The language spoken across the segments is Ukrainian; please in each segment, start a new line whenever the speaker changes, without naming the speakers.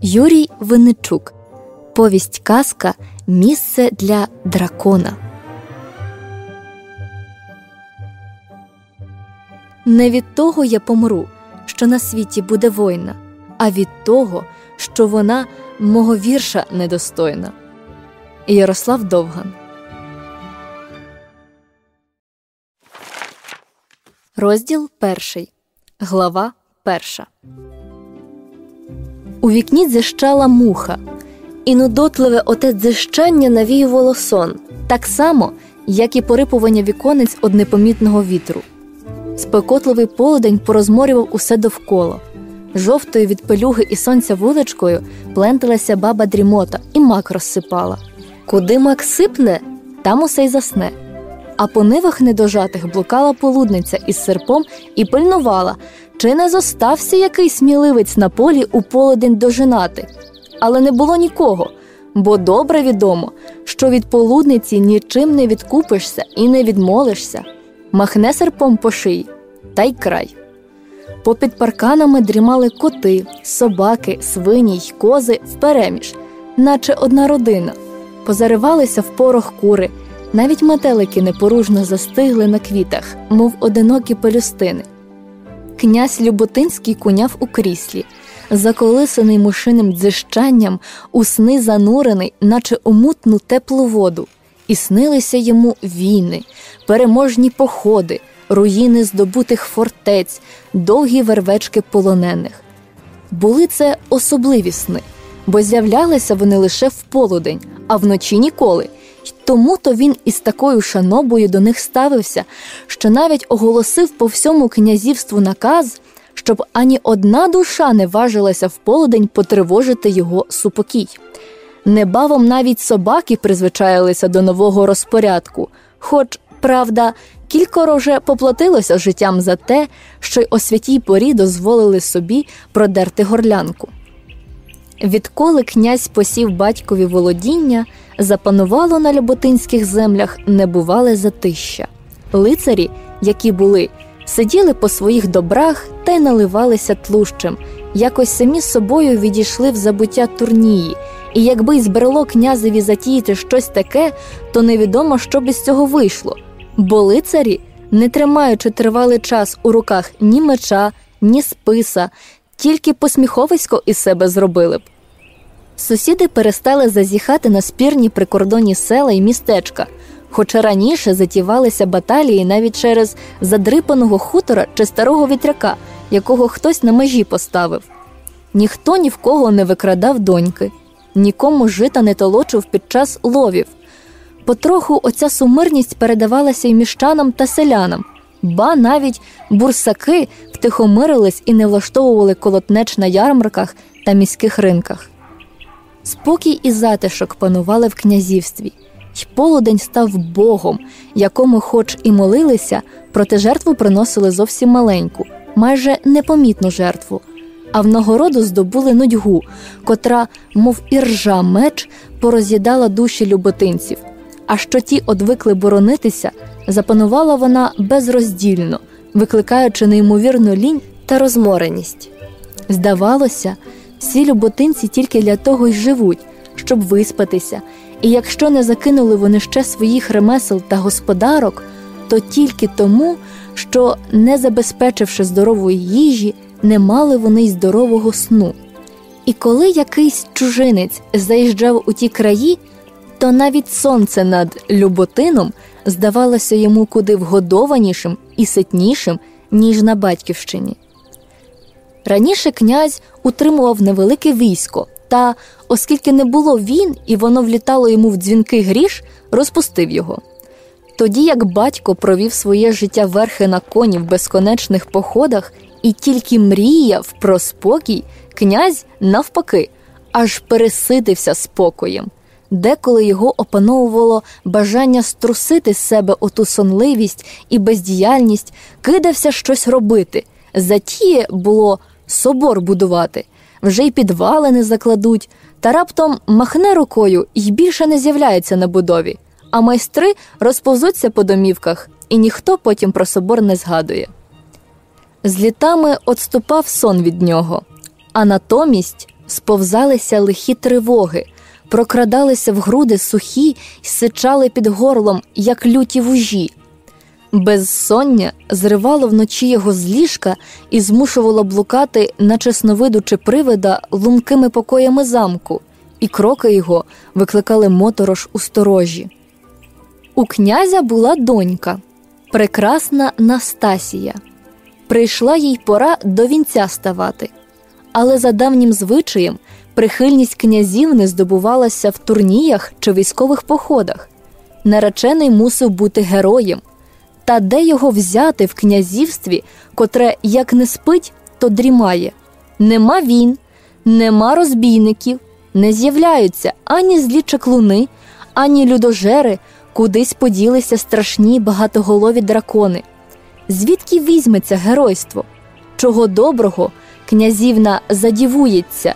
Юрій Винничук Повість казка Місце для дракона. Не від того я помру, що на світі буде война, а від того, що вона мого вірша недостойна. Ярослав Довган. Розділ перший. Глава перша. У вікні дзищала муха, і нудотливе оте дзищання навіювало сон, так само, як і порипування віконець од непомітного вітру. Спекотливий полудень порозморював усе довкола. Жовтою від пелюги і сонця вуличкою пленталася баба дрімота і мак розсипала. Куди мак сипне, там усе й засне. А по нивах недожатих блукала полудниця із серпом і пильнувала, чи не зостався який сміливець на полі у полудень дожинати. Але не було нікого, бо добре відомо, що від полудниці нічим не відкупишся і не відмолишся. Махне серпом по шиї, та й край. Попід парканами дрімали коти, собаки, свині й кози впереміж, наче одна родина. Позаривалися в порох кури, навіть метелики непоружно застигли на квітах, мов одинокі пелюстини. Князь Люботинський куняв у кріслі, заколисаний мушиним дзищанням, у сни занурений, наче у мутну теплу воду, і снилися йому війни, переможні походи, руїни здобутих фортець, довгі вервечки полонених. Були це особливі сни, бо з'являлися вони лише в полудень, а вночі ніколи. Тому то він із такою шанобою до них ставився, що навіть оголосив по всьому князівству наказ, щоб ані одна душа не важилася в полудень потривожити його супокій. Небавом навіть собаки призвичаїлися до нового розпорядку, хоч, правда, кількоро вже поплатилося життям за те, що й о святій порі дозволили собі продерти горлянку. Відколи князь посів батькові володіння, запанувало на Люботинських землях небувале затища. Лицарі, які були, сиділи по своїх добрах та й наливалися тлущем, якось самі собою відійшли в забуття турнії, і якби й збрело князеві затіяти щось таке, то невідомо, що б із цього вийшло. Бо лицарі, не тримаючи тривалий час у руках ні меча, ні списа, тільки посміховисько із себе зробили б. Сусіди перестали зазіхати на спірні прикордонні села і містечка, хоча раніше затівалися баталії навіть через задрипаного хутора чи старого вітряка, якого хтось на межі поставив. Ніхто ні в кого не викрадав доньки, нікому жита не толочив під час ловів. Потроху оця сумирність передавалася й міщанам та селянам, ба навіть бурсаки втихомирились і не влаштовували колотнеч на ярмарках та міських ринках. Спокій і затишок панували в князівстві, й полудень став богом, якому, хоч і молилися, проте жертву приносили зовсім маленьку, майже непомітну жертву, а в нагороду здобули нудьгу, котра, мов іржа меч, пороз'їдала душі люботинців. А що ті одвикли боронитися, запанувала вона безроздільно, викликаючи неймовірну лінь та розмореність. Здавалося, всі люботинці тільки для того й живуть, щоб виспатися, і якщо не закинули вони ще своїх ремесел та господарок, то тільки тому, що, не забезпечивши здорової їжі, не мали вони й здорового сну. І коли якийсь чужинець заїжджав у ті краї, то навіть сонце над Люботином здавалося йому куди вгодованішим і ситнішим, ніж на батьківщині. Раніше князь утримував невелике військо, та, оскільки не було він і воно влітало йому в дзвінки гріш, розпустив його. Тоді як батько провів своє життя верхи на коні в безконечних походах і тільки мріяв про спокій, князь, навпаки, аж пересидився спокоєм. Деколи його опановувало бажання струсити з себе оту сонливість і бездіяльність, кидався щось робити. Затіє було собор будувати, вже й підвали не закладуть, та раптом махне рукою і більше не з'являється на будові, а майстри розповзуться по домівках, і ніхто потім про собор не згадує. З літами отступав сон від нього, а натомість сповзалися лихі тривоги, прокрадалися в груди сухі й сичали під горлом, як люті вужі. Безсоння зривало вночі його з ліжка і змушувало блукати на чесновиду чи привида лумкими покоями замку, і кроки його викликали моторош у сторожі. У князя була донька, прекрасна Настасія. Прийшла їй пора до вінця ставати, але за давнім звичаєм прихильність князів не здобувалася в турніях чи військових походах. Наречений мусив бути героєм. Та де його взяти в князівстві, котре як не спить, то дрімає. Нема він, нема розбійників, не з'являються ані злі чаклуни, ані людожери, кудись поділися страшні багатоголові дракони. Звідки візьметься геройство? Чого доброго, князівна задівується,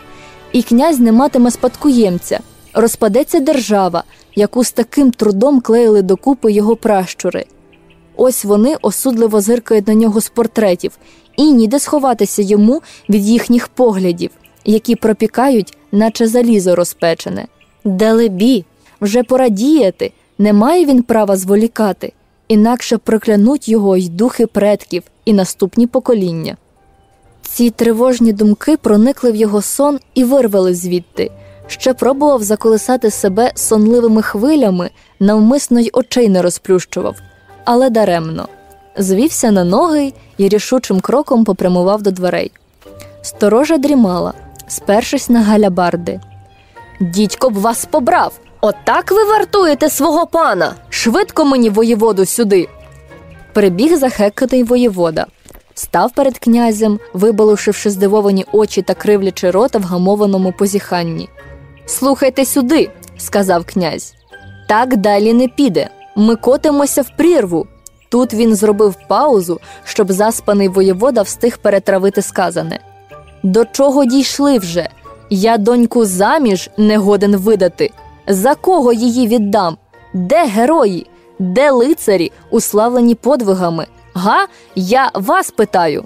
і князь не матиме спадкоємця, розпадеться держава, яку з таким трудом клеїли докупи його пращури. Ось вони осудливо зиркають на нього з портретів, і ніде сховатися йому від їхніх поглядів, які пропікають, наче залізо розпечене. Далебі, вже пора діяти, не має він права зволікати, інакше проклянуть його й духи предків і наступні покоління. Ці тривожні думки проникли в його сон і вирвали звідти. Ще пробував заколисати себе сонливими хвилями, навмисно й очей не розплющував але даремно. Звівся на ноги і рішучим кроком попрямував до дверей. Сторожа дрімала, спершись на галябарди. Дідько б вас побрав! Отак ви вартуєте свого пана! Швидко мені воєводу сюди. Прибіг захеканий воєвода, став перед князем, вибалушивши здивовані очі та кривлячи рота в гамованому позіханні. Слухайте сюди, сказав князь. Так далі не піде. Ми котимося в прірву. Тут він зробив паузу, щоб заспаний воєвода встиг перетравити сказане. До чого дійшли вже? Я доньку заміж не годен видати. За кого її віддам? Де герої? Де лицарі, уславлені подвигами? Га? Я вас питаю.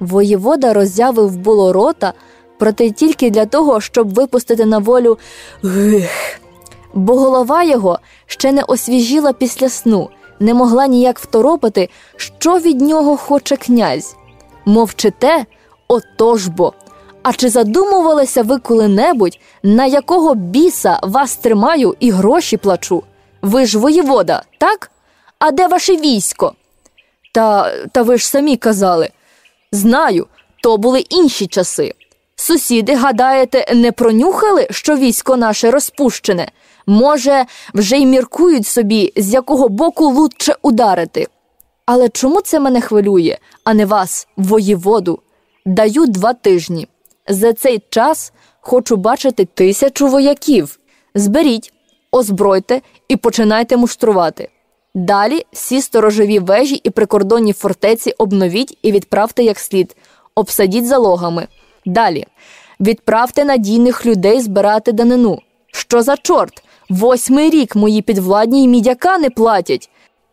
Воєвода роззявив було рота, проте тільки для того, щоб випустити на волю гих бо голова його ще не освіжіла після сну, не могла ніяк второпити, що від нього хоче князь. Мовчите, отож бо. А чи задумувалися ви коли-небудь, на якого біса вас тримаю і гроші плачу? Ви ж воєвода, так? А де ваше військо? Та та ви ж самі казали. Знаю, то були інші часи. Сусіди, гадаєте, не пронюхали, що військо наше розпущене, Може, вже й міркують собі, з якого боку лучше ударити. Але чому це мене хвилює, а не вас, воєводу? Даю два тижні. За цей час хочу бачити тисячу вояків. Зберіть, озбройте і починайте муштрувати. Далі всі сторожові вежі і прикордонні фортеці обновіть і відправте як слід, обсадіть залогами. Далі відправте надійних людей збирати данину. Що за чорт? Восьмий рік мої підвладні й мідяка не платять.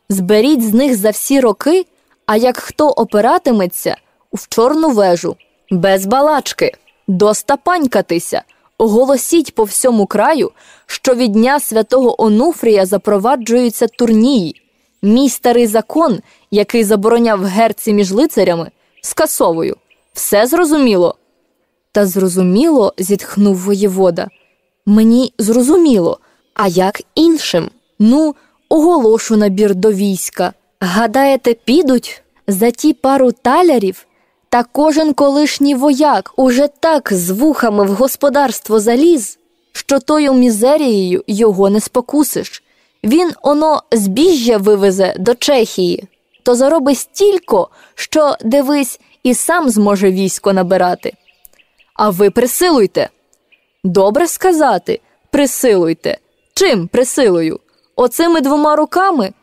Зберіть з них за всі роки, а як хто опиратиметься в чорну вежу, без балачки, достапанькатися, оголосіть по всьому краю, що від дня святого Онуфрія запроваджуються турнії. Мій старий закон, який забороняв герці між лицарями, скасовую. Все зрозуміло. Та зрозуміло, зітхнув воєвода. Мені зрозуміло. А як іншим? Ну, оголошу набір до війська. Гадаєте, підуть за ті пару талярів? Та кожен колишній вояк уже так з вухами в господарство заліз, що тою мізерією його не спокусиш. Він оно збіжжя вивезе до Чехії, то заробить стільки, що, дивись, і сам зможе військо набирати. А ви присилуйте. Добре сказати, присилуйте. Чим присилою? Оцими двома руками?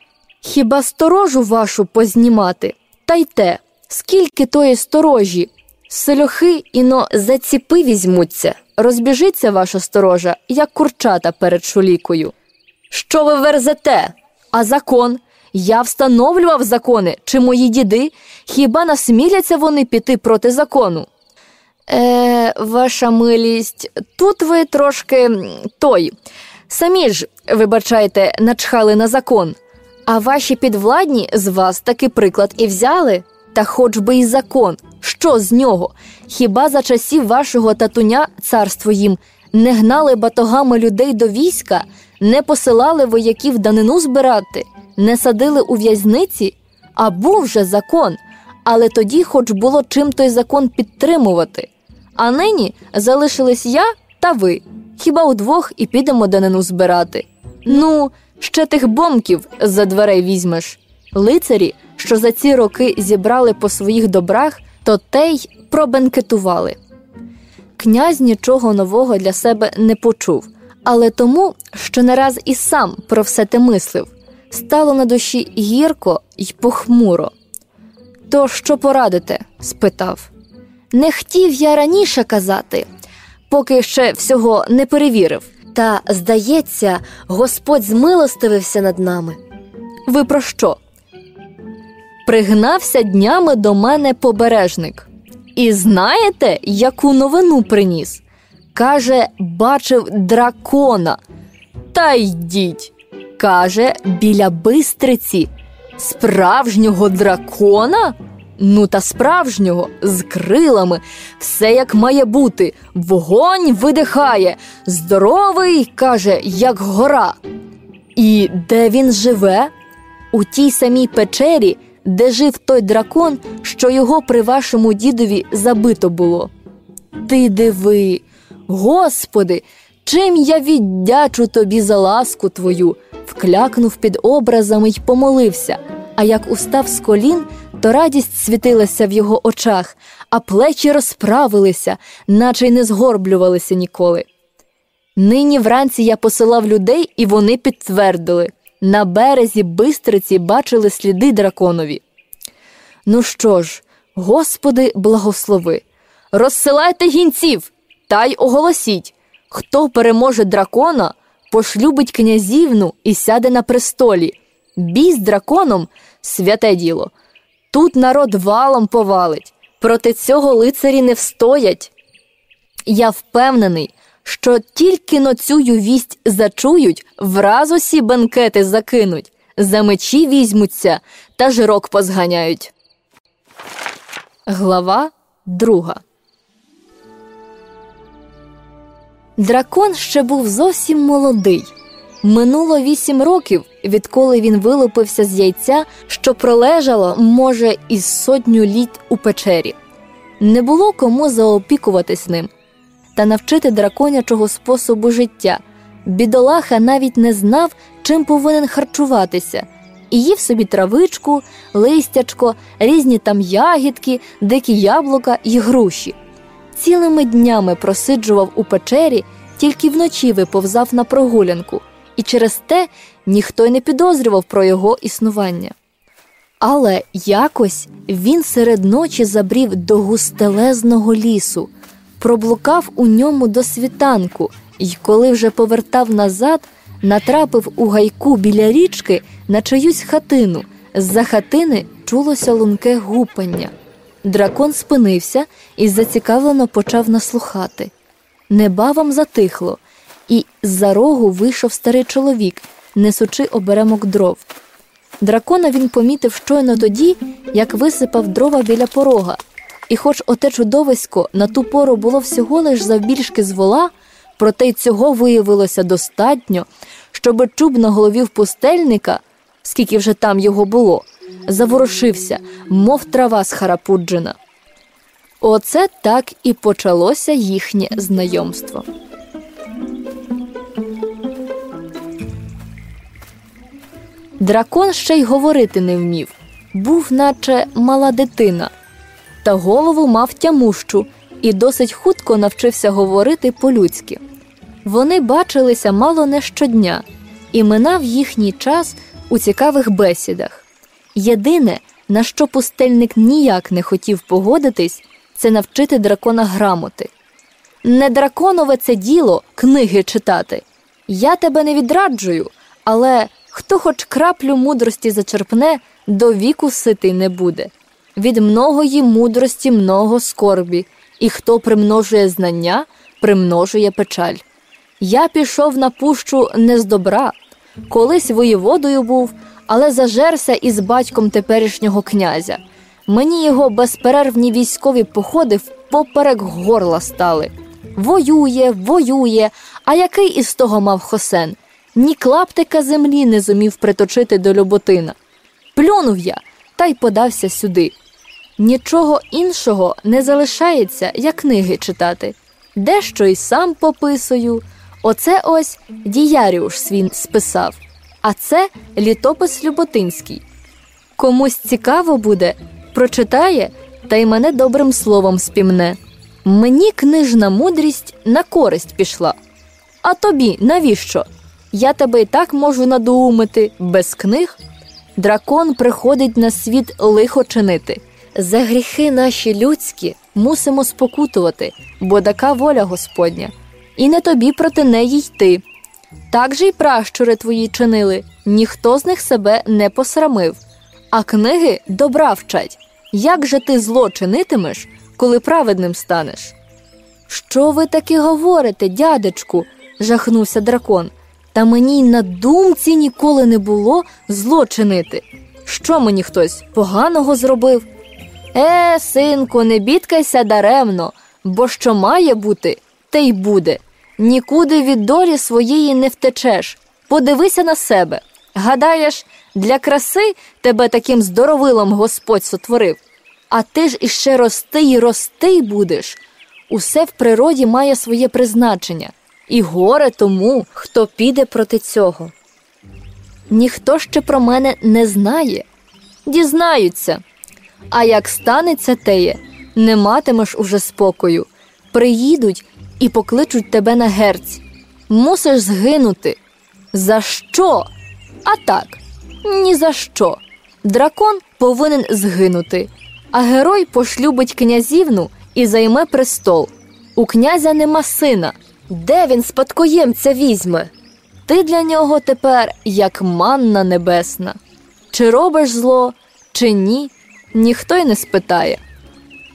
Хіба сторожу вашу познімати? Та й те, скільки тої сторожі? Сельохи іно за ціпи візьмуться, розбіжиться ваша сторожа, як курчата перед шулікою. Що ви верзете? А закон? Я встановлював закони, чи мої діди? Хіба насміляться вони піти проти закону? Е, ваша милість, тут ви трошки той. Самі ж, вибачайте, начхали на закон. А ваші підвладні з вас таки приклад і взяли? Та хоч би й закон. Що з нього? Хіба за часів вашого татуня, царство їм, не гнали батогами людей до війська, не посилали вояків данину збирати, не садили у в'язниці? А був же закон, але тоді хоч було чим той закон підтримувати. А нині залишились я та ви. Хіба удвох і підемо данину збирати? Ну, ще тих бомків за дверей візьмеш. Лицарі, що за ці роки зібрали по своїх добрах, то те й пробенкетували. Князь нічого нового для себе не почув, але тому, що не раз і сам про все те мислив, стало на душі гірко й похмуро. То що порадите? спитав. Не хотів я раніше казати, поки ще всього не перевірив. Та, здається, Господь змилостивився над нами. Ви про що? Пригнався днями до мене побережник. І знаєте, яку новину приніс? Каже, бачив дракона. Та йдіть. Каже, біля бистриці. Справжнього дракона? Ну, та справжнього, з крилами, все як має бути. Вогонь видихає, здоровий, каже, як гора. І де він живе? У тій самій печері, де жив той дракон, що його при вашому дідові забито було. Ти диви, Господи, чим я віддячу тобі за ласку твою, вклякнув під образами й помолився. А як устав з колін, то радість світилася в його очах, а плечі розправилися, наче й не згорблювалися ніколи. Нині вранці я посилав людей, і вони підтвердили на березі бистриці бачили сліди драконові. Ну що ж, Господи, благослови, розсилайте гінців та й оголосіть, хто переможе дракона, пошлюбить князівну і сяде на престолі. Бій з драконом святе діло. Тут народ валом повалить, проти цього лицарі не встоять. Я впевнений, що тільки но цю вість зачують, враз усі бенкети закинуть, за мечі візьмуться та жирок позганяють. Глава друга Дракон ще був зовсім молодий. Минуло вісім років, відколи він вилупився з яйця, що пролежало, може, із сотню літ у печері. Не було кому заопікуватись ним та навчити драконячого способу життя. Бідолаха навіть не знав, чим повинен харчуватися, і їв собі травичку, листячко, різні там ягідки, дикі яблука й груші. Цілими днями просиджував у печері, тільки вночі виповзав на прогулянку, і через те ніхто й не підозрював про його існування. Але якось він серед ночі забрів до густелезного лісу проблукав у ньому до світанку, і коли вже повертав назад, натрапив у гайку біля річки на чиюсь хатину. З-за хатини чулося лунке гупання. Дракон спинився і зацікавлено почав наслухати. Небавом затихло, і з-за рогу вийшов старий чоловік, несучи оберемок дров. Дракона він помітив щойно тоді, як висипав дрова біля порога, і, хоч оте чудовисько на ту пору було всього лиш завбільшки з вола, проте й цього виявилося достатньо, щоби чуб на голові в пустельника, скільки вже там його було, заворушився, мов трава схарапуджена. Оце так і почалося їхнє знайомство. Дракон ще й говорити не вмів, був, наче мала дитина та голову мав тямущу і досить хутко навчився говорити по-людськи. Вони бачилися мало не щодня, і минав їхній час у цікавих бесідах. Єдине, на що пустельник ніяк не хотів погодитись, це навчити дракона грамоти. Не драконове це діло книги читати. Я тебе не відраджую, але хто хоч краплю мудрості зачерпне, до віку ситий не буде від многої мудрості много скорбі, і хто примножує знання, примножує печаль. Я пішов на пущу не з добра, колись воєводою був, але зажерся із батьком теперішнього князя. Мені його безперервні військові походи впоперек горла стали. Воює, воює. А який із того мав хосен? Ні клаптика землі не зумів приточити до Люботина. Плюнув я та й подався сюди. Нічого іншого не залишається, як книги читати. Дещо й сам пописую. Оце ось діяріуш свій списав, а це літопис Люботинський. Комусь цікаво буде, прочитає та й мене добрим словом спімне. Мені книжна мудрість на користь пішла. А тобі навіщо? Я тебе й так можу надоумити без книг. Дракон приходить на світ лихо чинити. За гріхи наші людські мусимо спокутувати, бо така воля Господня, і не тобі проти неї йти. Так же й пращури твої чинили, ніхто з них себе не посрамив, а книги добра вчать. Як же ти зло чинитимеш, коли праведним станеш? Що ви таки говорите, дядечку? жахнувся дракон. Та мені й на думці ніколи не було зло чинити. Що мені хтось поганого зробив? Е, синку, не бідкайся даремно, бо що має бути, те й буде. Нікуди від долі своєї не втечеш. Подивися на себе. Гадаєш, для краси тебе таким здоровилом Господь сотворив. А ти ж іще рости й рости будеш. Усе в природі має своє призначення, і горе тому, хто піде проти цього. Ніхто ще про мене не знає, дізнаються. А як станеться теє, не матимеш уже спокою. Приїдуть і покличуть тебе на герць. Мусиш згинути. За що? А так, ні за що. Дракон повинен згинути, а герой пошлюбить князівну і займе престол. У князя нема сина. Де він спадкоємця візьме? Ти для нього тепер як манна небесна. Чи робиш зло, чи ні, ніхто й не спитає.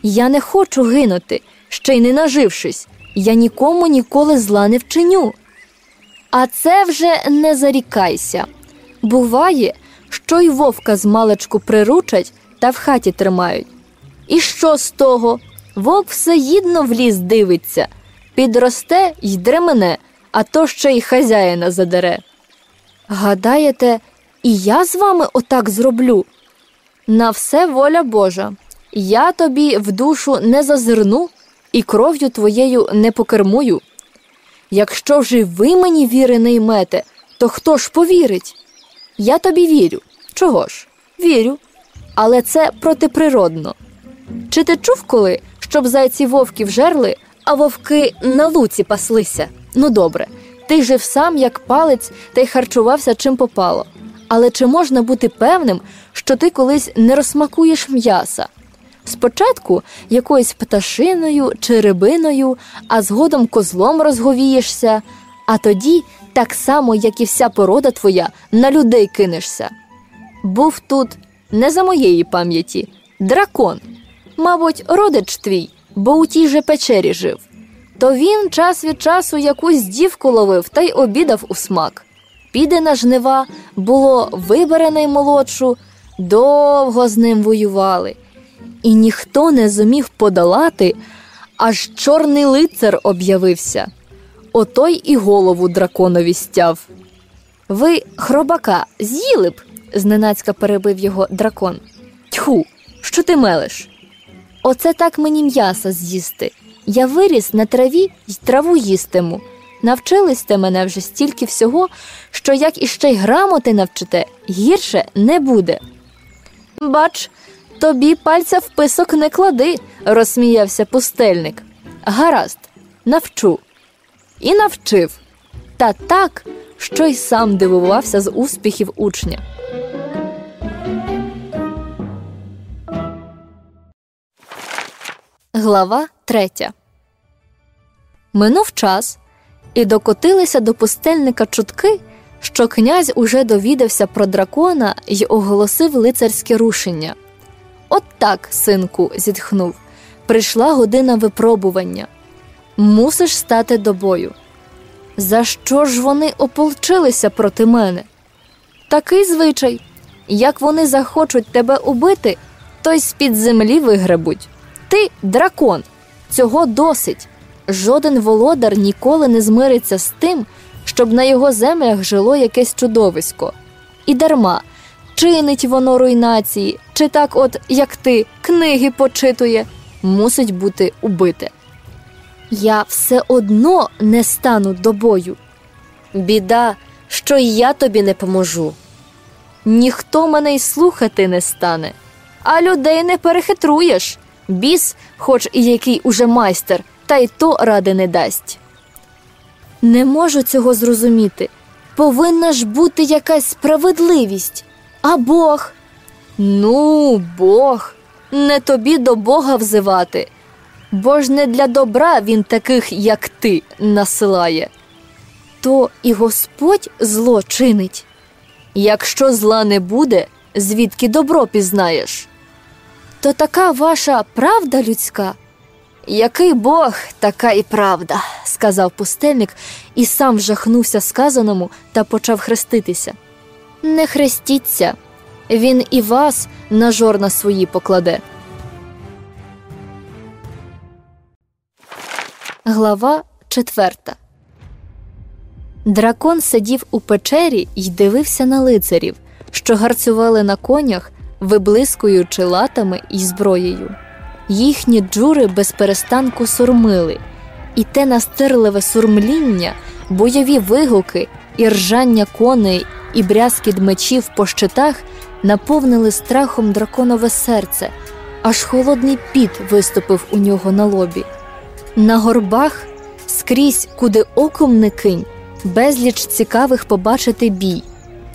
Я не хочу гинути, ще й не нажившись, я нікому ніколи зла не вчиню. А це вже не зарікайся. Буває, що й вовка з маличку приручать та в хаті тримають. І що з того? Вовк все їдно в ліс дивиться, підросте й дремене, а то ще й хазяїна задере. Гадаєте, і я з вами отак зроблю? На все воля Божа. Я тобі в душу не зазирну і кров'ю твоєю не покермую. Якщо вже ви мені віри не ймете, то хто ж повірить? Я тобі вірю. Чого ж? Вірю. Але це протиприродно. Чи ти чув коли, щоб зайці вовків жерли, а вовки на луці паслися? Ну добре, ти жив сам, як палець, та й харчувався чим попало. Але чи можна бути певним, що ти колись не розсмакуєш м'яса? Спочатку якоюсь пташиною чи рибиною, а згодом козлом розговієшся, а тоді, так само, як і вся порода твоя, на людей кинешся. Був тут, не за моєї пам'яті, дракон, мабуть, родич твій, бо у тій же печері жив. То він час від часу якусь дівку ловив та й обідав у смак. Піде на жнива, було вибере наймолодшу, довго з ним воювали і ніхто не зумів подолати, аж чорний лицар об'явився. Отой і голову драконові стяв. Ви хробака з'їли б, зненацька перебив його дракон. Тьху, що ти мелиш? Оце так мені м'яса з'їсти. Я виріс на траві й траву їстиму. Навчились те мене вже стільки всього, що як іще й грамоти навчите, гірше не буде. Бач, Тобі пальця в писок не клади, розсміявся пустельник. Гаразд, навчу. І навчив. Та так, що й сам дивувався з успіхів учня. Глава третя. Минув час, і докотилися до пустельника чутки, що князь уже довідався про дракона й оголосив лицарське рушення. От так, синку, зітхнув. прийшла година випробування. Мусиш стати до бою. За що ж вони ополчилися проти мене? Такий звичай. Як вони захочуть тебе убити, то й з-під землі вигребуть. Ти дракон, цього досить. Жоден володар ніколи не змириться з тим, щоб на його землях жило якесь чудовисько. І дарма чинить воно руйнації, чи так, от як ти, книги почитує, мусить бути убите. Я все одно не стану до бою.
Біда, що й я тобі не поможу.
Ніхто мене й слухати не стане, а людей не перехитруєш. Біс, хоч і який уже майстер, та й то ради не дасть. Не можу цього зрозуміти. Повинна ж бути якась справедливість. А Бог? Ну, Бог, не тобі до Бога взивати, бо ж не для добра він таких, як ти, насилає. То і Господь зло чинить. Якщо зла не буде, звідки добро пізнаєш? То така ваша правда людська? Який Бог, така і правда, сказав пустельник і сам жахнувся сказаному та почав хреститися. Не хрестіться, він і вас на жорна свої покладе. Глава четверта. Дракон сидів у печері й дивився на лицарів, що гарцювали на конях, виблискуючи латами й зброєю. Їхні джури без перестанку сурмили, і те настирливе сурмління, бойові вигуки, і ржання коней, і брязкіт мечів по щитах наповнили страхом драконове серце, аж холодний піт виступив у нього на лобі. На горбах, скрізь, куди оком не кинь, безліч цікавих побачити бій,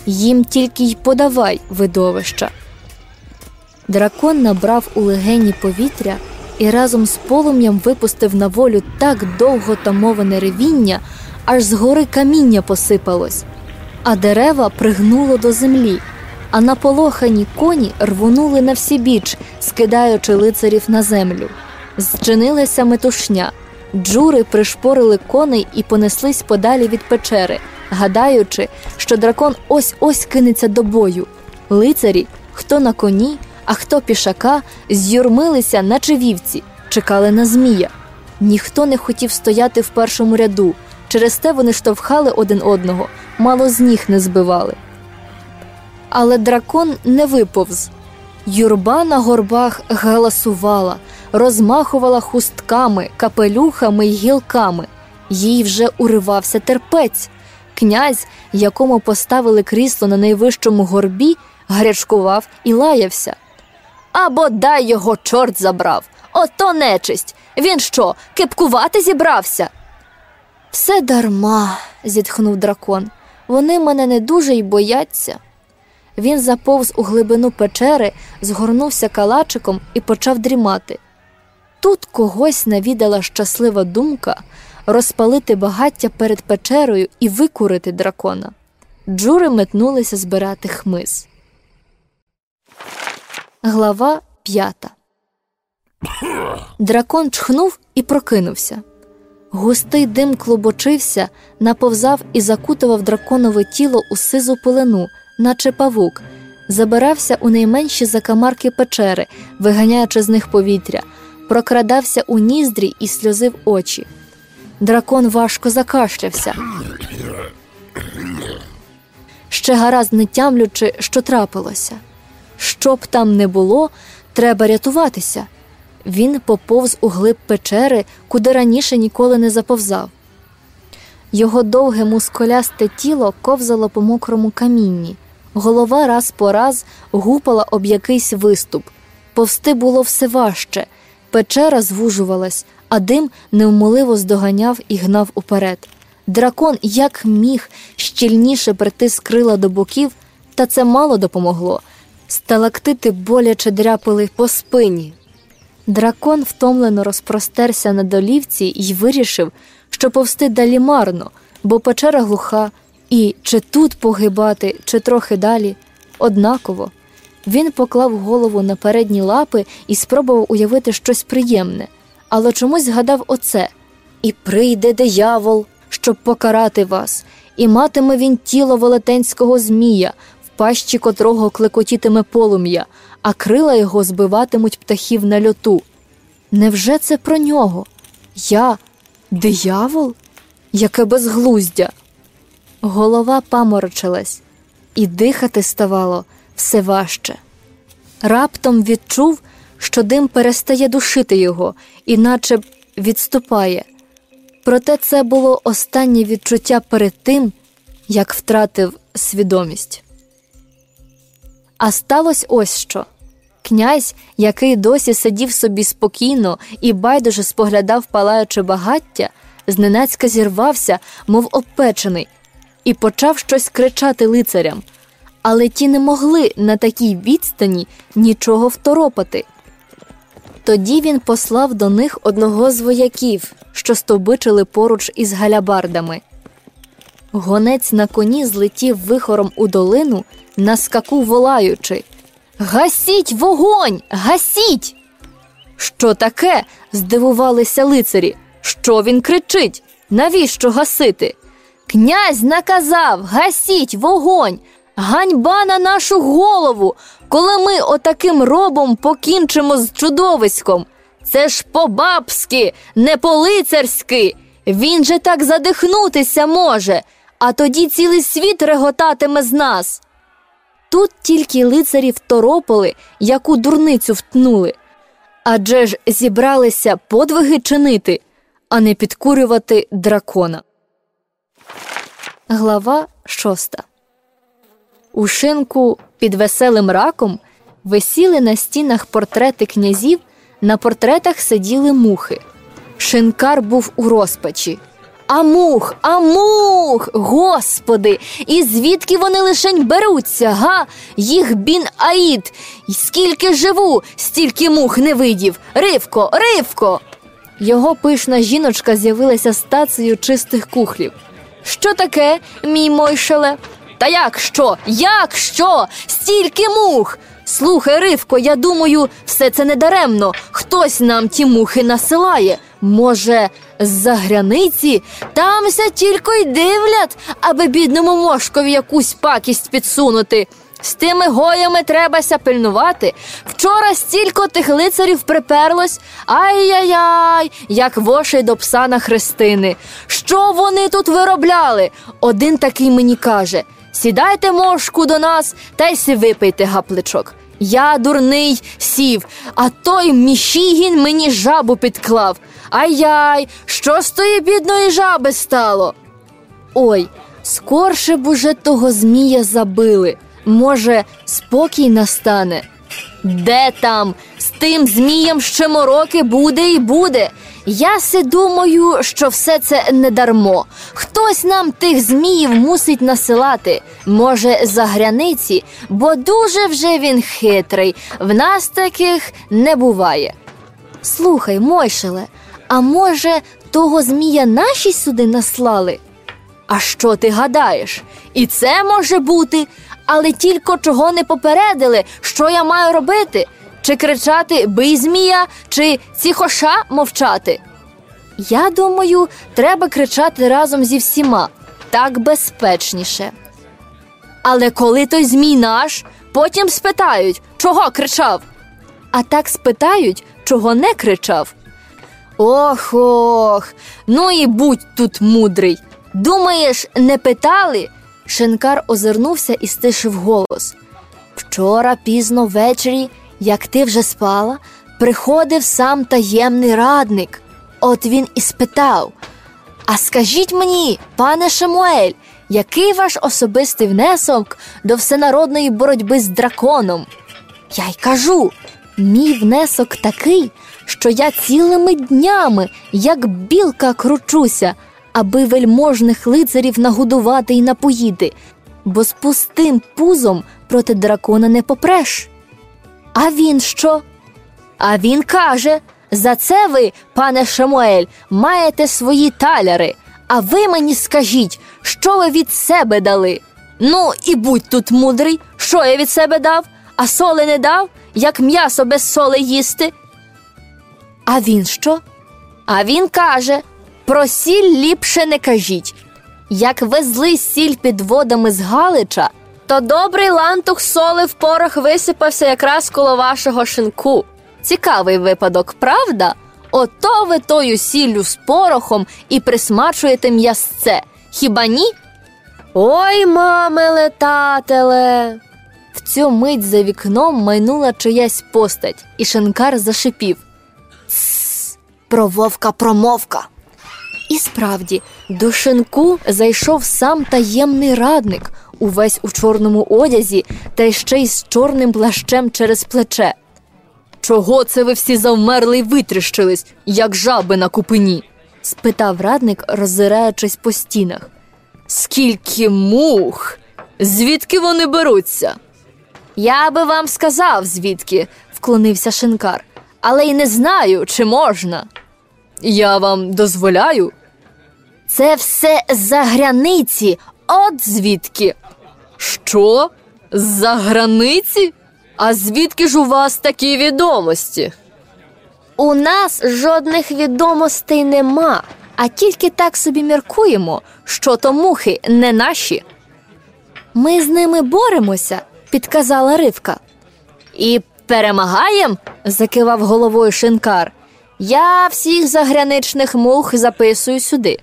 їм тільки й подавай видовища. Дракон набрав у легені повітря і разом з полум'ям випустив на волю так довго тамоване ревіння, аж з гори каміння посипалось, а дерева пригнуло до землі, а наполохані коні рвонули на всі біч, скидаючи лицарів на землю. Зчинилася метушня. Джури пришпорили коней і понеслись подалі від печери, гадаючи, що дракон ось ось кинеться до бою. Лицарі, хто на коні, а хто пішака, з'юрмилися, наче вівці, чекали на змія. Ніхто не хотів стояти в першому ряду. Через те вони штовхали один одного, мало з ніг не збивали. Але дракон не виповз. Юрба на горбах галасувала, розмахувала хустками, капелюхами й гілками. Їй вже уривався терпець. Князь, якому поставили крісло на найвищому горбі, гарячкував і лаявся. Або дай його чорт забрав. Ото нечисть. Він що, кипкувати зібрався? Все дарма, зітхнув дракон. Вони мене не дуже й бояться. Він заповз у глибину печери, згорнувся калачиком і почав дрімати. Тут когось навідала щаслива думка розпалити багаття перед печерою і викурити дракона. Джури метнулися збирати хмиз. Глава п'ята. Дракон чхнув і прокинувся. Густий дим клубочився, наповзав і закутував драконове тіло у сизу пелену, наче павук, забирався у найменші закамарки печери, виганяючи з них повітря, прокрадався у ніздрі і сльозив очі. Дракон важко закашлявся. Ще гаразд не тямлючи, що трапилося. Що б там не було, треба рятуватися. Він поповз у глиб печери, куди раніше ніколи не заповзав. Його довге мускулясте тіло ковзало по мокрому камінні, голова раз по раз гупала об якийсь виступ. Повсти було все важче, печера звужувалась, а дим невмоливо здоганяв і гнав уперед. Дракон як міг щільніше притис крила до боків, та це мало допомогло. Сталактити боляче дряпали по спині. Дракон втомлено розпростерся на долівці і вирішив, що повсти далі марно, бо печера глуха, і чи тут погибати, чи трохи далі однаково. Він поклав голову на передні лапи і спробував уявити щось приємне, але чомусь згадав оце і прийде диявол, щоб покарати вас, і матиме він тіло велетенського змія, пащі котрого клекотітиме полум'я, а крила його збиватимуть птахів на льоту. Невже це про нього? Я диявол? Яке безглуздя? Голова паморочилась, і дихати ставало все важче. Раптом відчув, що дим перестає душити його, іначе відступає. Проте це було останнє відчуття перед тим, як втратив свідомість. А сталося ось що. Князь, який досі сидів собі спокійно і байдуже споглядав палаюче багаття, зненацька зірвався, мов обпечений, і почав щось кричати лицарям. Але ті не могли на такій відстані нічого второпати. Тоді він послав до них одного з вояків, що стовбичили поруч із галябардами. Гонець на коні злетів вихором у долину, на скаку волаючи Гасіть вогонь! Гасіть! Що таке? здивувалися лицарі. Що він кричить? Навіщо гасити? Князь наказав гасіть вогонь! Ганьба на нашу голову, коли ми отаким робом покінчимо з чудовиськом. Це ж по-бабськи, не по-лицарськи. Він же так задихнутися може, а тоді цілий світ реготатиме з нас. Тут тільки лицарі второпали, яку дурницю втнули. Адже ж зібралися подвиги чинити, а не підкурювати дракона. Глава шоста у шинку під веселим раком висіли на стінах портрети князів, на портретах сиділи мухи. Шинкар був у розпачі. А мух, а мух, господи, і звідки вони лишень беруться, га? Їх бін аїд. Скільки живу, стільки мух не видів. Ривко, ривко. Його пишна жіночка з'явилася стацею чистих кухлів. Що таке, мій мойшеле? Та як що? Як що? Стільки мух. Слухай, Ривко, я думаю, все це не даремно. Хтось нам ті мухи насилає. Може, з-за границі тамся тільки й дивлять, аби бідному мошкові якусь пакість підсунути. З тими гоями требася пильнувати. Вчора стільки тих лицарів приперлось. Ай-яй-яй, як вошей до пса на хрестини. Що вони тут виробляли? Один такий мені каже. Сідайте мошку до нас та й си випийте гапличок. Я дурний сів, а той міщігін мені жабу підклав. Ай-яй, що з тої бідної жаби стало? Ой, скорше б уже того Змія забили. Може, спокій настане. Де там? З тим Змієм ще мороки буде і буде. Я си думаю, що все це не дармо. Хтось нам тих зміїв мусить насилати, може, за границі, бо дуже вже він хитрий, в нас таких не буває. Слухай, Мойшеле, а може, того змія наші сюди наслали? А що ти гадаєш? І це може бути, але тільки чого не попередили, що я маю робити? Чи кричати Бий Змія, чи ціхоша мовчати? Я думаю, треба кричати разом зі всіма так безпечніше. Але коли той Змій наш, потім спитають, чого кричав. А так спитають, чого не кричав. Ох ох, ну і будь тут мудрий. Думаєш, не питали? Шинкар озирнувся і стишив голос. Вчора пізно ввечері як ти вже спала, приходив сам таємний радник. От він і спитав: А скажіть мені, пане Шамуель, який ваш особистий внесок до всенародної боротьби з драконом? Я й кажу: мій внесок такий, що я цілими днями, як білка, кручуся, аби вельможних лицарів нагодувати і напоїти, бо з пустим пузом проти дракона не попреш. А він що? А він каже: за це ви, пане Шамуель, маєте свої таляри. А ви мені скажіть, що ви від себе дали? Ну, і будь тут мудрий, що я від себе дав,
а соли не дав, як м'ясо без соли їсти.
А він що?
А він каже: про сіль ліпше не кажіть. Як везли сіль під водами з Галича, то добрий лантух соли в порох висипався якраз коло вашого шинку. Цікавий випадок, правда? Ото ви тою сіллю з порохом і присмачуєте м'ясце. Хіба ні? Ой, маме летателе.
В цю мить за вікном майнула чиясь постать, і шинкар зашипів. Тсс, про вовка промовка. І справді, до шинку зайшов сам таємний радник, увесь у чорному одязі, та ще й з чорним плащем через плече.
Чого це ви всі завмерли й витріщились, як жаби на купині?
спитав радник, роззираючись по стінах.
Скільки мух? Звідки вони беруться? Я би вам сказав, звідки,
вклонився шинкар,
але й не знаю, чи можна. Я вам дозволяю. Це все за границі, от звідки. Що? З-за границі? А звідки ж у вас такі відомості?
У нас жодних відомостей нема, а тільки так собі міркуємо, що то мухи не наші. Ми з ними боремося, підказала Ривка.
І перемагаєм? закивав головою шинкар. Я всіх заграничних мух записую сюди.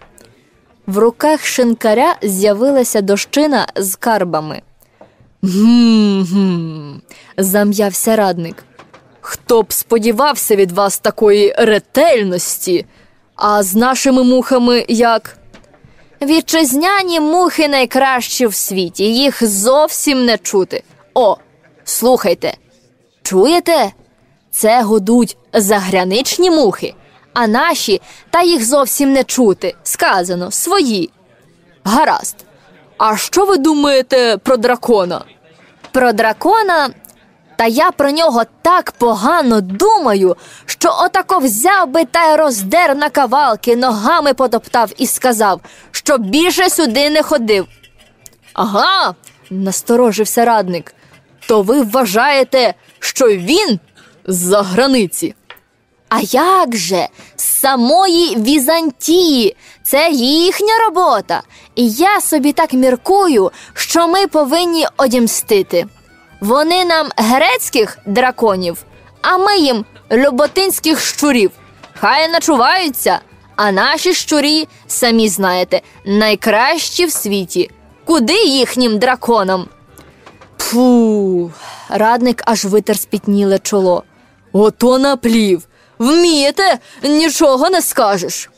В руках шинкаря з'явилася дощина з карбами.
Гм-гм, зам'явся радник. Хто б сподівався від вас такої ретельності, а з нашими мухами як? Вітчизняні мухи найкращі в світі, їх зовсім не чути. О, слухайте, чуєте? Це годуть заграничні мухи, а наші та їх зовсім не чути. Сказано свої. Гаразд. А що ви думаєте про дракона? Про дракона? Та я про нього так погано думаю, що отако взяв би та й роздер на кавалки, ногами потоптав і сказав, що більше сюди не ходив. Ага, насторожився радник. То ви вважаєте, що він з-за границі? А як же? З самої Візантії, це їхня робота. І я собі так міркую, що ми повинні одімстити. Вони нам грецьких драконів, а ми їм люботинських щурів. Хай начуваються, а наші щурі, самі знаєте, найкращі в світі. Куди їхнім драконам? Фу, радник аж витер спітніле чоло. Ото наплів. Вмієте, нічого не скажеш.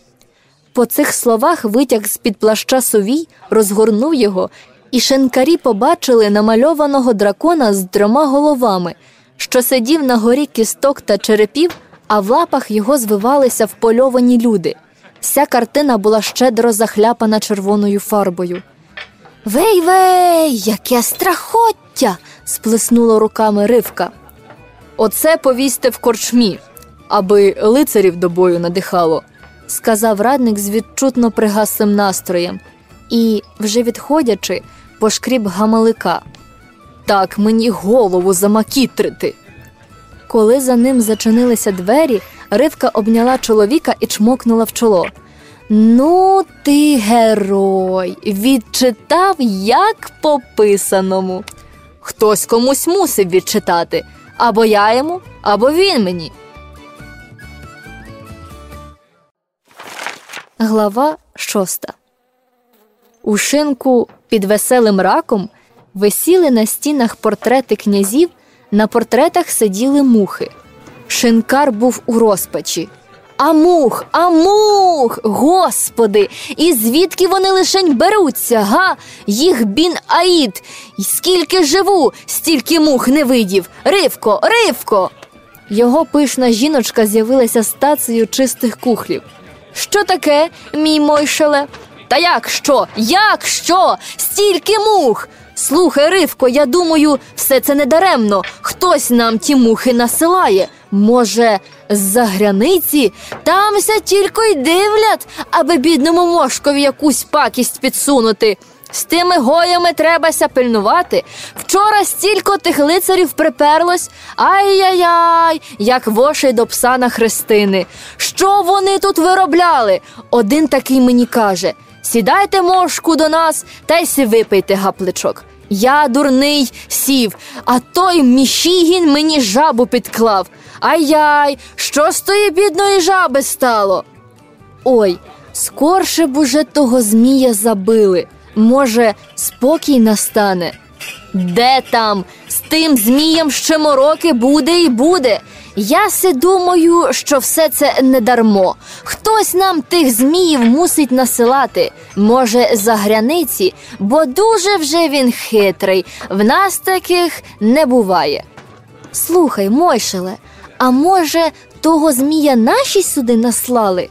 По цих словах витяг з під плаща совій, розгорнув його, і шинкарі побачили намальованого дракона з трьома головами, що сидів на горі кісток та черепів, а в лапах його звивалися впольовані люди. Вся картина була щедро захляпана червоною фарбою. Вей вей, яке страхоття! сплеснула руками ривка.
Оце повісьте в корчмі, аби лицарів до бою надихало,
сказав радник з відчутно пригаслим настроєм, і, вже відходячи, пошкріб гамалика.
Так мені голову замакітрити.
Коли за ним зачинилися двері, Ривка обняла чоловіка і чмокнула в чоло. Ну, ти герой, відчитав як по писаному.
Хтось комусь мусив відчитати або я йому, або він мені.
Глава шоста. У шинку під веселим раком висіли на стінах портрети князів, на портретах сиділи мухи. Шинкар був у розпачі. А мух, а мух, господи, і звідки вони лишень беруться, га? Їх бін аїд. Скільки живу, стільки мух не видів. Ривко, ривко. Його пишна жіночка з'явилася стацею чистих кухлів. Що таке, мій Мойшеле? Та як що? Як що? Стільки мух. Слухай, Ривко, я думаю, все це не даремно. Хтось нам ті мухи насилає. Може, з-за границі тамся тільки й дивлять, аби бідному мошкові якусь пакість підсунути.
З тими гоями требася пильнувати. Вчора стільки тих лицарів приперлось. Ай-яй-яй, як вошей до пса на хрестини. Що вони тут виробляли? Один такий мені каже: сідайте мошку до нас та й си випийте гапличок. Я дурний сів, а той міщігін мені жабу підклав. Ай-яй, що з тої бідної жаби стало? Ой, скорше б уже того Змія забили. Може, спокій настане? Де там? З тим Змієм ще мороки буде і буде. Я се думаю, що все це не дармо. Хтось нам тих зміїв мусить насилати, може, за границі, бо дуже вже він хитрий, в нас таких не буває. Слухай, Мойшеле, а може, того Змія наші сюди наслали?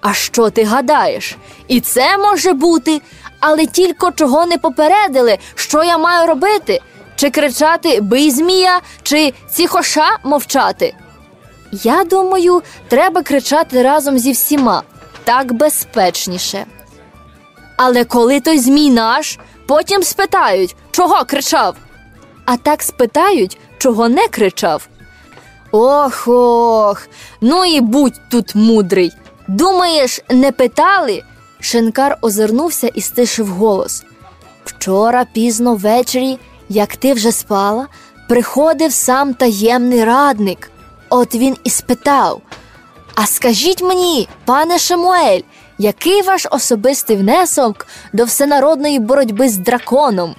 А що ти гадаєш? І це може бути, але тільки чого не попередили, що я маю робити? Чи кричати Бий Змія, чи ціхоша мовчати? Я думаю, треба кричати разом зі всіма так безпечніше. Але коли той Змій наш, потім спитають, чого кричав. А так спитають, чого не кричав. Ох ох, ну і будь тут мудрий. Думаєш, не питали? Шинкар озирнувся і стишив голос. Вчора пізно ввечері, як ти вже спала, приходив сам таємний радник. От він і спитав: А скажіть мені, пане Шамуель, який ваш особистий внесок до всенародної боротьби з драконом?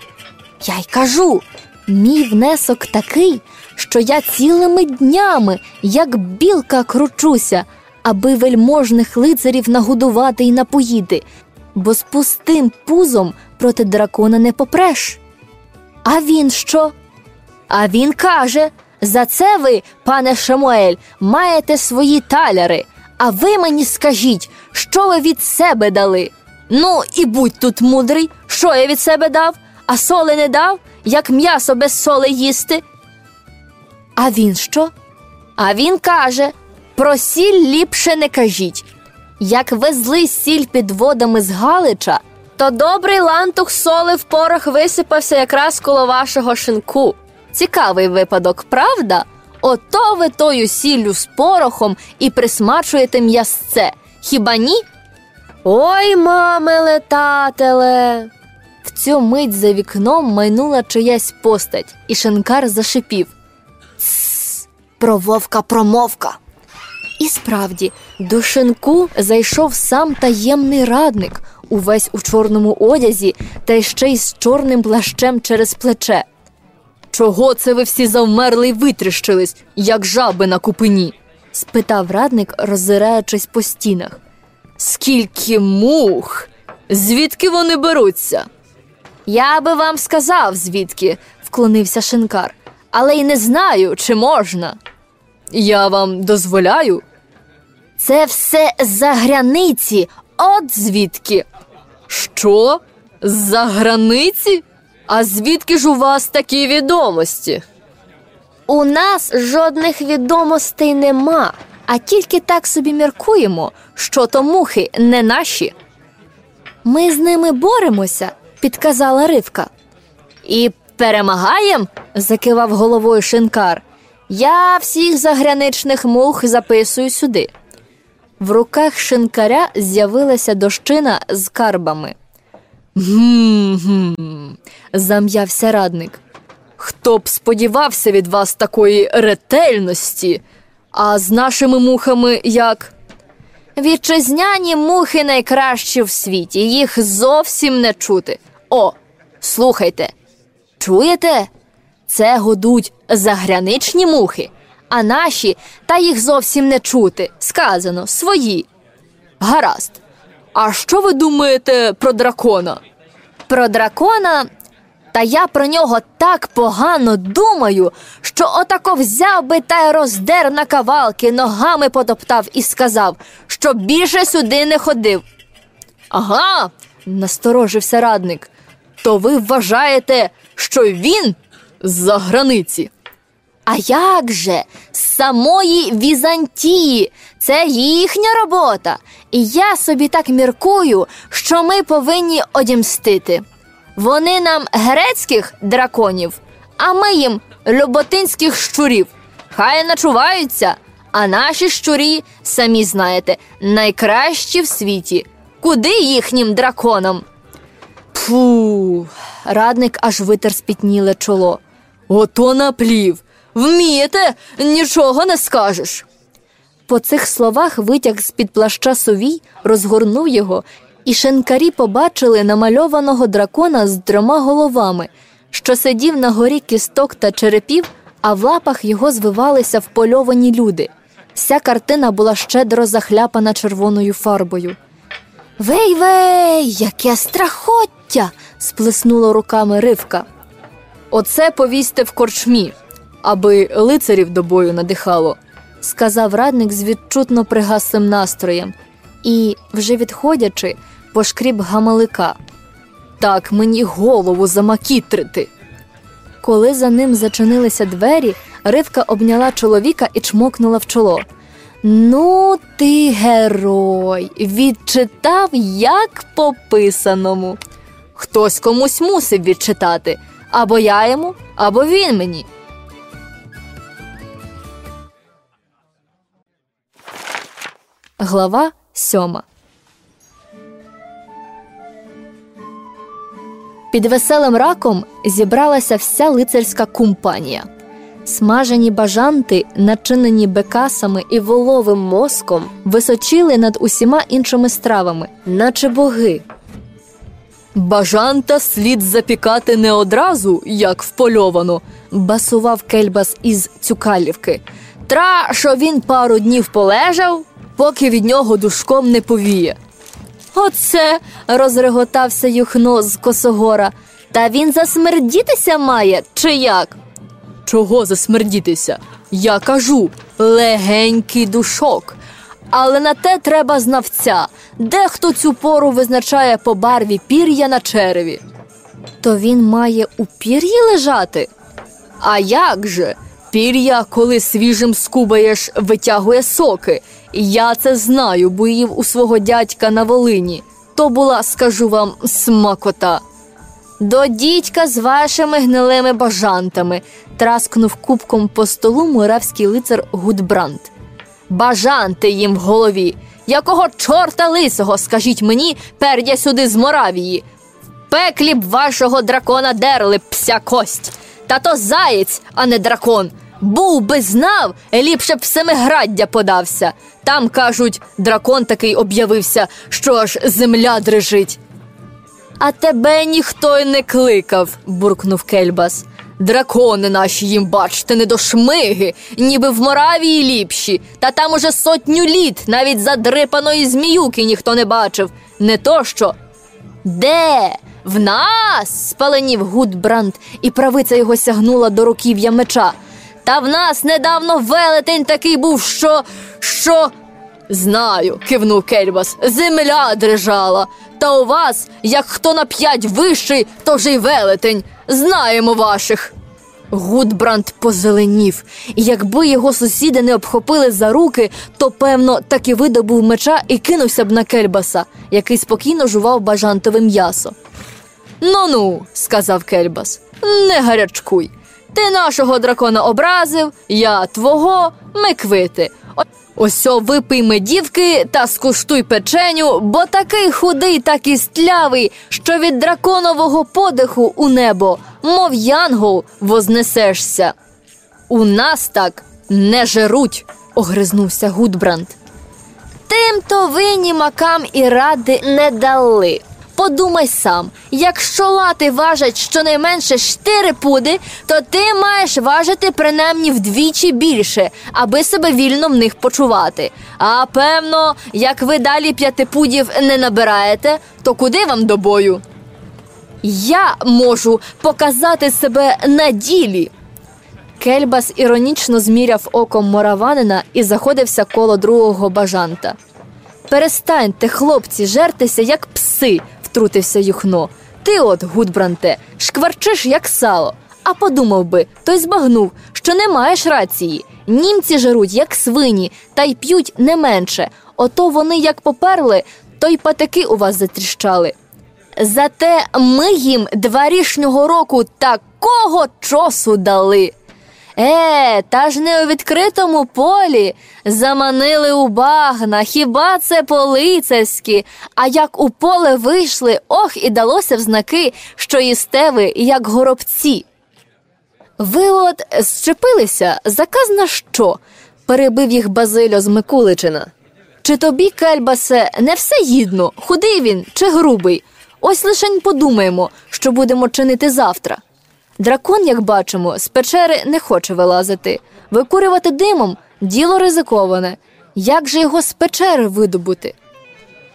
Я й кажу: мій внесок такий, що я цілими днями, як білка, кручуся, аби вельможних лицарів нагодувати і напоїти, бо з пустим пузом проти дракона не попреш. А він що? А він каже: за це ви, пане Шамуель, маєте свої таляри. А ви мені скажіть, що ви від себе дали? Ну, і будь тут мудрий, що я від себе дав, а соли не дав, як м'ясо без соли їсти. А він що? А він каже: про сіль ліпше не кажіть. Як везли сіль під водами з Галича, то добрий лантух соли в порох висипався якраз коло вашого шинку. Цікавий випадок, правда? Ото ви тою сіллю з порохом і присмачуєте м'ясце. Хіба ні? Ой, мамеле, тателе. В цю мить за вікном майнула чиясь постать, і шинкар зашипів. Тсс, про вовка промовка. І справді, до шинку зайшов сам таємний радник, увесь у чорному одязі, та ще й з чорним плащем через плече. Чого це ви всі завмерли й витріщились, як жаби на купині? спитав радник, роззираючись по стінах. Скільки мух? Звідки вони беруться? Я би вам сказав, звідки, вклонився шинкар, але й не знаю, чи можна. Я вам дозволяю. Це все за границі, от звідки. Що? За границі? А звідки ж у вас такі відомості? У нас жодних відомостей нема, а тільки так собі міркуємо, що то мухи не наші. Ми з ними боремося, підказала Ривка. І перемагаєм? закивав головою шинкар. Я всіх заграничних мух записую сюди. В руках шинкаря з'явилася дощина з карбами. Гм-гм, зам'явся радник. Хто б сподівався від вас такої ретельності, а з нашими мухами як? Вітчизняні мухи найкращі в світі, їх зовсім не чути. О, слухайте, чуєте? Це годуть заграничні мухи, а наші та їх зовсім не чути. Сказано свої. Гаразд. А що ви думаєте про дракона? Про дракона? Та я про нього так погано думаю, що отако взяв би та й роздер на кавалки, ногами потоптав і сказав, що більше сюди не ходив. Ага, насторожився радник. То ви вважаєте, що він з-за границі? А як же з самої Візантії? Це їхня робота. І я собі так міркую, що ми повинні одімстити. Вони нам грецьких драконів, а ми їм люботинських щурів. Хай начуваються, а наші щурі, самі знаєте, найкращі в світі. Куди їхнім драконам?
Фу, радник аж витер спітніле чоло.
Ото наплів. Вмієте, нічого не скажеш.
По цих словах витяг з-під плаща совій, розгорнув його, і шинкарі побачили намальованого дракона з трьома головами, що сидів на горі кісток та черепів, а в лапах його звивалися впольовані люди. Вся картина була щедро захляпана червоною фарбою. Вей вей, яке страхоття! сплеснула руками ривка.
Оце повісьте в корчмі, аби лицарів до бою надихало,
сказав радник з відчутно пригаслим настроєм, і, вже відходячи, пошкріб гамалика.
Так мені голову замакітрити.
Коли за ним зачинилися двері, Ривка обняла чоловіка і чмокнула в чоло. Ну, ти герой, відчитав як по писаному.
Хтось комусь мусив відчитати або я йому, або він мені.
Глава сьома. Під веселим раком зібралася вся лицарська кумпанія. Смажені бажанти, начинені бекасами і воловим мозком, височили над усіма іншими стравами, наче боги.
Бажанта слід запікати не одразу, як впольовано,
басував кельбас із цюкалівки.
Тра, що він пару днів полежав, поки від нього душком не повіє.
Оце. розреготався Юхно з Косогора. Та він засмердітися має, чи як?
Чого засмердітися? Я кажу легенький душок. Але на те треба знавця. Дехто цю пору визначає по барві пір'я на череві.
То він має у пір'ї лежати?
А як же? Пір'я, коли свіжим скубаєш, витягує соки. Я це знаю, бо їв у свого дядька на Волині. То була, скажу вам, смакота.
До дідька з вашими гнилими бажантами, траскнув кубком по столу муравський лицар Гудбранд.
Бажанти їм в голові. Якого чорта лисого, скажіть мені, пердя сюди з Моравії. В пеклі б вашого дракона дерли пся кость. Та то заєць, а не дракон. Був би знав, ліпше б в семиграддя подався. Там, кажуть, дракон такий об'явився, що аж земля дрижить. А тебе ніхто й не кликав, буркнув Кельбас. Дракони наші їм, бачте, не до шмиги, ніби в Моравії ліпші, та там уже сотню літ навіть задрипаної зміюки ніхто не бачив. Не то що. Де? В нас? спаленів Гудбранд, і правиця його сягнула до руків'я меча. Та в нас недавно велетень такий був, що. що. Знаю, кивнув Кельбас, земля дрижала. Та у вас, як хто на п'ять вищий, то ж й велетень. Знаємо ваших. Гудбранд позеленів, і якби його сусіди не обхопили за руки, то, певно, таки видобув меча і кинувся б на кельбаса, який спокійно жував бажантове м'ясо. Ну ну, сказав Кельбас, не гарячкуй. Ти нашого дракона образив, я твого, ми квити. Осьо випий медівки та скуштуй печеню, бо такий худий та кістлявий, що від драконового подиху у небо, мов янгол, вознесешся. У нас так не жеруть, огризнувся Гудбранд. Тим то винні макам і ради не дали. Подумай сам, якщо лати важать щонайменше штири пуди, то ти маєш важити принаймні вдвічі більше, аби себе вільно в них почувати. А певно, як ви далі п'яти пудів не набираєте, то куди вам до бою? Я можу показати себе на ділі.
Кельбас іронічно зміряв оком мораванина і заходився коло другого бажанта. Перестаньте, хлопці, жертися, як пси, втрутився Юхно. Ти от, Гудбранте, шкварчиш, як сало. А подумав би, той збагнув, що не маєш рації. Німці жаруть, як свині, та й п'ють не менше. Ото вони як поперли, то й патики у вас затріщали.
Зате ми їм дворішнього року такого чосу дали. Е, та ж не у відкритому полі заманили у багна, хіба це по-лицарськи? А як у поле вийшли, ох, і далося в знаки, що їсте ви, як горобці. Ви от зчепилися, заказна що? перебив їх Базильо з Микуличина. Чи тобі, Кельбасе, не все їдно, худий він чи грубий? Ось лишень подумаємо, що будемо чинити завтра. Дракон, як бачимо, з печери не хоче вилазити. Викурювати димом діло ризиковане. Як же його з печери видобути?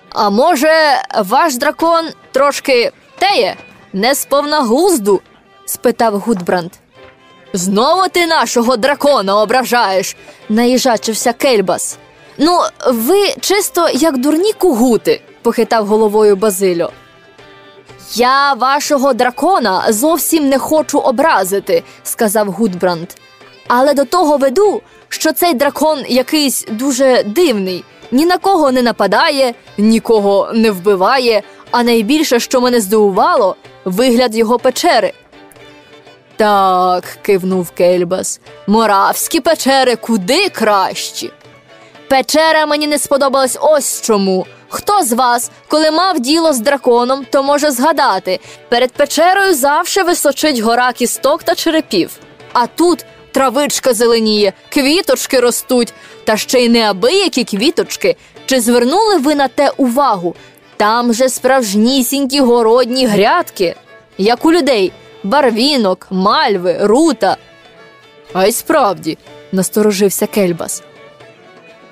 А може, ваш дракон трошки теє, не сповна глузду? спитав Гудбранд. Знову ти нашого дракона ображаєш, наїжачився Кельбас. Ну, ви чисто як дурні кугути, похитав головою Базильо. Я вашого дракона зовсім не хочу образити, сказав Гудбранд. Але до того веду, що цей дракон якийсь дуже дивний, ні на кого не нападає, нікого не вбиває, а найбільше, що мене здивувало, вигляд його печери. Так, кивнув Кельбас, моравські печери куди кращі. Печера мені не сподобалась ось чому. Хто з вас, коли мав діло з драконом, то може згадати перед печерою завше височить гора кісток та черепів. А тут травичка зеленіє, квіточки ростуть, та ще й неабиякі квіточки. Чи звернули ви на те увагу? Там же справжнісінькі городні грядки, як у людей барвінок, мальви, рута. А й справді, насторожився Кельбас.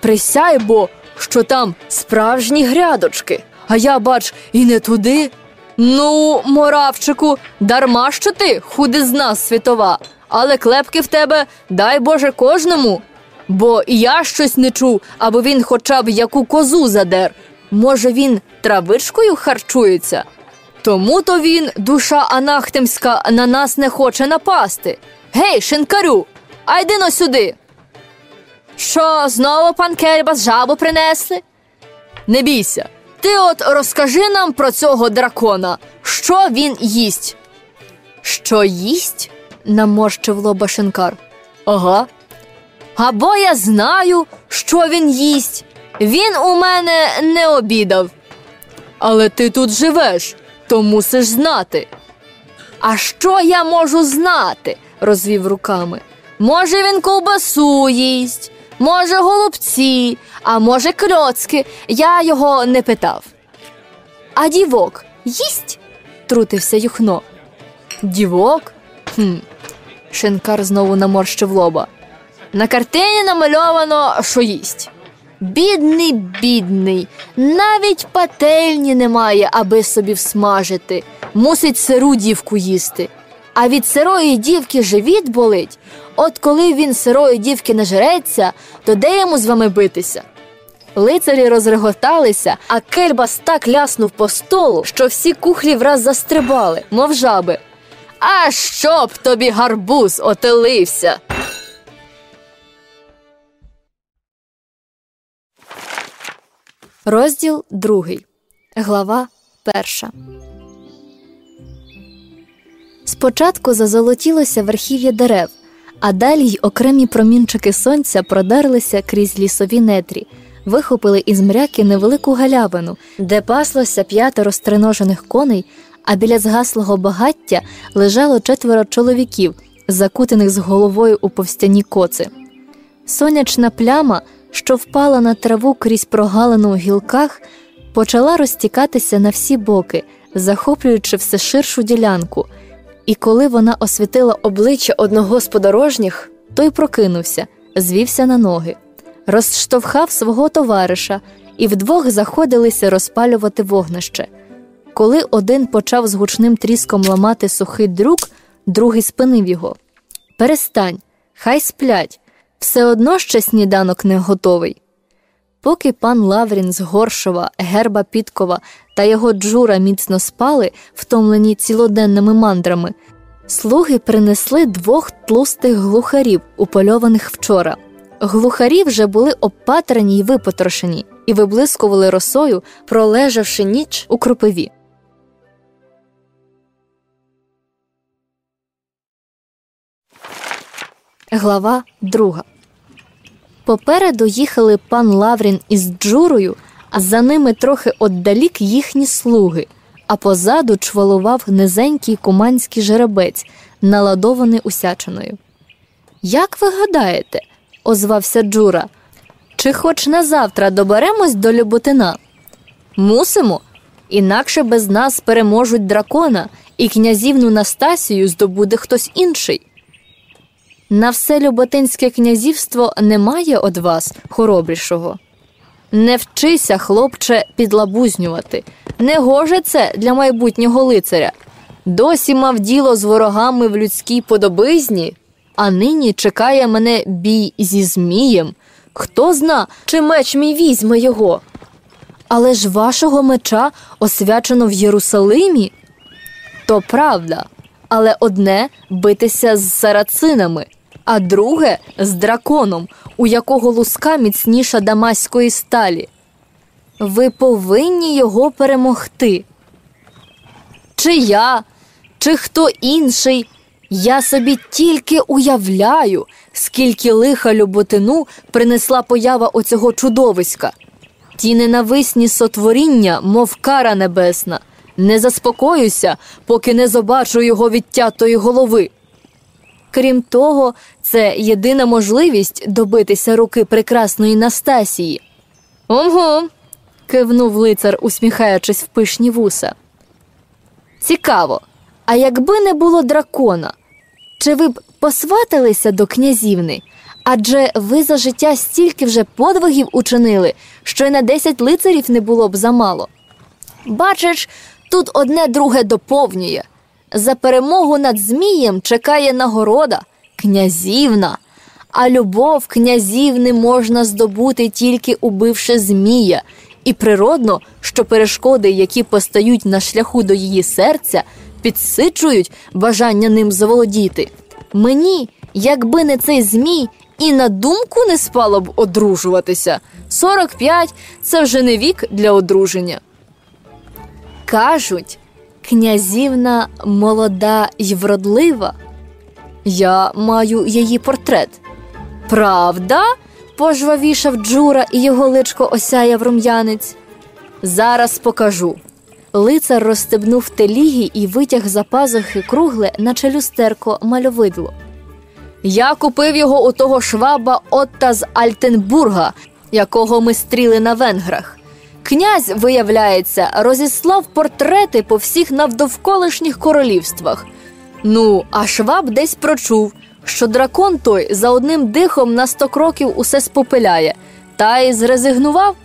Присяй бо, що там справжні грядочки, а я, бач, і не туди. Ну, моравчику, дарма що ти худизна світова, але клепки в тебе, дай Боже, кожному. Бо я щось не чув, аби він хоча б яку козу задер. Може, він травичкою харчується? Тому то він, душа анахтемська, на нас не хоче напасти. Гей, шинкарю, а йди но сюди. Що, знову пан Кельбас жабу принесли? Не бійся, ти от розкажи нам про цього дракона, що він їсть. Що їсть? наморщив лоба шинкар. Ага. Або я знаю, що він їсть. Він у мене не обідав. Але ти тут живеш, то мусиш знати. А що я можу знати? розвів руками. Може, він ковбасу їсть, може, голубці, а може, кльоцки. Я його не питав. А дівок їсть? трутився юхно. Дівок? Хм. Шинкар знову наморщив лоба. На картині намальовано, що їсть. Бідний, бідний, навіть пательні немає, аби собі всмажити. Мусить сиру дівку їсти. А від сирої дівки живіт болить. От коли він сирої дівки нажереться, то де йому з вами битися? Лицарі розреготалися, а кельбас так ляснув по столу, що всі кухлі враз застрибали, мов жаби. А щоб тобі гарбуз отелився.
Розділ другий. Глава перша. Спочатку зазолотілося верхів'я дерев, а далі й окремі промінчики сонця продерлися крізь лісові нетрі, вихопили із мряки невелику галявину, де паслося п'ятеро стриножених коней, а біля згаслого багаття лежало четверо чоловіків, закутаних з головою у повстяні коци. Сонячна пляма, що впала на траву крізь прогалину у гілках, почала розтікатися на всі боки, захоплюючи все ширшу ділянку. І коли вона освітила обличчя одного з подорожніх, той прокинувся, звівся на ноги, розштовхав свого товариша, і вдвох заходилися розпалювати вогнище. Коли один почав з гучним тріском ламати сухий друк, другий спинив його. Перестань, хай сплять, все одно ще сніданок не готовий. Поки пан Лаврін з Горшова, Герба Підкова та його джура міцно спали, втомлені цілоденними мандрами, слуги принесли двох тлустих глухарів, упольованих вчора. Глухарі вже були обпатрані й випотрошені і виблискували росою, пролежавши ніч у кропиві. Глава друга. Попереду їхали пан Лаврін із Джурою, а за ними трохи отдалік їхні слуги, а позаду чвалував низенький куманський жеребець, наладований усячиною. Як ви гадаєте, озвався Джура, чи хоч на завтра доберемось до Люботина? Мусимо, інакше без нас переможуть дракона, і князівну Настасію здобуде хтось інший. На все Люботинське князівство немає од вас хоробрішого. Не вчися, хлопче, підлабузнювати. Не гоже це для майбутнього лицаря. Досі мав діло з ворогами в людській подобизні, а нині чекає мене бій зі Змієм. Хто зна, чи меч мій візьме його. Але ж вашого меча освячено в Єрусалимі. То правда, але одне битися з сарацинами, а друге з драконом, у якого луска міцніша дамаської сталі. Ви повинні його перемогти. Чи я, чи хто інший, я собі тільки уявляю, скільки лиха люботину принесла поява оцього чудовиська. Ті ненависні сотворіння, мов кара небесна, не заспокоюся, поки не побачу його відтятої голови. Крім того, це єдина можливість добитися руки прекрасної Настасії. Ого. кивнув лицар, усміхаючись в пишні вуса. Цікаво. А якби не було дракона, чи ви б посватилися до князівни? Адже ви за життя стільки вже подвигів учинили, що й на десять лицарів не було б замало. Бачиш, тут одне друге доповнює. За перемогу над Змієм чекає нагорода, князівна, а любов князівни можна здобути тільки убивши Змія, і природно, що перешкоди, які постають на шляху до її серця, підсичують бажання ним заволодіти. Мені, якби не цей Змій, і на думку не спало б одружуватися. 45 – це вже не вік для одруження. Кажуть, князівна молода й вродлива. Я маю її портрет. Правда? пожвавішав Джура, і його личко осяяв рум'янець. Зараз покажу. Лицар розстебнув телігі і витяг за пазухи кругле, наче люстерко, мальовидло. Я купив його у того шваба Отта з Альтенбурга, якого ми стріли на венграх. Князь, виявляється, розіслав портрети по всіх навдовколишніх королівствах. Ну, а шваб десь прочув, що дракон той за одним дихом на сто кроків усе спопиляє, та й зрезигнував.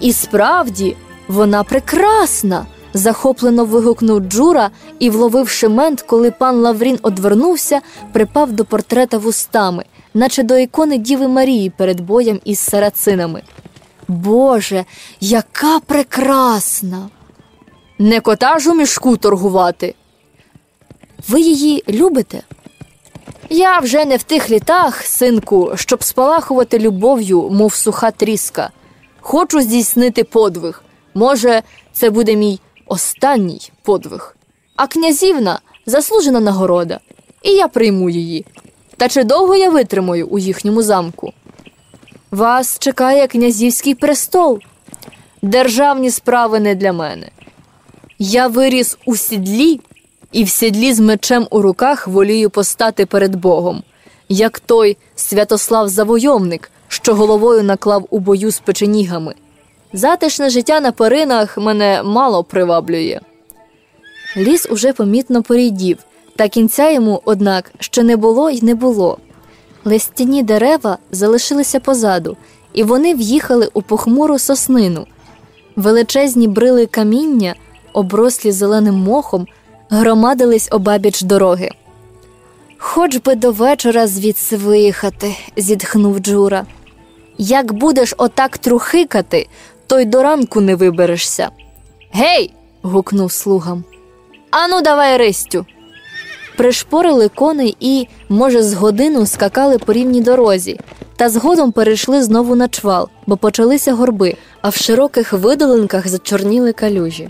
І справді, вона прекрасна. захоплено вигукнув Джура і, вловивши мент, коли пан Лаврін одвернувся, припав до портрета вустами, наче до ікони Діви Марії перед боєм із сарацинами. Боже, яка прекрасна! Не кота ж у мішку торгувати. Ви її любите? Я вже не в тих літах, синку, щоб спалахувати любов'ю, мов суха тріска. Хочу здійснити подвиг. Може, це буде мій останній подвиг. А князівна заслужена нагорода, і я прийму її. Та чи довго я витримаю у їхньому замку? Вас чекає князівський престол. Державні справи не для мене. Я виріс у сідлі і в сідлі з мечем у руках волію постати перед Богом, як той Святослав Завойовник, що головою наклав у бою з печенігами. Затишне життя на перинах мене мало приваблює. Ліс уже помітно порідів, та кінця йому, однак, ще не було й не було. Листяні дерева залишилися позаду, і вони в'їхали у похмуру соснину. Величезні брили каміння, оброслі зеленим мохом, громадились обабіч дороги. Хоч би до вечора звідси виїхати, зітхнув Джура. Як будеш отак трухикати, то й до ранку не виберешся. Гей. гукнув слугам. Ану, давай Ристю. Пришпорили коней і, може, з годину скакали по рівній дорозі, та згодом перейшли знову на чвал, бо почалися горби, а в широких видолинках зачорніли калюжі.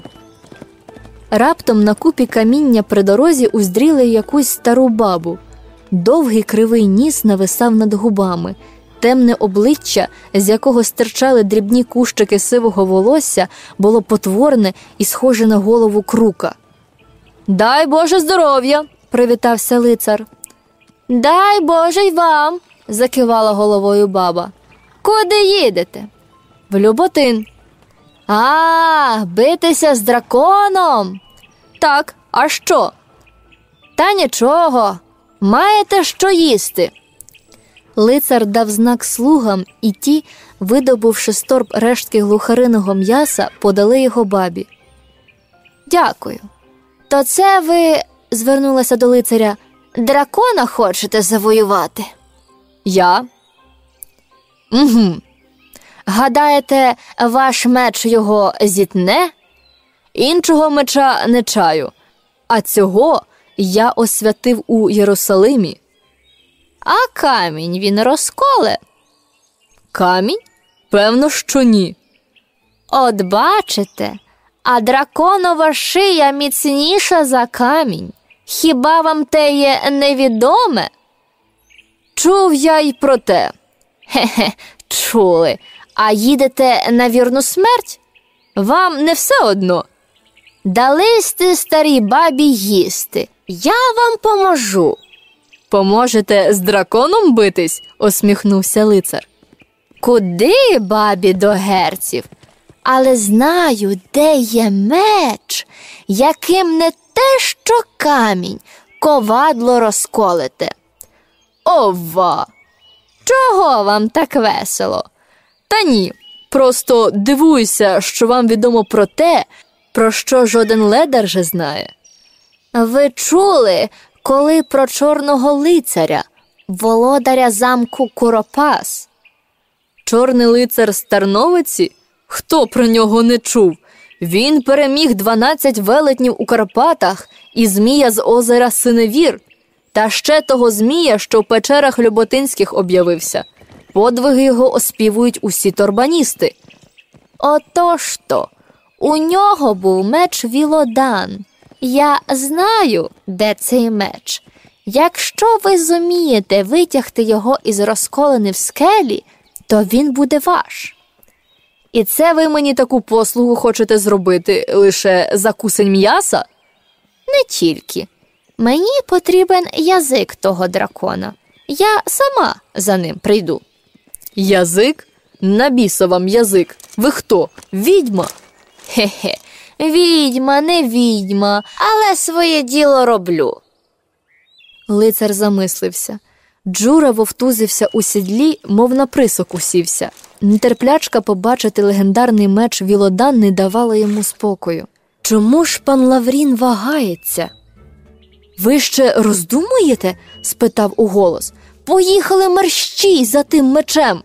Раптом на купі каміння при дорозі уздріли якусь стару бабу. Довгий кривий ніс нависав над губами, темне обличчя, з якого стирчали дрібні кущики сивого волосся, було потворне і схоже на голову крука.
Дай Боже здоров'я! Привітався лицар.
Дай Боже й вам, закивала головою баба. Куди їдете?
В Люботин.
А, битися з драконом.
Так, а що?
Та нічого, маєте що їсти. Лицар дав знак слугам, і ті, видобувши з торб рештки глухариного м'яса, подали його бабі. Дякую. То це ви, звернулася до лицаря, дракона хочете завоювати?
Я?
Угу. Гадаєте, ваш меч його зітне?
Іншого меча не чаю, а цього я освятив у Єрусалимі.
А камінь він розколе.
Камінь? Певно, що ні.
От бачите, а драконова шия міцніша за камінь. Хіба вам те є невідоме?
Чув я й про те.
Хе-хе, чули. А їдете на вірну смерть?
Вам не все одно.
Дались ти старій бабі їсти. Я вам поможу.
Поможете з драконом битись? осміхнувся лицар.
Куди бабі до герців? Але знаю, де є меч, яким не те, що камінь, ковадло розколите.
Ова!
Чого вам так весело?
Та ні. Просто дивуюся, що вам відомо про те, про що жоден ледар же знає.
Ви чули, коли про чорного лицаря, володаря замку Куропас?
Чорний лицар з Тарновиці? Хто про нього не чув? Він переміг 12 велетнів у Карпатах і Змія з озера Синевір, та ще того Змія, що в печерах Люботинських об'явився. Подвиги його оспівують усі торбаністи.
Отож то, у нього був меч Вілодан. Я знаю, де цей меч. Якщо ви зумієте витягти його із розколени в скелі, то він буде ваш.
І це ви мені таку послугу хочете зробити лише за кусень м'яса?
Не тільки. Мені потрібен язик того дракона. Я сама за ним прийду.
Язик? На біса вам язик. Ви хто? Відьма?
Хе-хе, відьма, не відьма, але своє діло роблю.
Лицар замислився. Джура вовтузився у сідлі, мов на присок усівся. Нетерплячка побачити легендарний меч Вілодан не давала йому спокою. Чому ж пан Лаврін вагається? Ви ще роздумуєте? спитав уголос. Поїхали мерщій за тим мечем.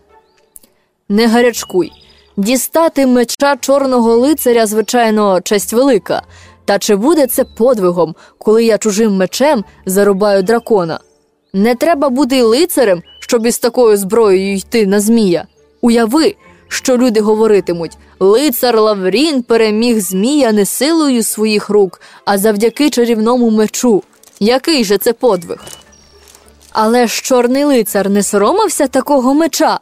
Не гарячкуй. Дістати меча чорного лицаря, звичайно, честь велика. Та чи буде це подвигом, коли я чужим мечем зарубаю дракона? Не треба бути лицарем, щоб із такою зброєю йти на Змія. Уяви, що люди говоритимуть лицар Лаврін переміг Змія не силою своїх рук, а завдяки чарівному мечу. Який же це подвиг? Але ж чорний лицар не соромився такого меча.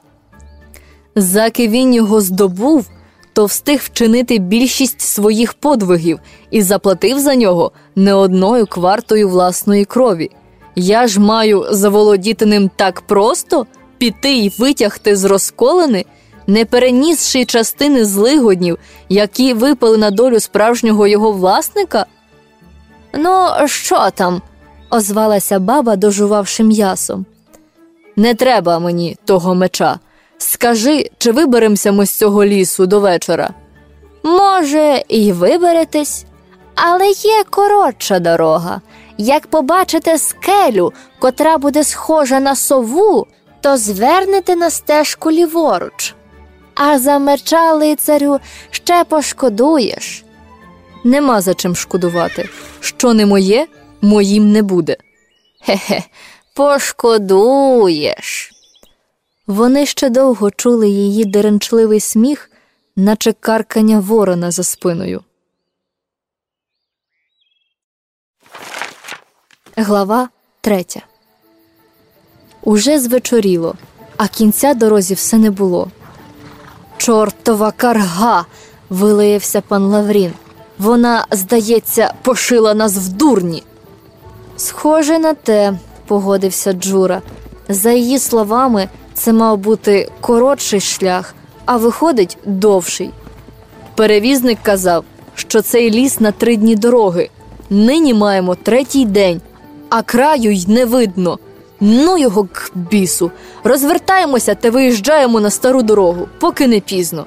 Заки він його здобув, то встиг вчинити більшість своїх подвигів і заплатив за нього не одною квартою власної крові. Я ж маю заволодіти ним так просто піти й витягти з розколини, не перенісши частини злигоднів, які випали на долю справжнього його власника.
Ну, що там? озвалася баба, дожувавши м'ясом.
Не треба мені того меча. Скажи, чи виберемося ми з цього лісу до вечора?
Може, і виберетесь, але є коротша дорога. Як побачите скелю, котра буде схожа на сову, то звернете на стежку ліворуч. А за меча лицарю ще пошкодуєш.
Нема за чим шкодувати. Що не моє, моїм не буде.
Хе-хе, пошкодуєш.
Вони ще довго чули її деренчливий сміх, наче каркання ворона за спиною. Глава третя.
Уже звечоріло, а кінця дорозі все не було.
Чортова карга. вилаявся пан Лаврін. Вона, здається, пошила нас в дурні.
Схоже на те, погодився Джура. За її словами, це мав бути коротший шлях, а виходить довший.
Перевізник казав, що цей ліс на три дні дороги. Нині маємо третій день, а краю й не видно. Ну його к бісу. Розвертаємося та виїжджаємо на стару дорогу, поки не пізно.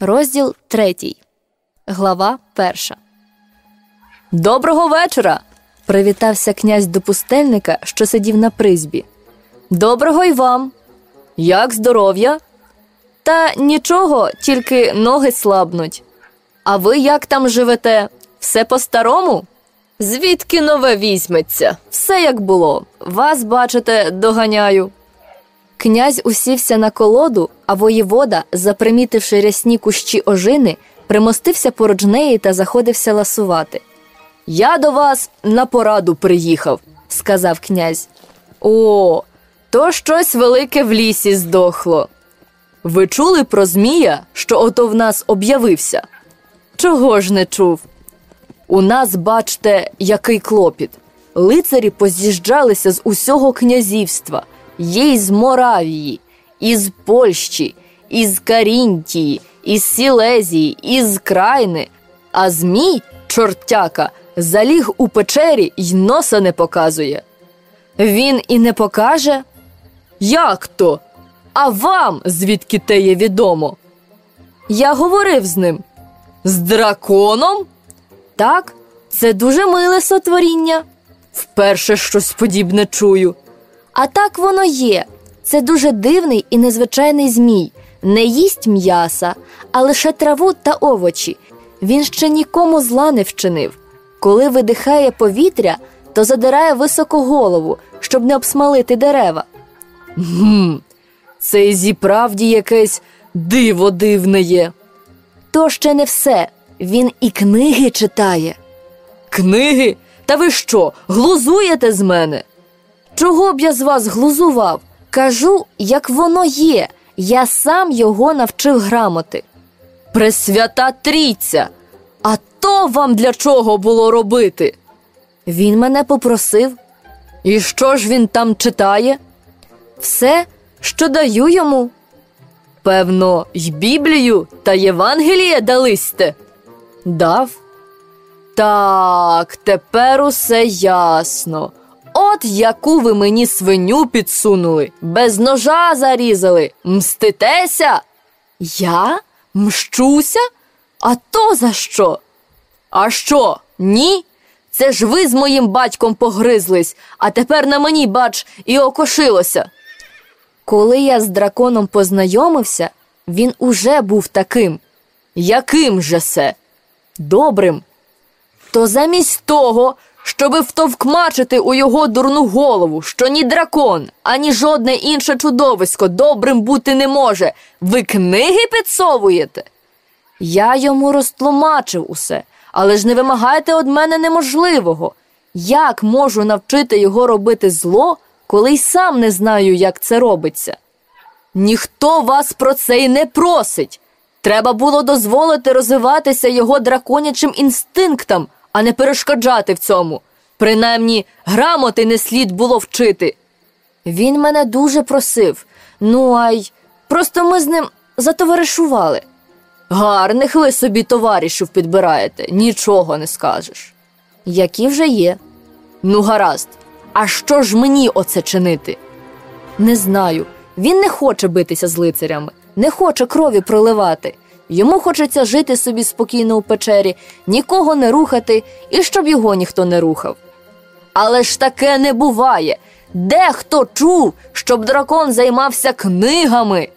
Розділ третій. Глава перша.
Доброго вечора.
Привітався князь до пустельника, що сидів на призбі.
Доброго й вам. Як здоров'я? Та нічого, тільки ноги слабнуть. А ви як там живете? Все по-старому? Звідки нове візьметься? Все як було. Вас, бачите, доганяю.
Князь усівся на колоду, а воєвода, запримітивши рясні кущі ожини, примостився поруч неї та заходився ласувати.
Я до вас на пораду приїхав, сказав князь. О, то щось велике в лісі здохло. Ви чули про Змія, що ото в нас об'явився? Чого ж не чув? У нас, бачте, який клопіт. Лицарі поз'їжджалися з усього князівства, є й з Моравії, із Польщі, із Карінтії, із Сілезії, із Крайни, а Змій, чортяка, заліг у печері й носа не показує. Він і не покаже? Як то? А вам звідки те є відомо? Я говорив з ним. З драконом? Так, це дуже миле сотворіння. Вперше щось подібне чую.
А так воно є. Це дуже дивний і незвичайний змій. Не їсть м'яса, а лише траву та овочі. Він ще нікому зла не вчинив. Коли видихає повітря, то задирає високо голову, щоб не обсмалити дерева.
Гм, це і зіправді якесь диво дивне є.
То ще не все. Він і книги читає.
Книги? Та ви що, глузуєте з мене?
Чого б я з вас глузував? Кажу, як воно є. Я сам його навчив грамоти.
Пресвята трійця. А то вам для чого було робити?
Він мене попросив.
І що ж він там читає?
Все, що даю йому.
Певно, й Біблію та Євангеліє далисте. Дав? Так, тепер усе ясно. От яку ви мені свиню підсунули, без ножа зарізали. Мститеся? Я? Мщуся? А то за що? А що? Ні? Це ж ви з моїм батьком погризлись, а тепер на мені, бач, і окошилося.
Коли я з драконом познайомився, він уже був таким.
Яким же се? Добрим. То замість того, щоби втовкмачити у його дурну голову, що ні дракон, ані жодне інше чудовисько добрим бути не може, ви книги підсовуєте? Я йому розтлумачив усе, але ж не вимагайте від мене неможливого. Як можу навчити його робити зло, коли й сам не знаю, як це робиться? Ніхто вас про це й не просить. Треба було дозволити розвиватися його драконячим інстинктам, а не перешкоджати в цьому. Принаймні, грамоти не слід було вчити.
Він мене дуже просив. Ну, а й просто ми з ним затоваришували.
Гарних ви собі товаришів підбираєте, нічого не скажеш.
Які вже є.
Ну, гаразд, а що ж мені оце чинити?
Не знаю. Він не хоче битися з лицарями, не хоче крові проливати. Йому хочеться жити собі спокійно у печері, нікого не рухати і щоб його ніхто не рухав.
Але ж таке не буває. Де хто чув, щоб дракон займався книгами?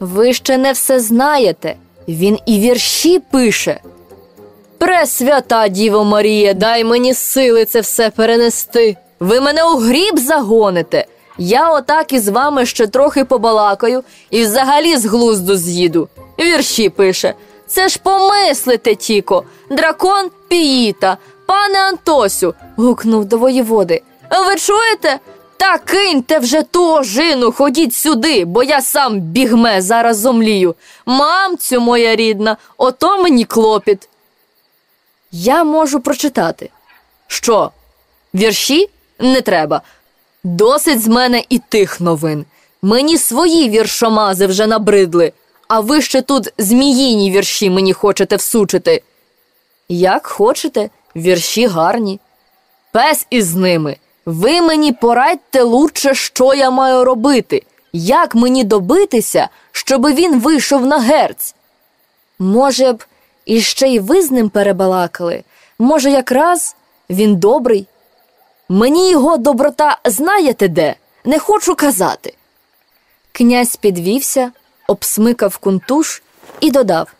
Ви ще не все знаєте. Він і вірші пише.
Пресвята Діво Марія, дай мені сили це все перенести. Ви мене у гріб загоните. Я отак із вами ще трохи побалакаю і взагалі з глузду з'їду. Вірші пише. Це ж помислите, Тіко, дракон Піїта, пане Антосю. гукнув до воєводи. Ви чуєте? Та киньте вже ту ожину, ходіть сюди, бо я сам бігме зараз зомлію. Мамцю моя рідна, ото мені клопіт. Я можу прочитати. Що? Вірші? Не треба. Досить з мене і тих новин. Мені свої віршомази вже набридли, а ви ще тут зміїні вірші мені хочете всучити. Як хочете, вірші гарні. Пес із ними. Ви мені порадьте лучше, що я маю робити, як мені добитися, щоби він вийшов на герць. Може б, іще й ви з ним перебалакали, може, якраз він добрий. Мені його доброта знаєте де, не хочу казати. Князь підвівся, обсмикав кунтуш і додав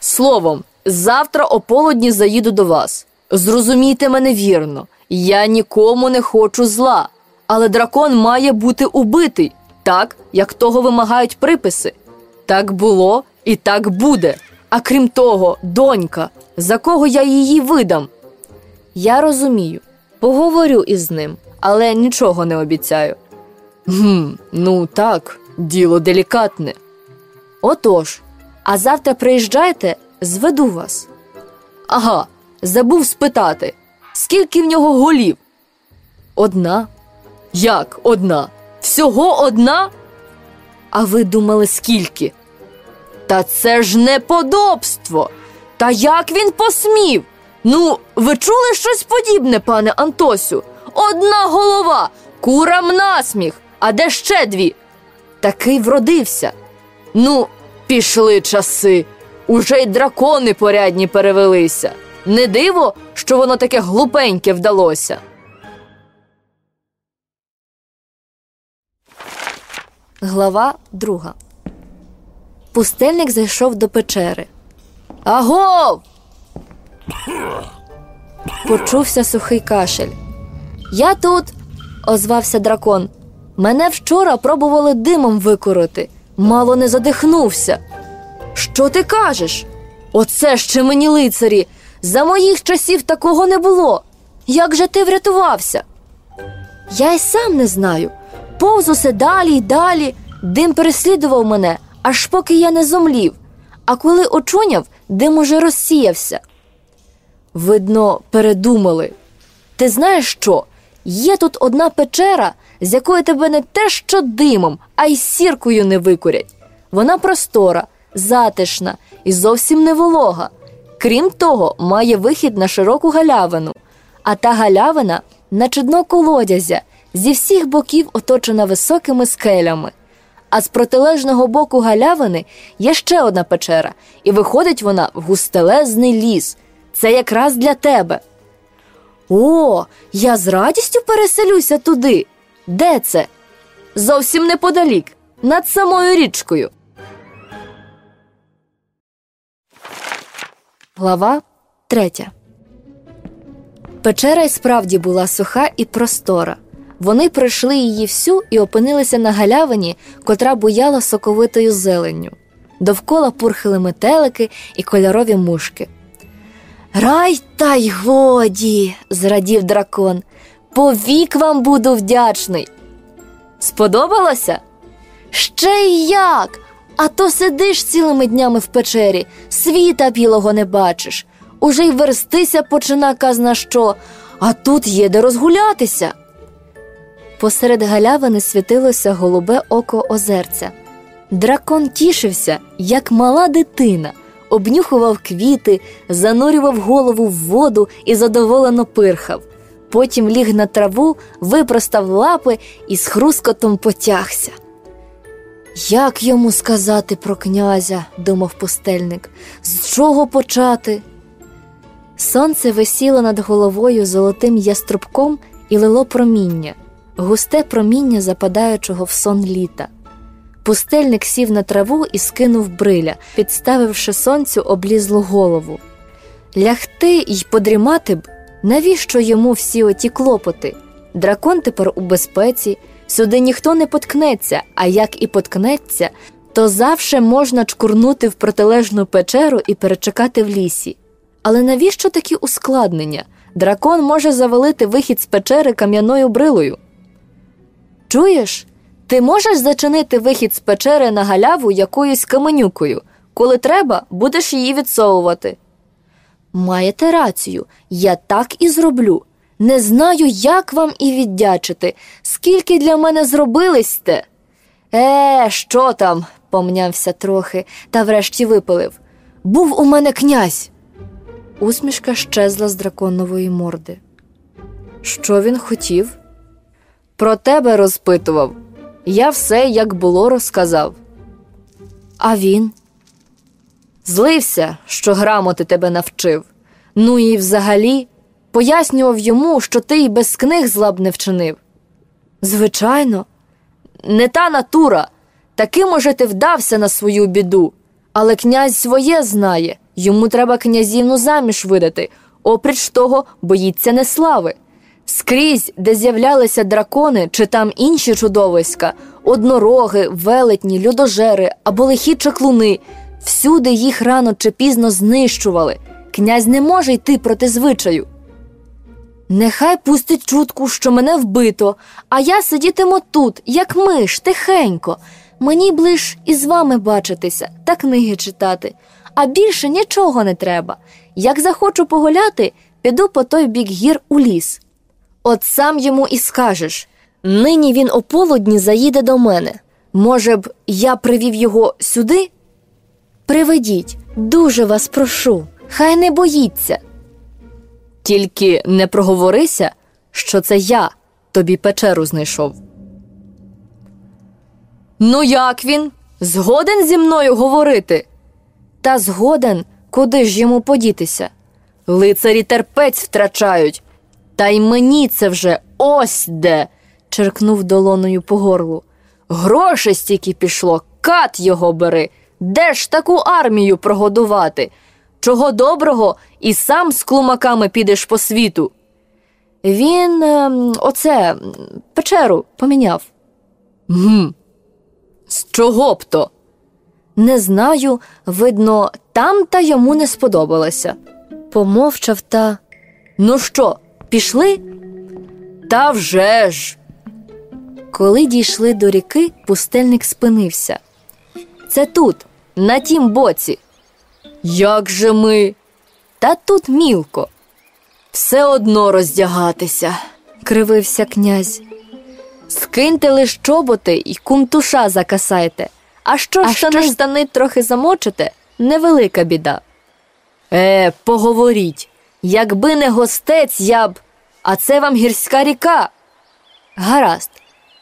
Словом, завтра о полудні заїду до вас. Зрозумійте мене вірно, я нікому не хочу зла, але дракон має бути убитий, так, як того вимагають приписи. Так було і так буде. А крім того, донька, за кого я її видам. Я розумію, поговорю із ним, але нічого не обіцяю. Гм, Ну так, діло делікатне. Отож, а завтра приїжджайте, зведу вас. Ага, забув спитати, скільки в нього голів? Одна. Як одна? Всього одна? А ви думали, скільки? Та це ж неподобство. Та як він посмів? Ну, ви чули щось подібне, пане Антосю? Одна голова, курам насміх, а де ще дві? Такий вродився. Ну, пішли часи. Уже й дракони порядні перевелися. Не диво, що воно таке глупеньке вдалося.
Глава друга. Пустельник зайшов до печери.
Агов!
Почувся сухий кашель. Я тут, озвався дракон. Мене вчора пробували димом викорити. Мало не задихнувся.
Що ти кажеш? Оце ще мені лицарі. За моїх часів такого не було. Як же ти врятувався?
Я й сам не знаю. Повз усе далі й далі. Дим переслідував мене, аж поки я не зомлів. А коли очуняв, дим уже розсіявся.
Видно, передумали.
Ти знаєш що? Є тут одна печера, з якої тебе не те що димом, а й сіркою не викурять. Вона простора, затишна і зовсім не волога. Крім того, має вихід на широку галявину, а та галявина, наче дно колодязя, зі всіх боків оточена високими скелями. А з протилежного боку галявини є ще одна печера, і виходить вона в густелезний ліс. Це якраз для тебе. О, я з радістю переселюся туди. Де це?
Зовсім неподалік, над самою річкою.
Глава третя. Печера й справді була суха і простора. Вони пройшли її всю і опинилися на галявині, котра буяла соковитою зеленню. Довкола пурхили метелики і кольорові мушки. Рай та й годі, зрадів дракон. Повік вам буду вдячний.
Сподобалося?
Ще й як? А то сидиш цілими днями в печері, світа білого не бачиш. Уже й верстися почина казна що, а тут є де розгулятися. Посеред галявини світилося голубе око озерця. Дракон тішився, як мала дитина, обнюхував квіти, занурював голову в воду і задоволено пирхав. Потім ліг на траву, випростав лапи і з хрускотом потягся. Як йому сказати про князя, думав пустельник, з чого почати? Сонце висіло над головою золотим яструбком і лило проміння, густе проміння западаючого в сон літа. Пустельник сів на траву і скинув бриля, підставивши сонцю облізлу голову. Лягти й подрімати б, навіщо йому всі оті клопоти? Дракон тепер у безпеці, сюди ніхто не поткнеться, а як і поткнеться, то завше можна чкурнути в протилежну печеру і перечекати в лісі. Але навіщо такі ускладнення? Дракон може завалити вихід з печери кам'яною брилою. Чуєш? Ти можеш зачинити вихід з печери на галяву якоюсь каменюкою. Коли треба, будеш її відсовувати. Маєте рацію, я так і зроблю. Не знаю, як вам і віддячити, скільки для мене зробили сте. Е, що там? помнявся трохи, та врешті випалив. Був у мене князь. Усмішка щезла з драконової морди. Що він хотів? Про тебе розпитував. Я все, як було, розказав. А він злився, що грамоти тебе навчив. Ну і взагалі пояснював йому, що ти й без книг зла б не вчинив. Звичайно, не та натура. Таким уже ти вдався на свою біду. Але князь своє знає, йому треба князівну заміж видати, опріч того, боїться не слави. Скрізь, де з'являлися дракони чи там інші чудовиська, однороги, велетні, людожери або лихі чаклуни, всюди їх рано чи пізно знищували. Князь не може йти проти звичаю. Нехай пустить чутку, що мене вбито, а я сидітиму тут, як миш, тихенько. Мені ближ із вами бачитися та книги читати, а більше нічого не треба. Як захочу погуляти, піду по той бік гір у ліс. От сам йому і скажеш нині він о полудні заїде до мене. Може б, я привів його сюди? Приведіть, дуже вас прошу, хай не боїться. Тільки не проговорися, що це я тобі печеру знайшов. Ну, як він? Згоден зі мною говорити? Та згоден, куди ж йому подітися? Лицарі терпець втрачають. Та й мені це вже ось де. черкнув долоною по горлу. Грошей стільки пішло, кат його бери. Де ж таку армію прогодувати? Чого доброго, і сам з клумаками підеш по світу. Він е, оце печеру поміняв. Гм. З чого б то? Не знаю, видно, там та йому не сподобалося. Помовчав та. Ну що, пішли? Та вже ж. Коли дійшли до ріки, пустельник спинився. Це тут, на тім боці. Як же ми? Та тут мілко. Все одно роздягатися, кривився князь. Скиньте лиш чоботи і кумтуша закасайте. А що а штани штани трохи замочите, невелика біда. Е, поговоріть. Якби не гостець, я б. А це вам гірська ріка. Гаразд,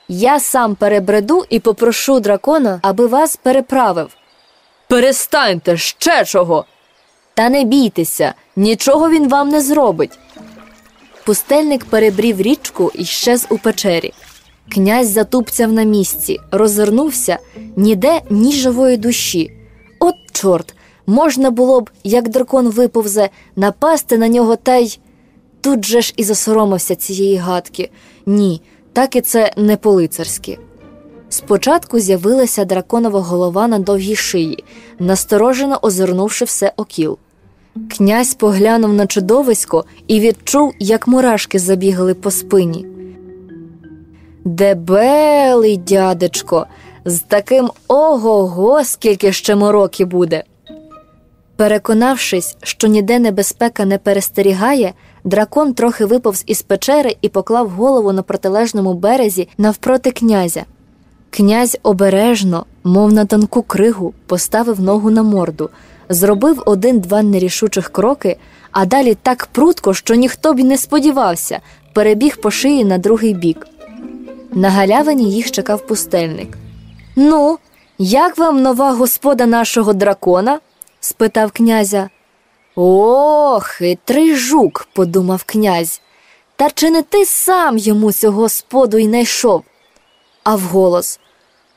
я сам перебреду і попрошу дракона, аби вас переправив. Перестаньте ще чого. Та не бійтеся, нічого він вам не зробить. Пустельник перебрів річку і щез у печері. Князь затупцяв на місці, розвернувся ніде ні живої душі. От, чорт, можна було б, як дракон виповзе, напасти на нього та й. Тут же ж і засоромився цієї гадки. Ні, так і це не по-лицарськи. Спочатку з'явилася драконова голова на довгій шиї, насторожено озирнувши все окіл. Князь поглянув на чудовисько і відчув, як мурашки забігали по спині. Дебелий, дядечко, з таким ого го, скільки ще мороки буде. Переконавшись, що ніде небезпека не перестерігає, дракон трохи виповз із печери і поклав голову на протилежному березі навпроти князя. Князь обережно, мов на тонку кригу, поставив ногу на морду, зробив один-два нерішучих кроки, а далі так прутко, що ніхто б не сподівався, перебіг по шиї на другий бік. На галявині їх чекав пустельник. Ну, як вам нова господа нашого дракона? Спитав князя. О, хитрий жук, подумав князь. Та чи не ти сам йому цього споду й найшов? А вголос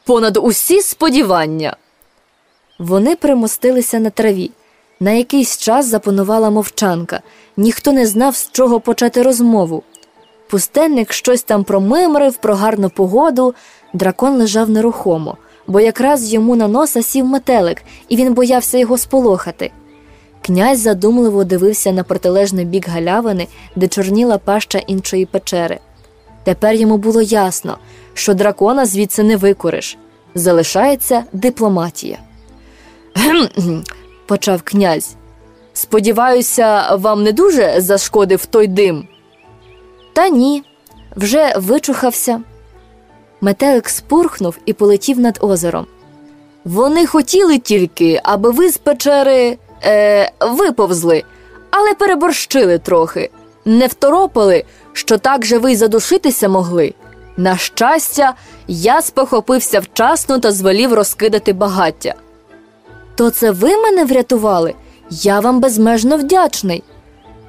понад усі сподівання. Вони примостилися на траві. На якийсь час запанувала мовчанка, ніхто не знав, з чого почати розмову. Пустенник щось там промимрив про гарну погоду, дракон лежав нерухомо, бо якраз йому на носа сів метелик, і він боявся його сполохати. Князь задумливо дивився на протилежний бік галявини, де чорніла паща іншої печери. Тепер йому було ясно, що дракона звідси не викуриш. Залишається дипломатія. «Гм-гм», – почав князь. Сподіваюся, вам не дуже зашкодив той дим. Та ні, вже вичухався. Метелик спурхнув і полетів над озером. Вони хотіли тільки, аби ви з печери е, виповзли, але переборщили трохи, не второпали, що так же ви й задушитися могли. На щастя, я спохопився вчасно та звелів розкидати багаття. То це ви мене врятували? Я вам безмежно вдячний.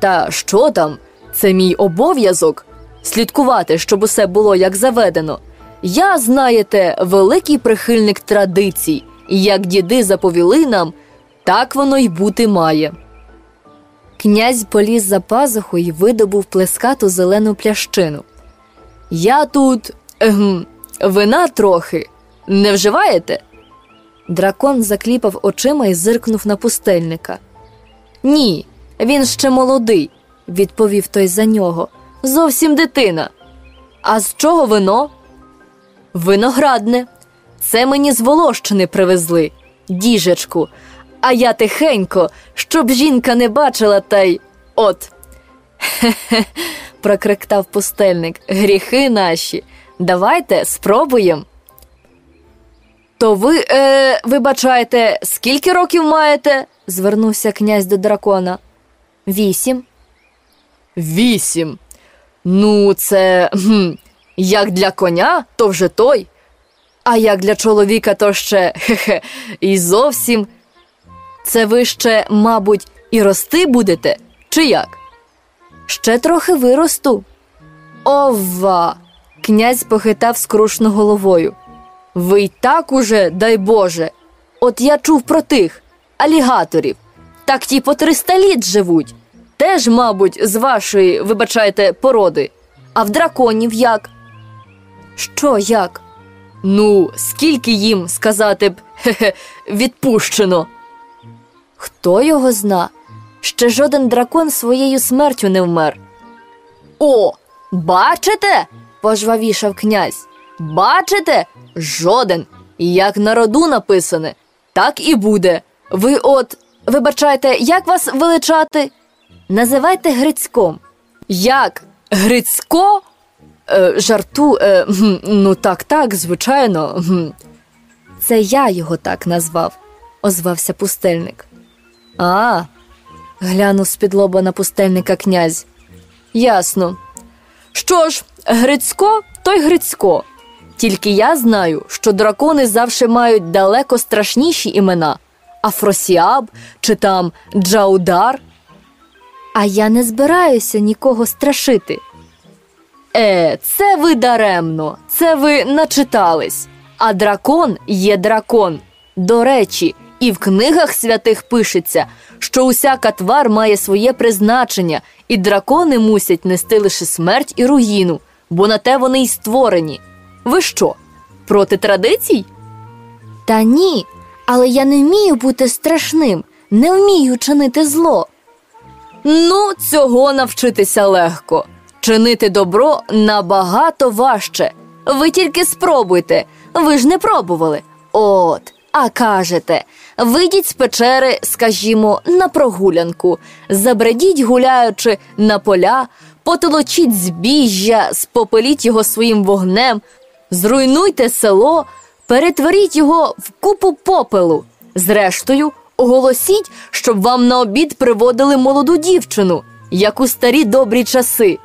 Та що там? Це мій обов'язок слідкувати, щоб усе було як заведено. Я, знаєте, великий прихильник традицій, і як діди заповіли нам, так воно й бути має. Князь поліз за пазуху і видобув плескату зелену плящину. Я тут егм, вина трохи. Не вживаєте? Дракон закліпав очима і зиркнув на пустельника. Ні, він ще молодий, відповів той за нього. Зовсім дитина. А з чого вино? Виноградне. Це мені з Волощини привезли, діжечку. А я тихенько, щоб жінка не бачила, та й от. Хе-хе, прокриктав пустельник. Гріхи наші. Давайте спробуємо. То ви, е, вибачаєте, скільки років маєте? звернувся князь до дракона. Вісім. Вісім. Ну, це хм, як для коня, то вже той. А як для чоловіка, то ще хе-хе, і зовсім. Це ви ще, мабуть, і рости будете, чи як? Ще трохи виросту. Ова. Князь похитав скрушно головою. Ви й так уже, дай Боже. От я чув про тих алігаторів. Так ті по триста літ живуть. Теж, мабуть, з вашої, вибачайте, породи. А в драконів як? Що як? Ну, скільки їм, сказати б, хе-хе, відпущено. Хто його зна? Ще жоден дракон своєю смертю не вмер. О, бачите? пожвавішав князь. Бачите? Жоден. Як на роду написане, так і буде. Ви от, вибачайте, як вас величати? Називайте Грицьком. Як? Грицько? Е, жарту, е, ну так, так, звичайно. Це я його так назвав, озвався пустельник. А, глянув з-під лоба на пустельника князь. Ясно. Що ж, Грицько, то й Грицько. Тільки я знаю, що дракони завжди мають далеко страшніші імена Афросіаб чи там Джаудар. А я не збираюся нікого страшити. Е, це ви даремно, це ви начитались. А дракон є дракон. До речі, і в книгах святих пишеться, що усяка твар має своє призначення, і дракони мусять нести лише смерть і руїну, бо на те вони й створені. Ви що, проти традицій? Та ні, але я не вмію бути страшним, не вмію чинити зло. Ну, цього навчитися легко. Чинити добро набагато важче. Ви тільки спробуйте, ви ж не пробували. От, а кажете, вийдіть з печери, скажімо, на прогулянку, забредіть, гуляючи на поля, потолочіть збіжжя, спопеліть його своїм вогнем, зруйнуйте село, перетворіть його в купу попелу. Зрештою, оголосіть, щоб вам на обід приводили молоду дівчину, як у старі добрі часи.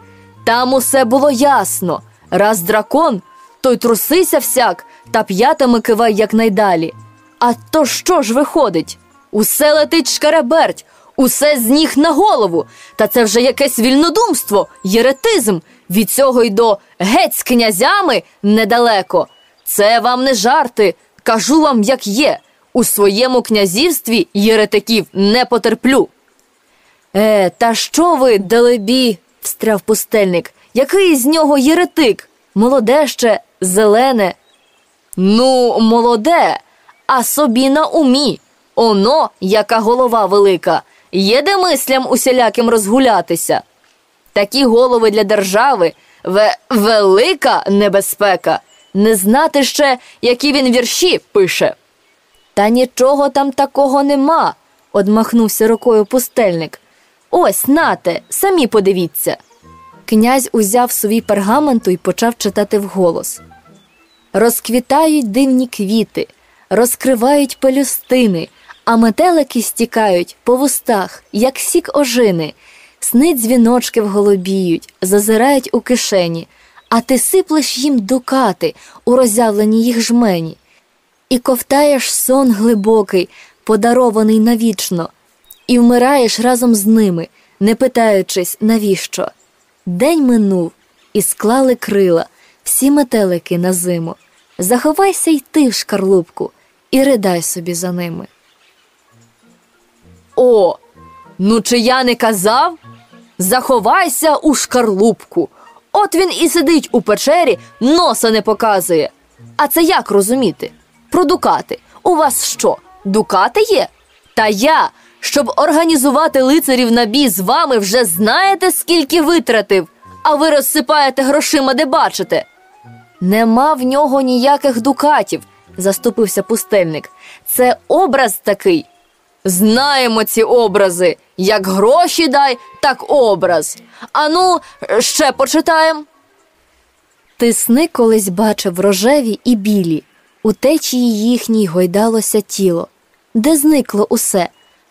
Там усе було ясно. Раз дракон, то й трусися всяк та п'ятами кивай якнайдалі. А то що ж виходить? Усе летить шкареберть, усе з ніг на голову. Та це вже якесь вільнодумство, єретизм. Від цього й до геть з князями недалеко. Це вам не жарти. Кажу вам, як є. У своєму князівстві єретиків не потерплю. Е, та що ви, далебі, встряв пустельник. Який з нього єретик? Молоде ще, зелене.
Ну, молоде, а собі на умі. Оно, яка голова велика, є де мислям усіляким розгулятися. Такі голови для держави ве велика небезпека. Не знати ще, які він вірші пише. Та нічого там такого нема, одмахнувся рукою пустельник. Ось, нате, самі подивіться. Князь узяв свій пергаменту і почав читати вголос. Розквітають дивні квіти, розкривають пелюстини, а метелики стікають по вустах, як сік ожини, сни дзвіночки вголобіють, зазирають у кишені, а ти сиплеш їм дукати у роззявлені їх жмені, і ковтаєш сон глибокий, подарований навічно, і вмираєш разом з ними, не питаючись, навіщо. День минув, і склали крила, всі метелики на зиму. Заховайся й ти в шкарлупку і ридай собі за ними. О, ну чи я не казав? Заховайся у шкарлупку. От він і сидить у печері, носа не показує. А це як розуміти? Про дукати. У вас що? Дукати є? Та я, щоб організувати лицарів на бій з вами, вже знаєте, скільки витратив, а ви розсипаєте грошима, де бачите. Нема в нього ніяких дукатів, заступився пустельник. Це образ такий. Знаємо ці образи. Як гроші дай, так образ. Ану, ще почитаємо. Ти сни колись бачив рожеві і білі, у течії їхній гойдалося тіло, де зникло усе.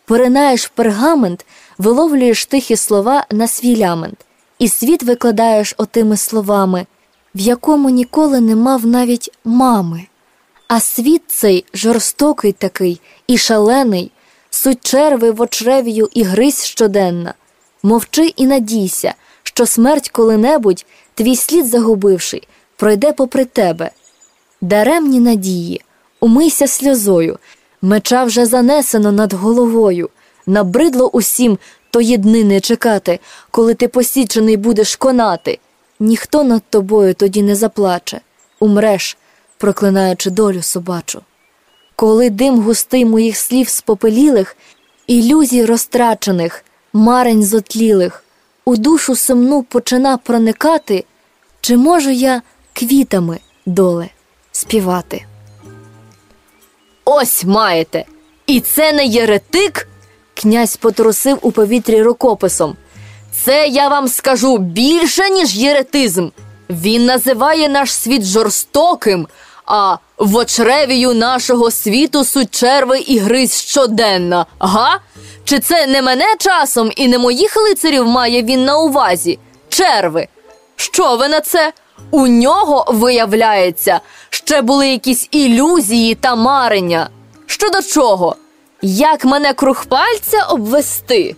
Поринаєш пергамент, виловлюєш тихі слова на свій лямент, і світ викладаєш отими словами, в якому ніколи не мав навіть мами. А світ цей жорстокий такий і шалений, суть черви в очревію і гризь щоденна. Мовчи і надійся, що смерть коли-небудь, твій слід загубивши, пройде попри тебе. Даремні надії, умийся сльозою, меча вже занесено над головою, набридло усім тої дни не чекати, коли ти посічений будеш конати. Ніхто над тобою тоді не заплаче, умреш, проклинаючи долю собачу. Коли дим густий моїх слів спопелілих, ілюзій розтрачених, марень зотлілих, у душу сумну почина проникати, чи можу я квітами доле співати? Ось маєте. І це не єретик? Князь потрусив у повітрі рукописом. Це я вам скажу більше, ніж єретизм. Він називає наш світ жорстоким, а в очревію нашого світу суть черви і гризь щоденна. Га? Чи це не мене часом і не моїх лицарів має він на увазі? Черви. Що ви на це? У нього, виявляється, ще були якісь ілюзії та марення. Щодо чого? Як мене круг пальця обвести?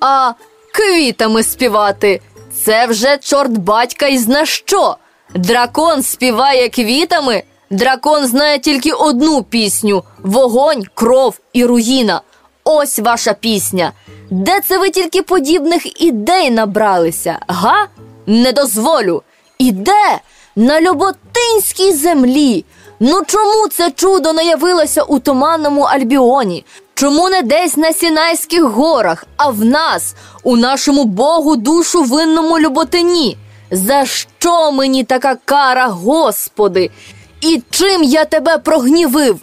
А квітами співати це вже чорт батька й зна що. Дракон співає квітами. Дракон знає тільки одну пісню вогонь, кров і руїна. Ось ваша пісня. Де це ви тільки подібних ідей набралися? Га? Не дозволю. І де? На Люботинській землі. Ну чому це чудо не явилося у туманному Альбіоні? Чому не десь на Сінайських горах, а в нас, у нашому Богу душу винному Люботині? За що мені така кара, Господи? І чим я тебе прогнівив?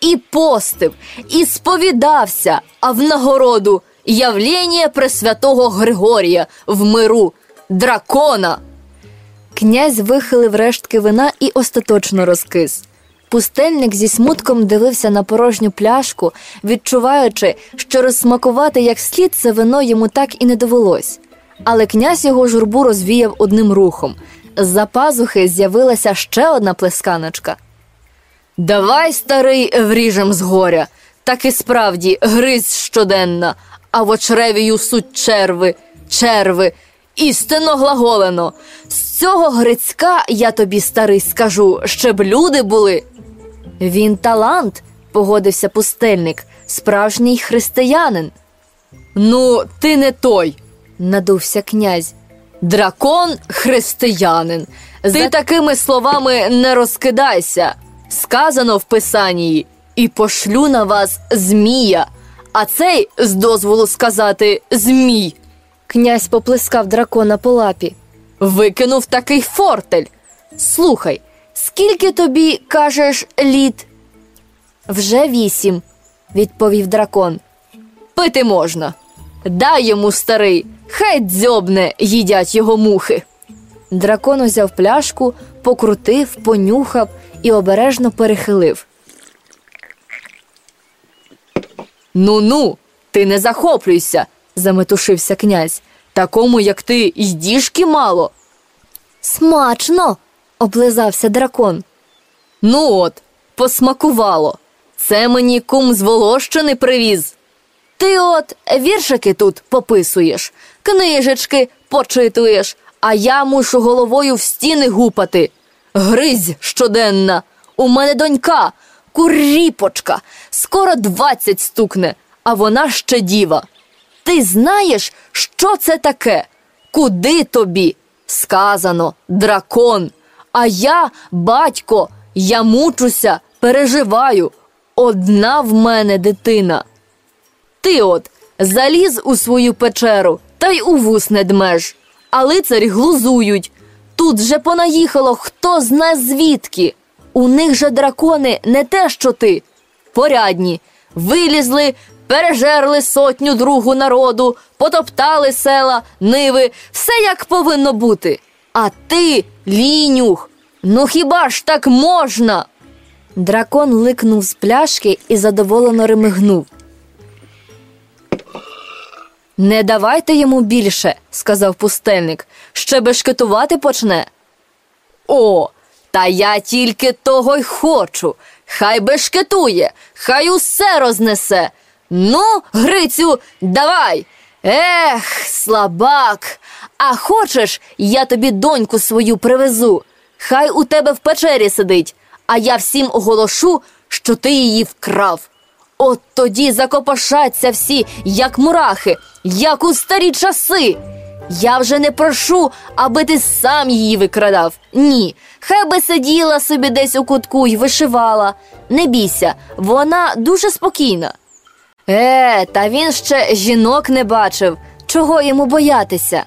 І постив, і сповідався, а в нагороду явлення Пресвятого Григорія в миру, дракона. Князь вихилив рештки вина і остаточно розкис. Пустельник зі смутком дивився на порожню пляшку, відчуваючи, що розсмакувати як слід це вино йому так і не довелось. Але князь його журбу розвіяв одним рухом. З-за пазухи з'явилася ще одна плесканочка. Давай, старий, вріжем з горя. Так і справді гризь щоденна, а в очревію суть черви, черви, істинно глаголено. З цього грицька я тобі, старий, скажу, щоб люди були. Він талант, погодився пустельник, справжній християнин. Ну, ти не той, надувся князь. Дракон християнин. Ти такими словами не розкидайся. сказано в Писанні, і пошлю на вас Змія, а цей, з дозволу сказати, Змій.
Князь поплескав дракона по лапі.
Викинув такий фортель. Слухай, скільки тобі кажеш літ?
Вже вісім, відповів дракон.
Пити можна. Дай йому старий, хай дзьобне їдять його мухи.
Дракон узяв пляшку, покрутив, понюхав і обережно перехилив.
Ну ну, ти не захоплюйся, заметушився князь. Такому, як ти, й діжки мало.
Смачно. облизався дракон.
Ну от, посмакувало. Це мені кум з Волощини привіз. Ти от віршики тут пописуєш, книжечки почитуєш, а я мушу головою в стіни гупати. Гризь щоденна. У мене донька, куріпочка, скоро двадцять стукне, а вона ще діва. Ти знаєш, що це таке? Куди тобі? Сказано, дракон. А я, батько, я мучуся, переживаю. Одна в мене дитина. Ти от заліз у свою печеру та й у вус не дмеш, а лицарі глузують. Тут же понаїхало хто зна звідки. У них же дракони не те, що ти. Порядні, вилізли, пережерли сотню другу народу, потоптали села, ниви, все як повинно бути. А ти, лінюх, ну хіба ж так можна?
Дракон ликнув з пляшки і задоволено ремигнув.
Не давайте йому більше, сказав пустельник, ще бешкетувати почне. О, та я тільки того й хочу. Хай бешкетує, хай усе рознесе. Ну, Грицю, давай. Ех, слабак. А хочеш, я тобі доньку свою привезу. Хай у тебе в печері сидить, а я всім оголошу, що ти її вкрав. От тоді закопошаться всі, як мурахи, як у старі часи. Я вже не прошу, аби ти сам її викрадав. Ні, хай би сиділа собі десь у кутку й вишивала. Не бійся, вона дуже спокійна. Е, та він ще жінок не бачив. Чого йому боятися?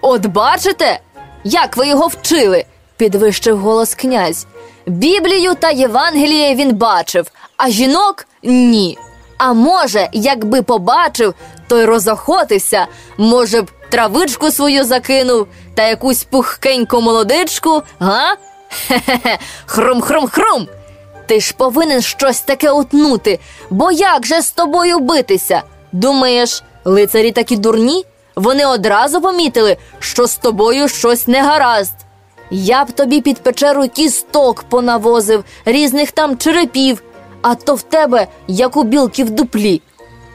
От бачите, як ви його вчили, підвищив голос князь. Біблію та Євангеліє він бачив, а жінок ні. А може, якби побачив, то й розохотився, може б, травичку свою закинув та якусь пухкеньку молодичку, га? Хе-хе-хе, хрум-хрум-хрум. Ти ж повинен щось таке утнути, бо як же з тобою битися? Думаєш, лицарі такі дурні? Вони одразу помітили, що з тобою щось не гаразд. Я б тобі під печеру кісток понавозив, різних там черепів, а то в тебе, як у білки в дуплі.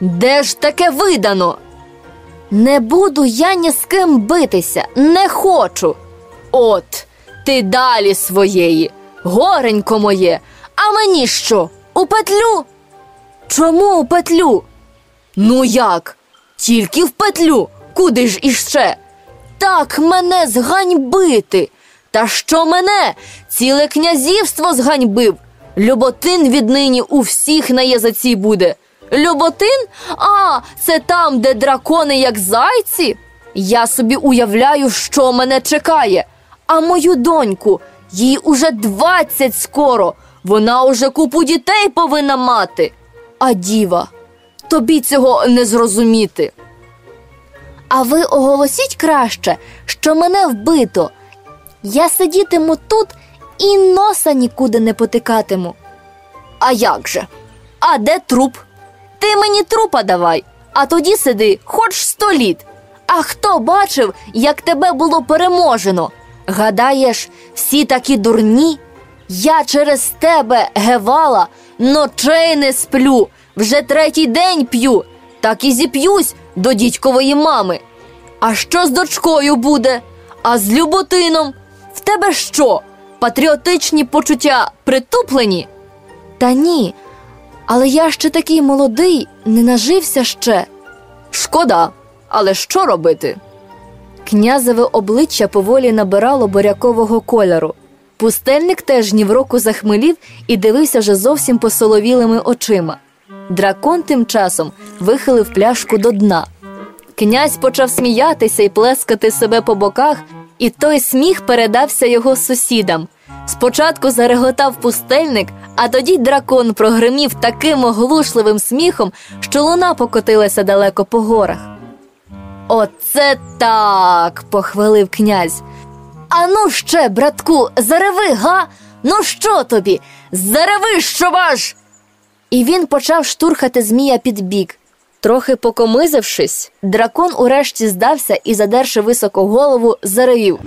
Де ж таке видано? Не буду я ні з ким битися, не хочу. От, ти далі своєї, горенько моє, а мені що? У петлю? Чому у петлю? Ну як? Тільки в петлю, куди ж іще? Так мене зганьбити. Та що мене? Ціле князівство зганьбив. Люботин віднині у всіх на язиці буде. Люботин? А, це там, де дракони, як зайці. Я собі уявляю, що мене чекає. А мою доньку, їй уже двадцять скоро. Вона уже купу дітей повинна мати. А діва, тобі цього не зрозуміти.
А ви оголосіть краще, що мене вбито. Я сидітиму тут і носа нікуди не потикатиму.
А як же? А де труп? Ти мені трупа давай, а тоді сиди хоч сто літ. А хто бачив, як тебе було переможено? Гадаєш, всі такі дурні? Я через тебе, гевала, ночей не сплю, вже третій день п'ю, так і зіп'юсь до дідькової мами. А що з дочкою буде? А з Люботином? В тебе що? Патріотичні почуття притуплені?
Та ні, але я ще такий молодий, не нажився ще.
Шкода, але що робити?
Князеве обличчя поволі набирало бурякового кольору. Пустельник теж ні в року захмелів і дивився вже зовсім посоловілими очима. Дракон тим часом вихилив пляшку до дна. Князь почав сміятися і плескати себе по боках, і той сміх передався його сусідам. Спочатку зареготав пустельник, а тоді дракон прогримів таким оглушливим сміхом, що луна покотилася далеко по горах. Оце так. похвалив князь. Ану ще, братку, зареви, га? Ну що тобі? Зареви, що ваш. І він почав штурхати Змія під бік. Трохи покомизившись, дракон урешті здався і, задерши високо голову, заревів.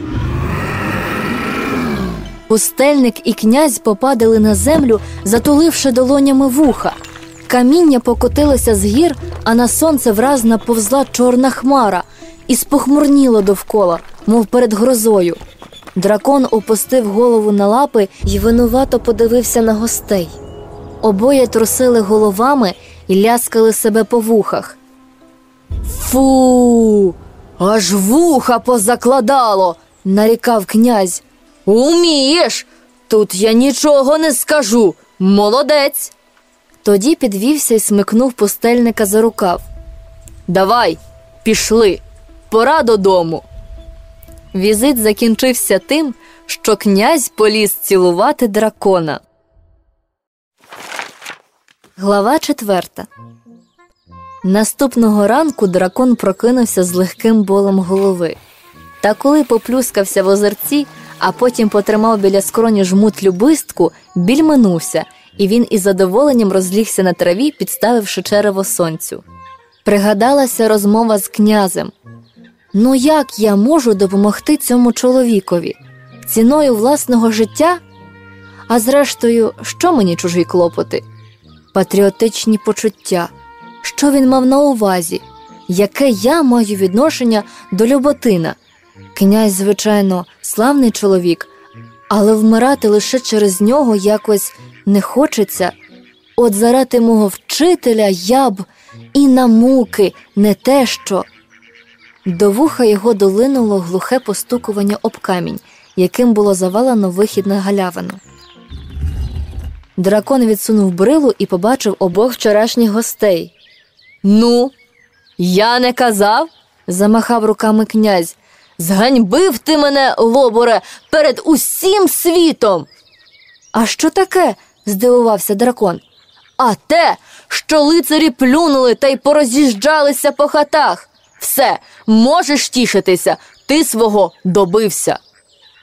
Пустельник і князь попадали на землю, затуливши долонями вуха. Каміння покотилося з гір, а на сонце враз наповзла чорна хмара і спохмурніло довкола, мов перед грозою. Дракон опустив голову на лапи і винувато подивився на гостей. Обоє трусили головами і ляскали себе по вухах. Фу, аж вуха позакладало, нарікав князь. Умієш, тут я нічого не скажу. Молодець. Тоді підвівся і смикнув пустельника за рукав. Давай, пішли, пора додому. Візит закінчився тим, що князь поліз цілувати дракона. Глава четверта. Наступного ранку дракон прокинувся з легким болем голови. Та коли поплюскався в озерці, а потім потримав біля скроні жмут любистку, біль минувся, і він із задоволенням розлігся на траві, підставивши черево сонцю. Пригадалася розмова з князем. Ну як я можу допомогти цьому чоловікові? Ціною власного життя? А зрештою, що мені чужі клопоти? Патріотичні почуття. Що він мав на увазі? Яке я маю відношення до Люботина? Князь, звичайно, славний чоловік, але вмирати лише через нього якось не хочеться. От заради мого вчителя я б і на муки не те що. До вуха його долинуло глухе постукування об камінь, яким було завалено вихід на галявину. Дракон відсунув брилу і побачив обох вчорашніх гостей. Ну, я не казав, замахав руками князь. Зганьбив ти мене, лоборе, перед усім світом. А що таке? здивувався дракон. А те, що лицарі плюнули та й пороз'їжджалися по хатах. Все, можеш тішитися, ти свого добився.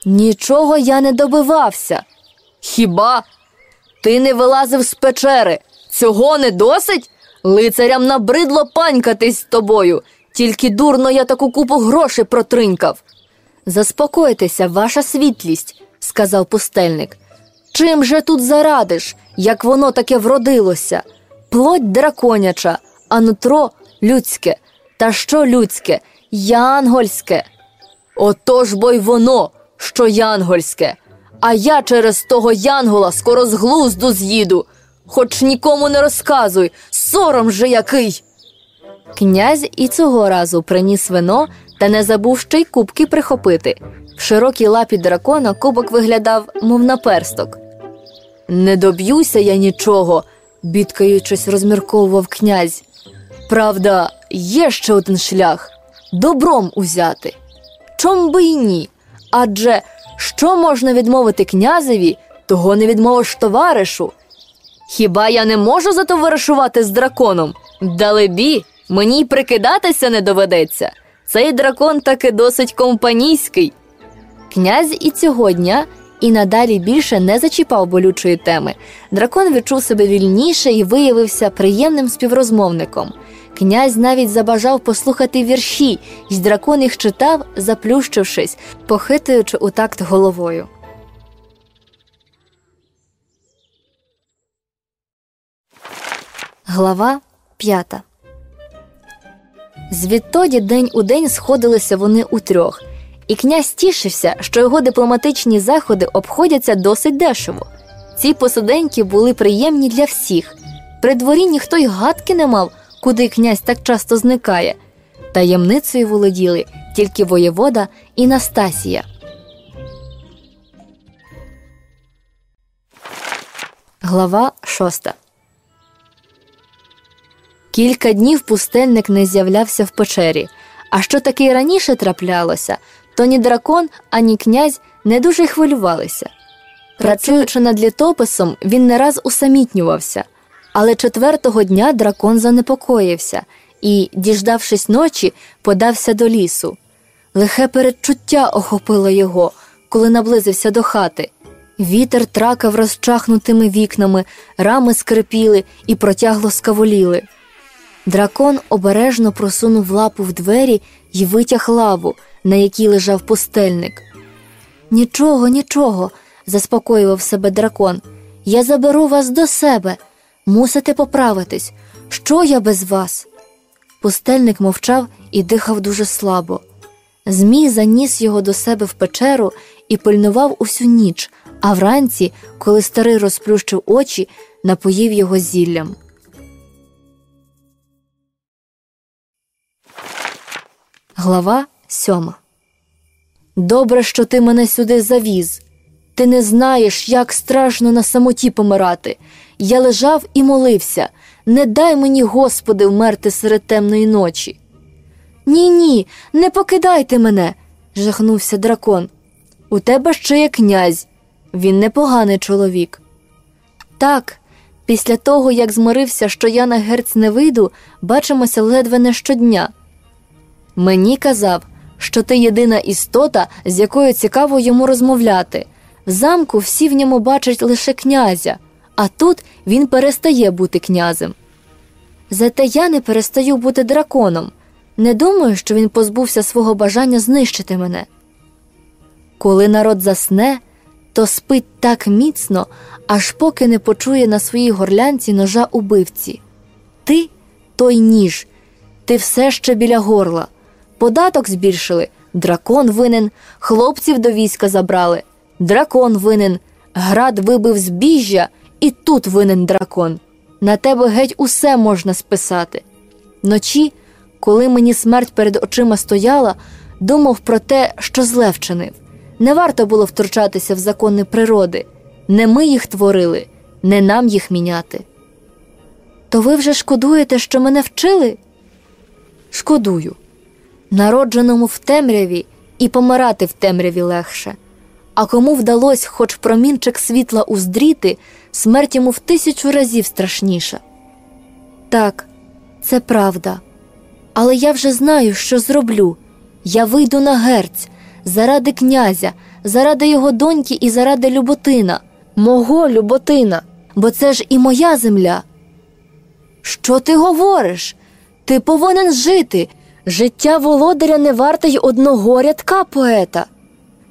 Нічого я не добивався. Хіба ти не вилазив з печери? Цього не досить? Лицарям набридло панькатись з тобою, тільки дурно я таку купу грошей протринькав. Заспокойтеся, ваша світлість, сказав пустельник. Чим же тут зарадиш, як воно таке вродилося? Плоть драконяча, а нутро людське. Та що людське, янгольське. Отож бо й воно, що янгольське, а я через того янгола скоро з глузду з'їду, хоч нікому не розказуй, сором же який. Князь і цього разу приніс вино та не забув ще й кубки прихопити. В широкій лапі дракона кубок виглядав, мов наперсток. Не доб'юся я нічого, бідкаючись, розмірковував князь. Правда, є ще один шлях добром узяти. Чом би й ні? Адже що можна відмовити князеві, того не відмовиш товаришу. Хіба я не можу затоваришувати з драконом? Далебі, мені й прикидатися не доведеться. Цей дракон таки досить компанійський. Князь і цього дня і надалі більше не зачіпав болючої теми. Дракон відчув себе вільніше і виявився приємним співрозмовником. Князь навіть забажав послухати вірші, й дракон їх читав, заплющившись, похитуючи у такт головою. Глава п'ята Звідтоді день у день сходилися вони утрьох, і князь тішився, що його дипломатичні заходи обходяться досить дешево. Ці посиденьки були приємні для всіх. При дворі ніхто й гадки не мав, куди князь так часто зникає. Таємницею володіли тільки воєвода і Настасія. Глава шоста. Кілька днів пустельник не з'являвся в печері. А що таки й раніше траплялося, то ні дракон, ані князь не дуже хвилювалися. Працюючи над літописом, він не раз усамітнювався, але четвертого дня дракон занепокоївся і, діждавшись ночі, подався до лісу. Лихе передчуття охопило його, коли наблизився до хати. Вітер тракав розчахнутими вікнами, рами скрипіли і протягло скаволіли. Дракон обережно просунув лапу в двері і витяг лаву, на якій лежав пустельник. Нічого, нічого, заспокоював себе дракон. Я заберу вас до себе. Мусите поправитись. Що я без вас? Пустельник мовчав і дихав дуже слабо. Змій заніс його до себе в печеру і пильнував усю ніч, а вранці, коли старий розплющив очі, напоїв його зіллям. Глава сьома. Добре, що ти мене сюди завіз. Ти не знаєш, як страшно на самоті помирати. Я лежав і молився. Не дай мені, Господи, вмерти серед темної ночі. Ні, ні, не покидайте мене, жахнувся дракон. У тебе ще є князь. Він непоганий чоловік. Так, після того, як змирився, що я на герць не вийду, бачимося ледве не щодня. Мені казав, що ти єдина істота, з якою цікаво йому розмовляти. В замку всі в ньому бачать лише князя, а тут він перестає бути князем. Зате я не перестаю бути драконом. Не думаю, що він позбувся свого бажання знищити мене. Коли народ засне, то спить так міцно, аж поки не почує на своїй горлянці ножа убивці. Ти той ніж, ти все ще біля горла. Податок збільшили, дракон винен, хлопців до війська забрали, дракон винен, град вибив збіжжя, і тут винен дракон. На тебе геть усе можна списати. Ночі, коли мені смерть перед очима стояла, думав про те, що зле вчинив. Не варто було втручатися в закони природи, не ми їх творили, не нам їх міняти. То ви вже шкодуєте, що мене вчили? Шкодую. Народженому в темряві і помирати в темряві легше. А кому вдалося хоч промінчик світла уздріти, смерть йому в тисячу разів страшніша. Так, це правда. Але я вже знаю, що зроблю. Я вийду на герць заради князя, заради його доньки і заради Люботина, мого Люботина, бо це ж і моя земля. Що ти говориш? Ти повинен жити. Життя володаря не варте й одного рядка поета.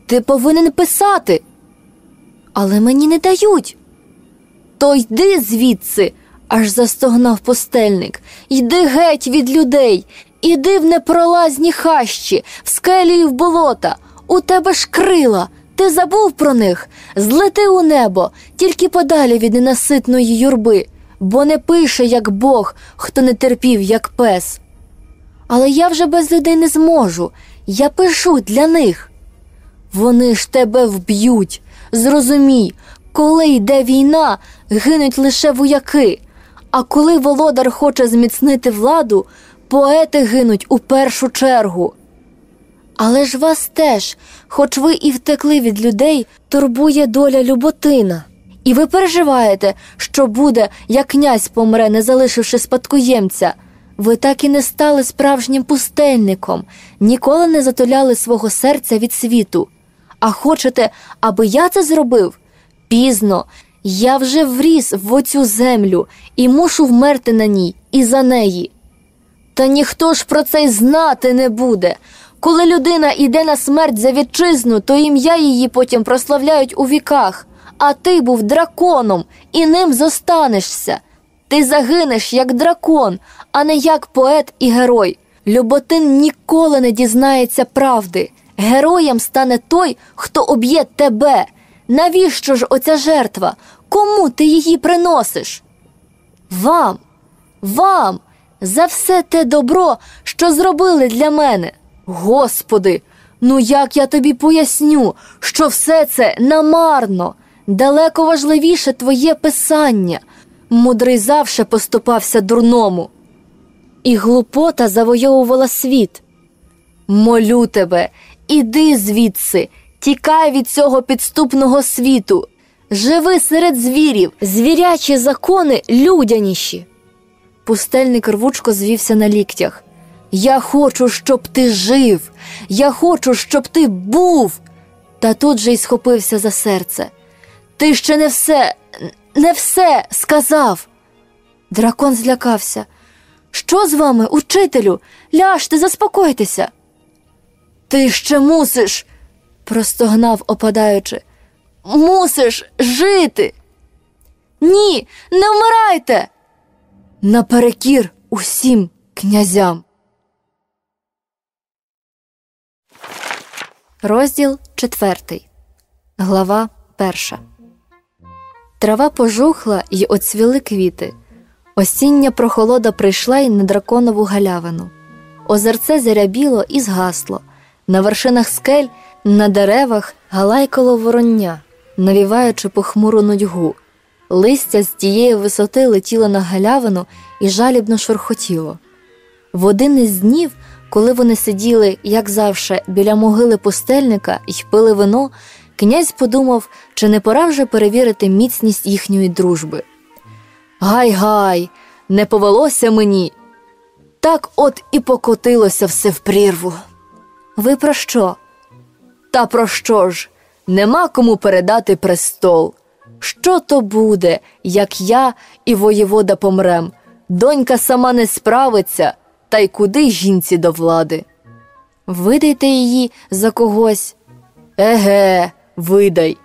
Ти повинен писати. Але мені не дають. То йди звідси, аж застогнав постельник. Йди геть від людей, іди в непролазні хащі, в скелі і в болота. У тебе ж крила. Ти забув про них, злети у небо, тільки подалі від ненаситної юрби, бо не пише, як Бог, хто не терпів, як пес. Але я вже без людей не зможу. Я пишу для них. Вони ж тебе вб'ють. Зрозумій, коли йде війна, гинуть лише вояки. А коли володар хоче зміцнити владу, поети гинуть у першу чергу. Але ж вас теж, хоч ви і втекли від людей, турбує доля Люботина. І ви переживаєте, що буде, як князь помре, не залишивши спадкоємця. Ви так і не стали справжнім пустельником, ніколи не затуляли свого серця від світу. А хочете, аби я це зробив? Пізно. Я вже вріс в оцю землю і мушу вмерти на ній і за неї. Та ніхто ж про це й знати не буде. Коли людина йде на смерть за вітчизну, то ім'я її потім прославляють у віках, а ти був драконом і ним зостанешся. Ти загинеш як дракон, а не як поет і герой. Люботин ніколи не дізнається правди. Героєм стане той, хто об'є тебе. Навіщо ж оця жертва? Кому ти її приносиш? Вам, вам, за все те добро, що зробили для мене. Господи, ну як я тобі поясню, що все це намарно,
далеко важливіше твоє писання. Мудрий завше поступався дурному. І глупота завойовувала світ. Молю тебе, іди звідси, тікай від цього підступного світу, живи серед звірів, звірячі закони людяніші. Пустельник рвучко звівся на ліктях. Я хочу, щоб ти жив, я хочу, щоб ти був. Та тут же й схопився за серце. Ти ще не все, не все сказав. Дракон злякався. Що з вами, учителю? Ляжте, заспокойтеся. Ти ще мусиш, простогнав, опадаючи. Мусиш жити. Ні, не вмирайте. Наперекір усім князям.
Розділ четвертий. Глава перша. Трава пожухла й оцвіли квіти. Осіння прохолода прийшла й на драконову галявину. Озерце зарябіло і згасло. На вершинах скель, на деревах галайкало вороння, навіваючи похмуру нудьгу. Листя з тієї висоти летіло на галявину і жалібно шурхотіло. В один із днів, коли вони сиділи, як завше, біля могили пустельника і пили вино, князь подумав, чи не пора вже перевірити міцність їхньої дружби.
Гай гай, не повелося мені. Так от і покотилося все в прірву.
Ви про що?
Та про що ж? Нема кому передати престол. Що то буде, як я і воєвода помрем? Донька сама не справиться, та й куди жінці до влади?
Видайте її за когось.
Еге, видай.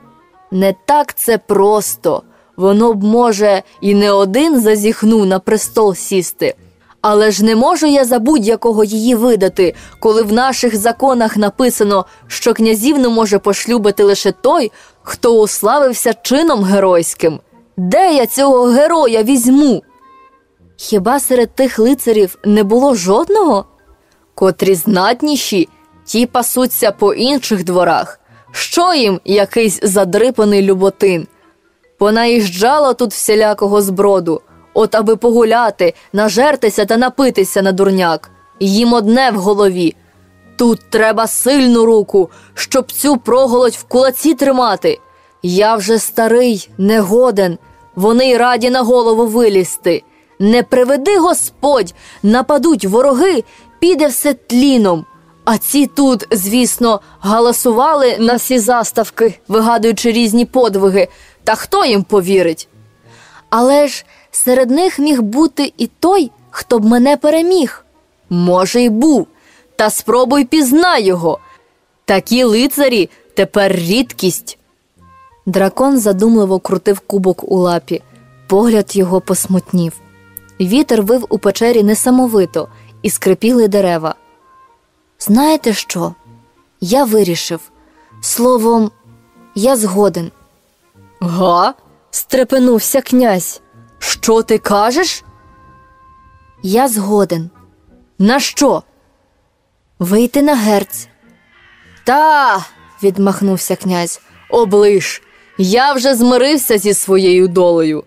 Не так це просто. Воно б, може, і не один зазіхнув на престол сісти. Але ж не можу я за будь-якого її видати, коли в наших законах написано, що князівну може пошлюбити лише той, хто уславився чином геройським. Де я цього героя візьму?
Хіба серед тих лицарів не було жодного?
Котрі знатніші, ті пасуться по інших дворах. Що їм якийсь задрипаний люботин? Понаїжджало тут всілякого зброду, от аби погуляти, нажертися та напитися на дурняк. Їм одне в голові. Тут треба сильну руку, щоб цю проголодь в кулаці тримати. Я вже старий, негоден, вони й раді на голову вилізти. Не приведи Господь, нападуть вороги, піде все тліном. А ці тут, звісно, галасували на всі заставки, вигадуючи різні подвиги. Та хто їм повірить?
Але ж серед них міг бути і той, хто б мене переміг.
Може, й був, та спробуй пізнай його. Такі лицарі тепер рідкість.
Дракон задумливо крутив кубок у лапі, погляд його посмутнів. Вітер вив у печері несамовито і скрипіли дерева. Знаєте що? Я вирішив. Словом, я згоден.
Га? стрепенувся князь. Що ти кажеш?
Я згоден.
На що?
Вийти на герць.
Та, відмахнувся князь, облиш. Я вже змирився зі своєю долею.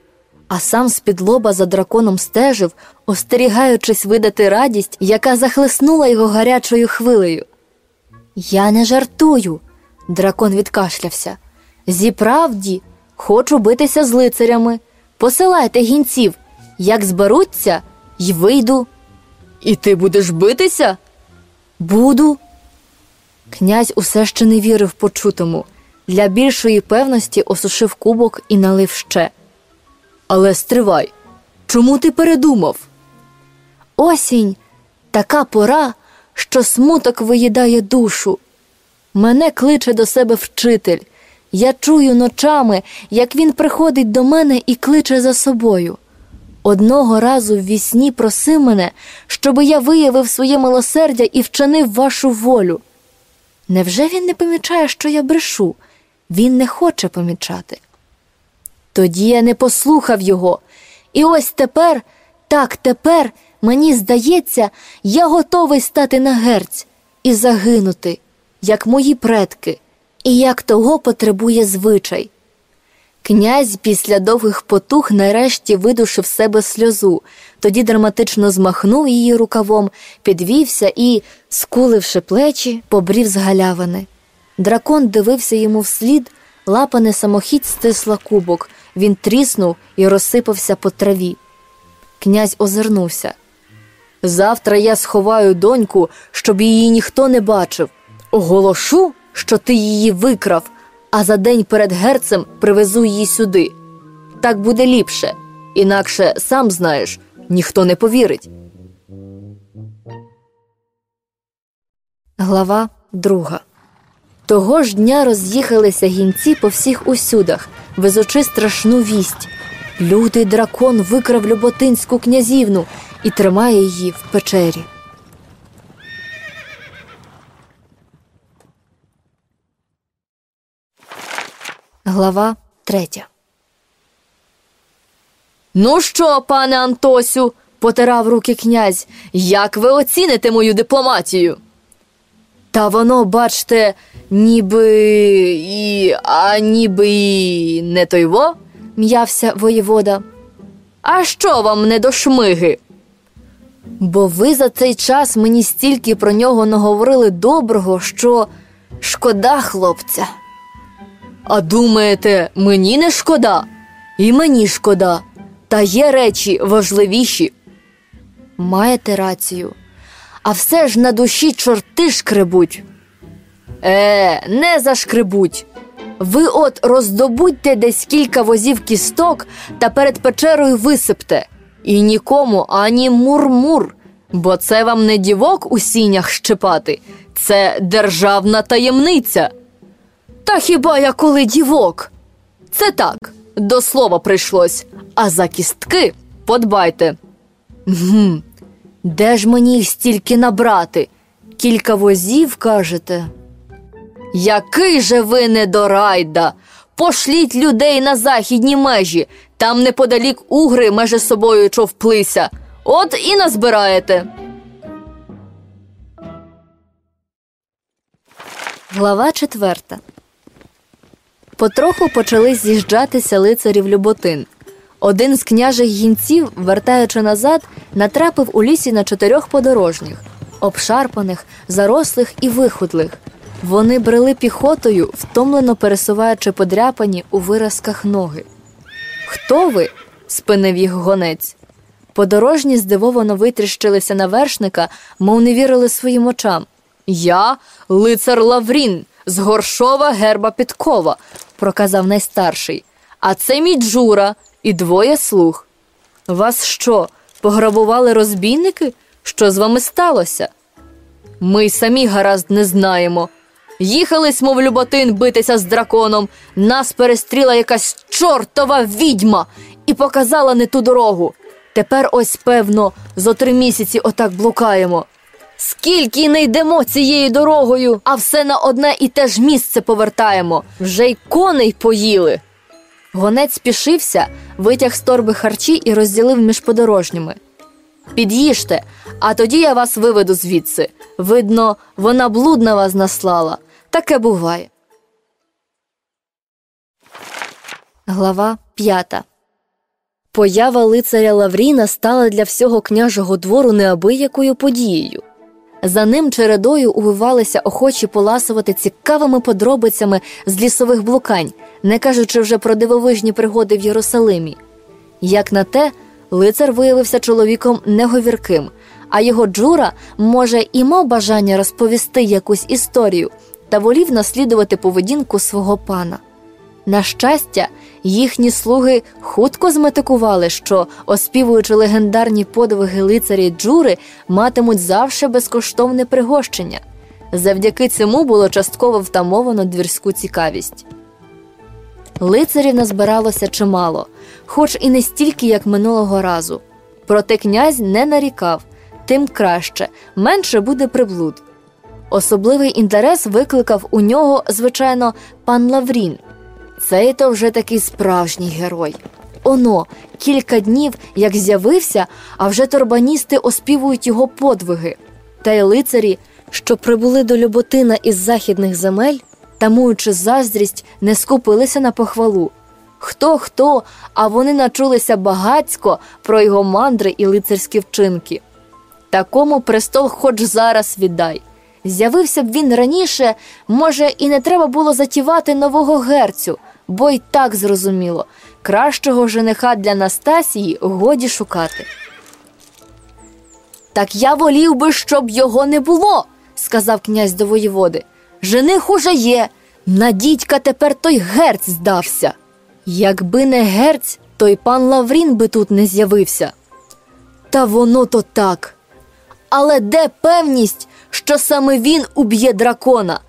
А сам з-під лоба за драконом стежив, остерігаючись видати радість, яка захлеснула його гарячою хвилею. Я не жартую, дракон відкашлявся. Зіправді, хочу битися з лицарями. Посилайте гінців, як зберуться, й вийду.
І ти будеш битися?
Буду. Князь усе ще не вірив почутому. Для більшої певності осушив кубок і налив ще.
Але стривай, чому ти передумав?
Осінь така пора, що смуток виїдає душу. Мене кличе до себе вчитель. Я чую ночами, як він приходить до мене і кличе за собою. Одного разу в вісні просив мене, щоби я виявив своє милосердя і вчинив вашу волю. Невже він не помічає, що я брешу? Він не хоче помічати. Тоді я не послухав його, і ось тепер, так тепер, мені здається, я готовий стати на герць і загинути, як мої предки, і як того потребує звичай. Князь після довгих потух нарешті видушив себе сльозу, тоді драматично змахнув її рукавом, підвівся і, скуливши плечі, побрів з галявини. Дракон дивився йому вслід, лапа не самохідь стисла кубок, він тріснув і розсипався по траві. Князь озирнувся. Завтра я сховаю доньку, щоб її ніхто не бачив. Оголошу, що ти її викрав, а за день перед герцем привезу її сюди. Так буде ліпше, інакше сам знаєш, ніхто не повірить. Глава друга. Того ж дня роз'їхалися гінці по всіх усюдах, везучи страшну вість. Лютий дракон викрав Люботинську князівну і тримає її в печері. Глава третя.
Ну що, пане Антосю, потирав руки князь, як ви оціните мою дипломатію?
Та воно, бачте, ніби і а ніби і не тойво, м'явся воєвода.
А що вам не до шмиги?
Бо ви за цей час мені стільки про нього наговорили доброго, що шкода хлопця.
А думаєте, мені не шкода?
І мені шкода.
Та є речі важливіші.
Маєте рацію. А все ж на душі чорти шкребуть.
Е, не зашкребуть.
Ви от роздобудьте десь кілька возів кісток та перед печерою висипте.
І нікому ані мур-мур, бо це вам не дівок у сінях щепати, це державна таємниця.
Та хіба я коли дівок?
Це так, до слова прийшлось, а за кістки подбайте.
Гм, Де ж мені їх стільки набрати? Кілька возів, кажете?
Який же ви недорайда! Пошліть людей на західні межі, там неподалік угри межі собою човплися. От і назбираєте.
Глава четверта. Потроху почали з'їжджатися лицарів Люботин. Один з княжих гінців, вертаючи назад, натрапив у лісі на чотирьох подорожніх, обшарпаних, зарослих і вихудлих. Вони брели піхотою, втомлено пересуваючи подряпані у виразках ноги. Хто ви? спинив їх гонець. Подорожні здивовано витріщилися на вершника, мов не вірили своїм очам.
Я лицар Лаврін з горшова герба Підкова,
проказав найстарший.
А це мій Джура і двоє слуг.
Вас що, пограбували розбійники? Що з вами сталося?
Ми самі гаразд не знаємо. Їхались, мов Люботин, битися з драконом, нас перестріла якась чортова відьма і показала не ту дорогу.
Тепер ось, певно, зо три місяці отак блукаємо.
Скільки не йдемо цією дорогою, а все на одне і те ж місце повертаємо. Вже й коней поїли.
Гонець спішився, витяг з торби харчі і розділив між подорожніми. Під'їжте, а тоді я вас виведу звідси. Видно, вона блудна вас наслала. Таке буває. Глава п'ята Поява лицаря Лавріна стала для всього княжого двору неабиякою подією. За ним чередою увивалися охочі поласувати цікавими подробицями з лісових блукань, не кажучи вже про дивовижні пригоди в Єрусалимі. Як на те, лицар виявився чоловіком неговірким, а його Джура, може, і мав бажання розповісти якусь історію та волів наслідувати поведінку свого пана. На щастя, їхні слуги хутко зметикували, що, оспівуючи легендарні подвиги лицарі Джури, матимуть завше безкоштовне пригощення. Завдяки цьому було частково втамовано двірську цікавість. Лицарів назбиралося чимало, хоч і не стільки, як минулого разу. Проте князь не нарікав тим краще, менше буде приблуд. Особливий інтерес викликав у нього, звичайно, пан Лаврін. Цей то вже такий справжній герой. Оно, кілька днів, як з'явився, а вже торбаністи оспівують його подвиги. Та й лицарі, що прибули до Люботина із західних земель, тамуючи заздрість, не скупилися на похвалу. Хто хто, а вони начулися багацько про його мандри і лицарські вчинки. Такому престол хоч зараз віддай. З'явився б він раніше, може, і не треба було затівати нового герцю, бо й так зрозуміло кращого жениха для Настасії годі шукати. Так я волів би, щоб його не було, сказав князь до воєводи. Жених уже є. На дідька тепер той герць здався. Якби не герць, то й пан Лаврін би тут не з'явився. Та воно то так. Але де певність, що саме він уб'є дракона?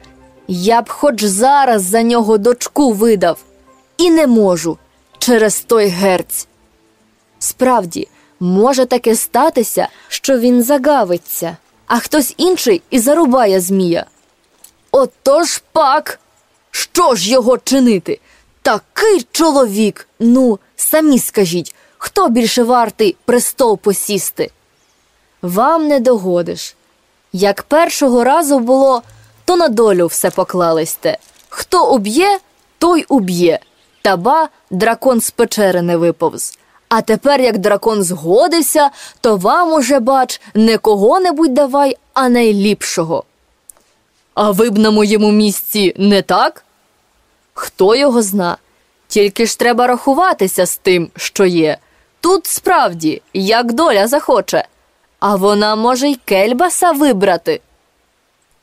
Я б хоч зараз за нього дочку видав, і не можу через той герць. Справді, може таке статися, що він загавиться, а хтось інший і зарубає Змія. Отож пак, що ж його чинити? Такий чоловік. Ну, самі скажіть, хто більше вартий престол посісти? Вам не догодиш. Як першого разу було, то на долю все поклалисте. Хто уб'є, той уб'є. Та ба дракон з печери не виповз. А тепер, як дракон згодився, то вам уже, бач, не кого-небудь давай, а найліпшого. А ви б на моєму місці не так? Хто його зна? Тільки ж треба рахуватися з тим, що є. Тут справді, як доля захоче, а вона може й кельбаса вибрати.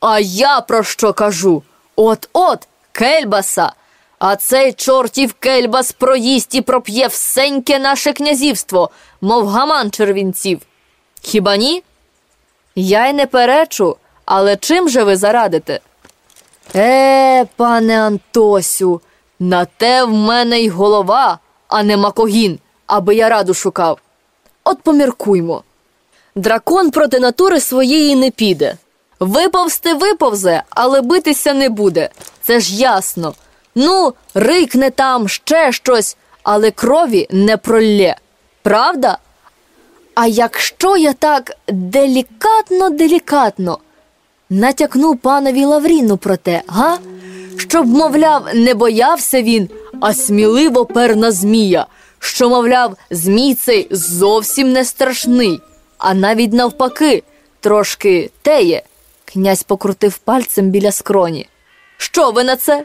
А я про що кажу? От-от, кельбаса. А цей чортів кельбас проїсть і проп'є всеньке наше князівство, мов гаман червінців. Хіба ні? Я й не перечу, але чим же ви зарадите? Е, пане Антосю, на те в мене й голова, а не макогін, аби я раду шукав. От поміркуймо. Дракон проти натури своєї не піде. Виповзти виповзе, але битися не буде. Це ж ясно. Ну, рикне там ще щось, але крові не пролє. Правда? А якщо я так делікатно, делікатно натякну панові Лавріну про те, га? Щоб, мовляв, не боявся він, а сміливо пер на Змія, що, мовляв, Змій цей зовсім не страшний, а навіть навпаки, трошки теє. Князь покрутив пальцем біля скроні. Що ви на це?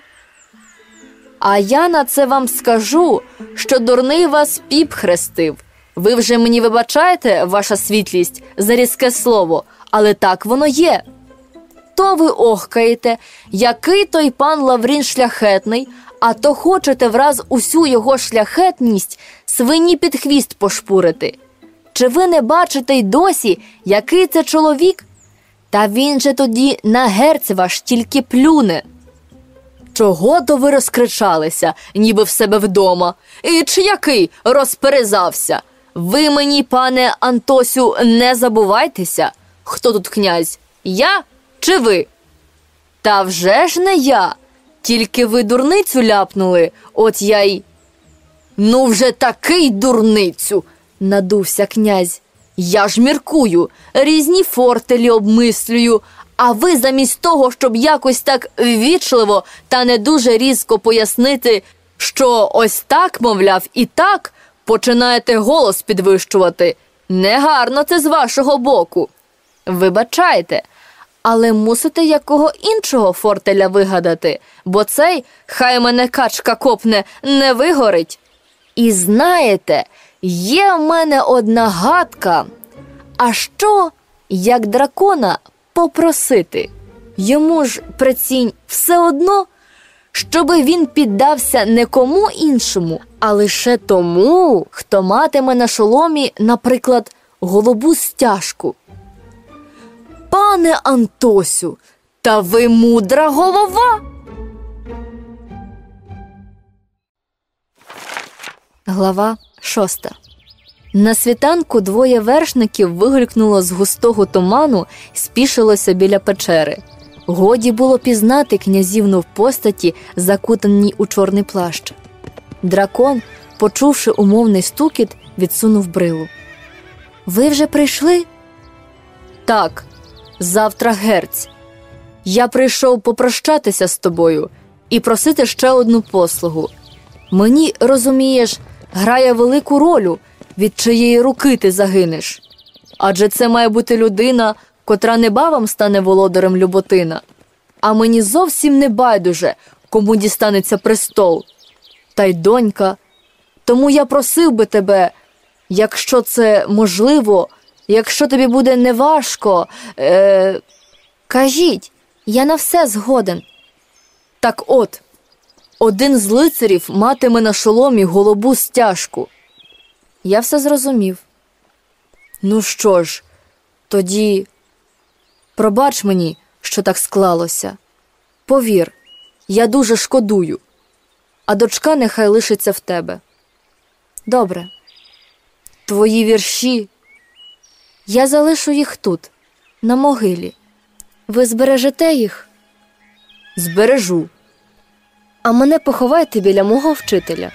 А я на це вам скажу, що дурний вас піп хрестив. Ви вже мені вибачаєте, ваша світлість, за різке слово, але так воно є. То ви охкаєте, який той пан Лаврін шляхетний, а то хочете враз усю його шляхетність свині під хвіст пошпурити. Чи ви не бачите й досі, який це чоловік? Та він же тоді на герць ваш тільки плюне. Чого то ви розкричалися, ніби в себе вдома? І чи який розперезався? Ви мені, пане Антосю, не забувайтеся. Хто тут князь? Я чи ви? Та вже ж не я. Тільки ви дурницю ляпнули, от я й. Ну, вже такий дурницю, надувся князь. Я ж міркую, різні фортелі обмислюю, а ви замість того, щоб якось так ввічливо та не дуже різко пояснити, що ось так, мовляв, і так, починаєте голос підвищувати. Негарно це з вашого боку. Вибачайте, але мусите якого іншого фортеля вигадати, бо цей, хай мене качка копне, не вигорить. І знаєте, є в мене одна гадка. А що, як дракона попросити? Йому ж прицінь все одно, щоби він піддався не кому іншому, а лише тому, хто матиме на шоломі, наприклад, голубу стяжку. Пане Антосю, та ви мудра голова. Глава шоста. На світанку двоє вершників вигулькнуло з густого туману і спішилося біля печери. Годі було пізнати князівну в постаті, закутаній у чорний плащ. Дракон, почувши умовний стукіт, відсунув брилу. Ви вже прийшли? Так, завтра герць. Я прийшов попрощатися з тобою і просити ще одну послугу.
Мені, розумієш, грає велику роль, від чиєї руки ти загинеш. Адже це має бути людина, котра небавом стане володарем Люботина. А мені зовсім не байдуже, кому дістанеться престол. Та й донька. Тому я просив би тебе, якщо це можливо, якщо тобі буде неважко, е...
Кажіть, я на все згоден.
так от, один з лицарів матиме на шоломі голубу стяжку.
Я все зрозумів.
Ну що ж, тоді пробач мені, що так склалося. Повір, я дуже шкодую, а дочка нехай лишиться в тебе.
Добре,
Твої вірші
я залишу їх тут, на могилі. Ви збережете їх,
збережу.
А мене поховайте біля мого вчителя.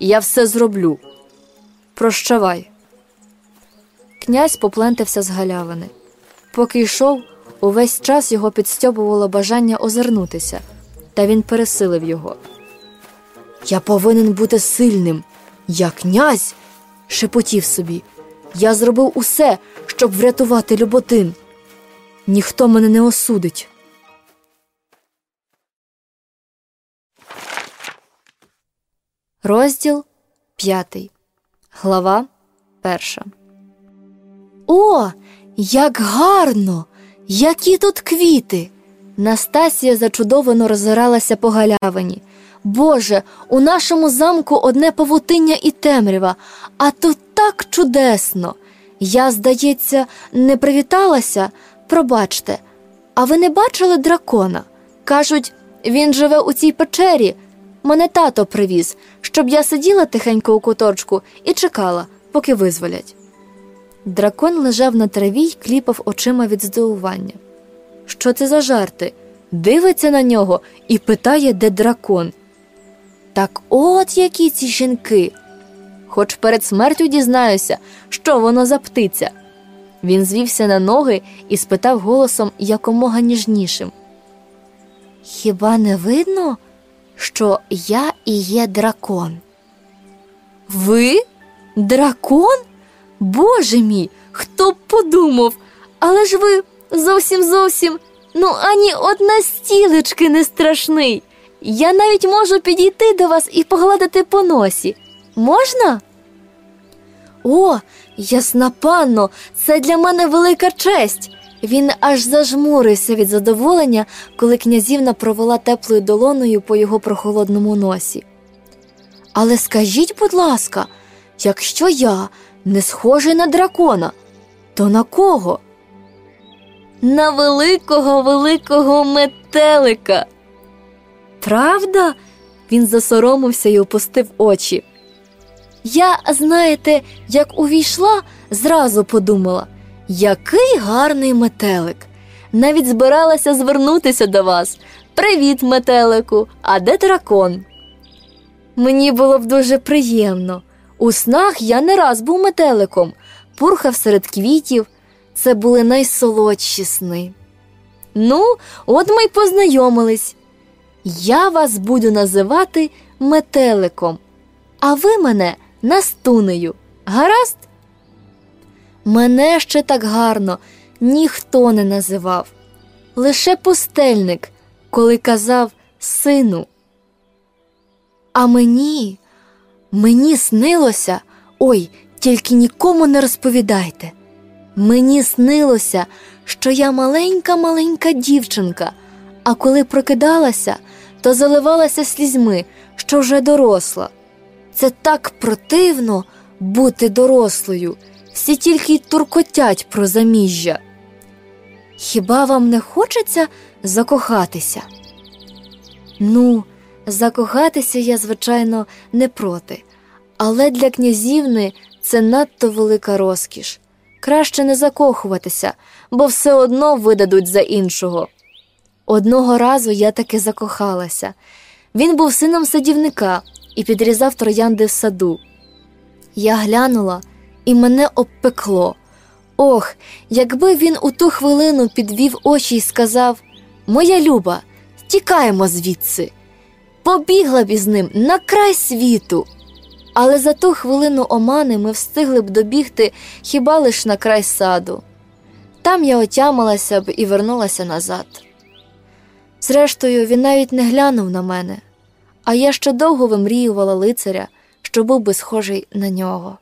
Я все зроблю. Прощавай.
Князь поплентався з галявини. Поки йшов, увесь час його підстьобувало бажання озирнутися, та він пересилив його.
Я повинен бути сильним. Я князь, шепотів собі. Я зробив усе, щоб врятувати Люботин. Ніхто мене не осудить.
Розділ п'ятий. Глава перша. О, як гарно! Які тут квіти! Настасія зачудовано роззиралася по галявині. Боже, у нашому замку одне павутиння і темрява, а тут так чудесно. Я, здається, не привіталася. Пробачте, а ви не бачили дракона? Кажуть, він живе у цій печері. Мене тато привіз, щоб я сиділа тихенько у куточку і чекала, поки визволять. Дракон лежав на траві й кліпав очима від здивування. Що це за жарти? Дивиться на нього і питає, де дракон. Так от які ці жінки. Хоч перед смертю дізнаюся, що воно за птиця. Він звівся на ноги і спитав голосом якомога ніжнішим. Хіба не видно, що я і є дракон? Ви? Дракон? Боже мій, хто б подумав? Але ж ви зовсім зовсім, ну ані одна стілечки не страшний. Я навіть можу підійти до вас і погладити по носі. Можна? О, ясна панно, це для мене велика честь. Він аж зажмурився від задоволення, коли князівна провела теплою долоною по його прохолодному носі. Але скажіть, будь ласка, якщо я не схожий на дракона, то на кого? На великого великого метелика. Правда? Він засоромився і опустив очі. Я, знаєте, як увійшла, зразу подумала, який гарний метелик. Навіть збиралася звернутися до вас. Привіт, метелику, а де дракон? Мені було б дуже приємно. У снах я не раз був метеликом, пурхав серед квітів. Це були найсолодші сни. Ну, от ми й познайомились. Я вас буду називати метеликом, а ви мене настунею. Гаразд? Мене ще так гарно ніхто не називав. Лише пустельник, коли казав сину. А мені, мені снилося, ой, тільки нікому не розповідайте. Мені снилося, що я маленька маленька дівчинка, а коли прокидалася, то заливалася слізьми, що вже доросла. Це так противно бути дорослою, всі тільки й туркотять про заміжжя. Хіба вам не хочеться закохатися? Ну, закохатися я, звичайно, не проти, але для князівни це надто велика розкіш. Краще не закохуватися, бо все одно видадуть за іншого. Одного разу я таки закохалася. Він був сином садівника і підрізав троянди в саду. Я глянула, і мене обпекло. Ох, якби він у ту хвилину підвів очі і сказав Моя люба, тікаємо звідси.
побігла б із ним на край світу. Але за ту хвилину омани ми встигли б добігти хіба лиш на край саду. Там я отямилася б і вернулася назад. Зрештою, він навіть не глянув на мене, а я ще довго вимріювала лицаря, що був би схожий на нього.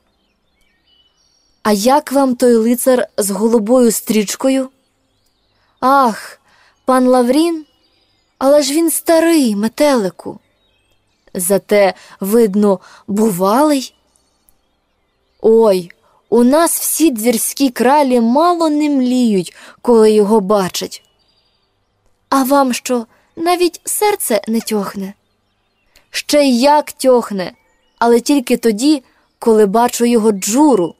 А як вам той лицар з голубою стрічкою? Ах, пан Лаврін, але ж він старий, метелику. Зате, видно, бувалий. Ой, у нас всі двірські кралі мало не мліють, коли його бачать. А вам що, навіть серце не тьохне? Ще й як тьохне, але тільки тоді, коли бачу його джуру.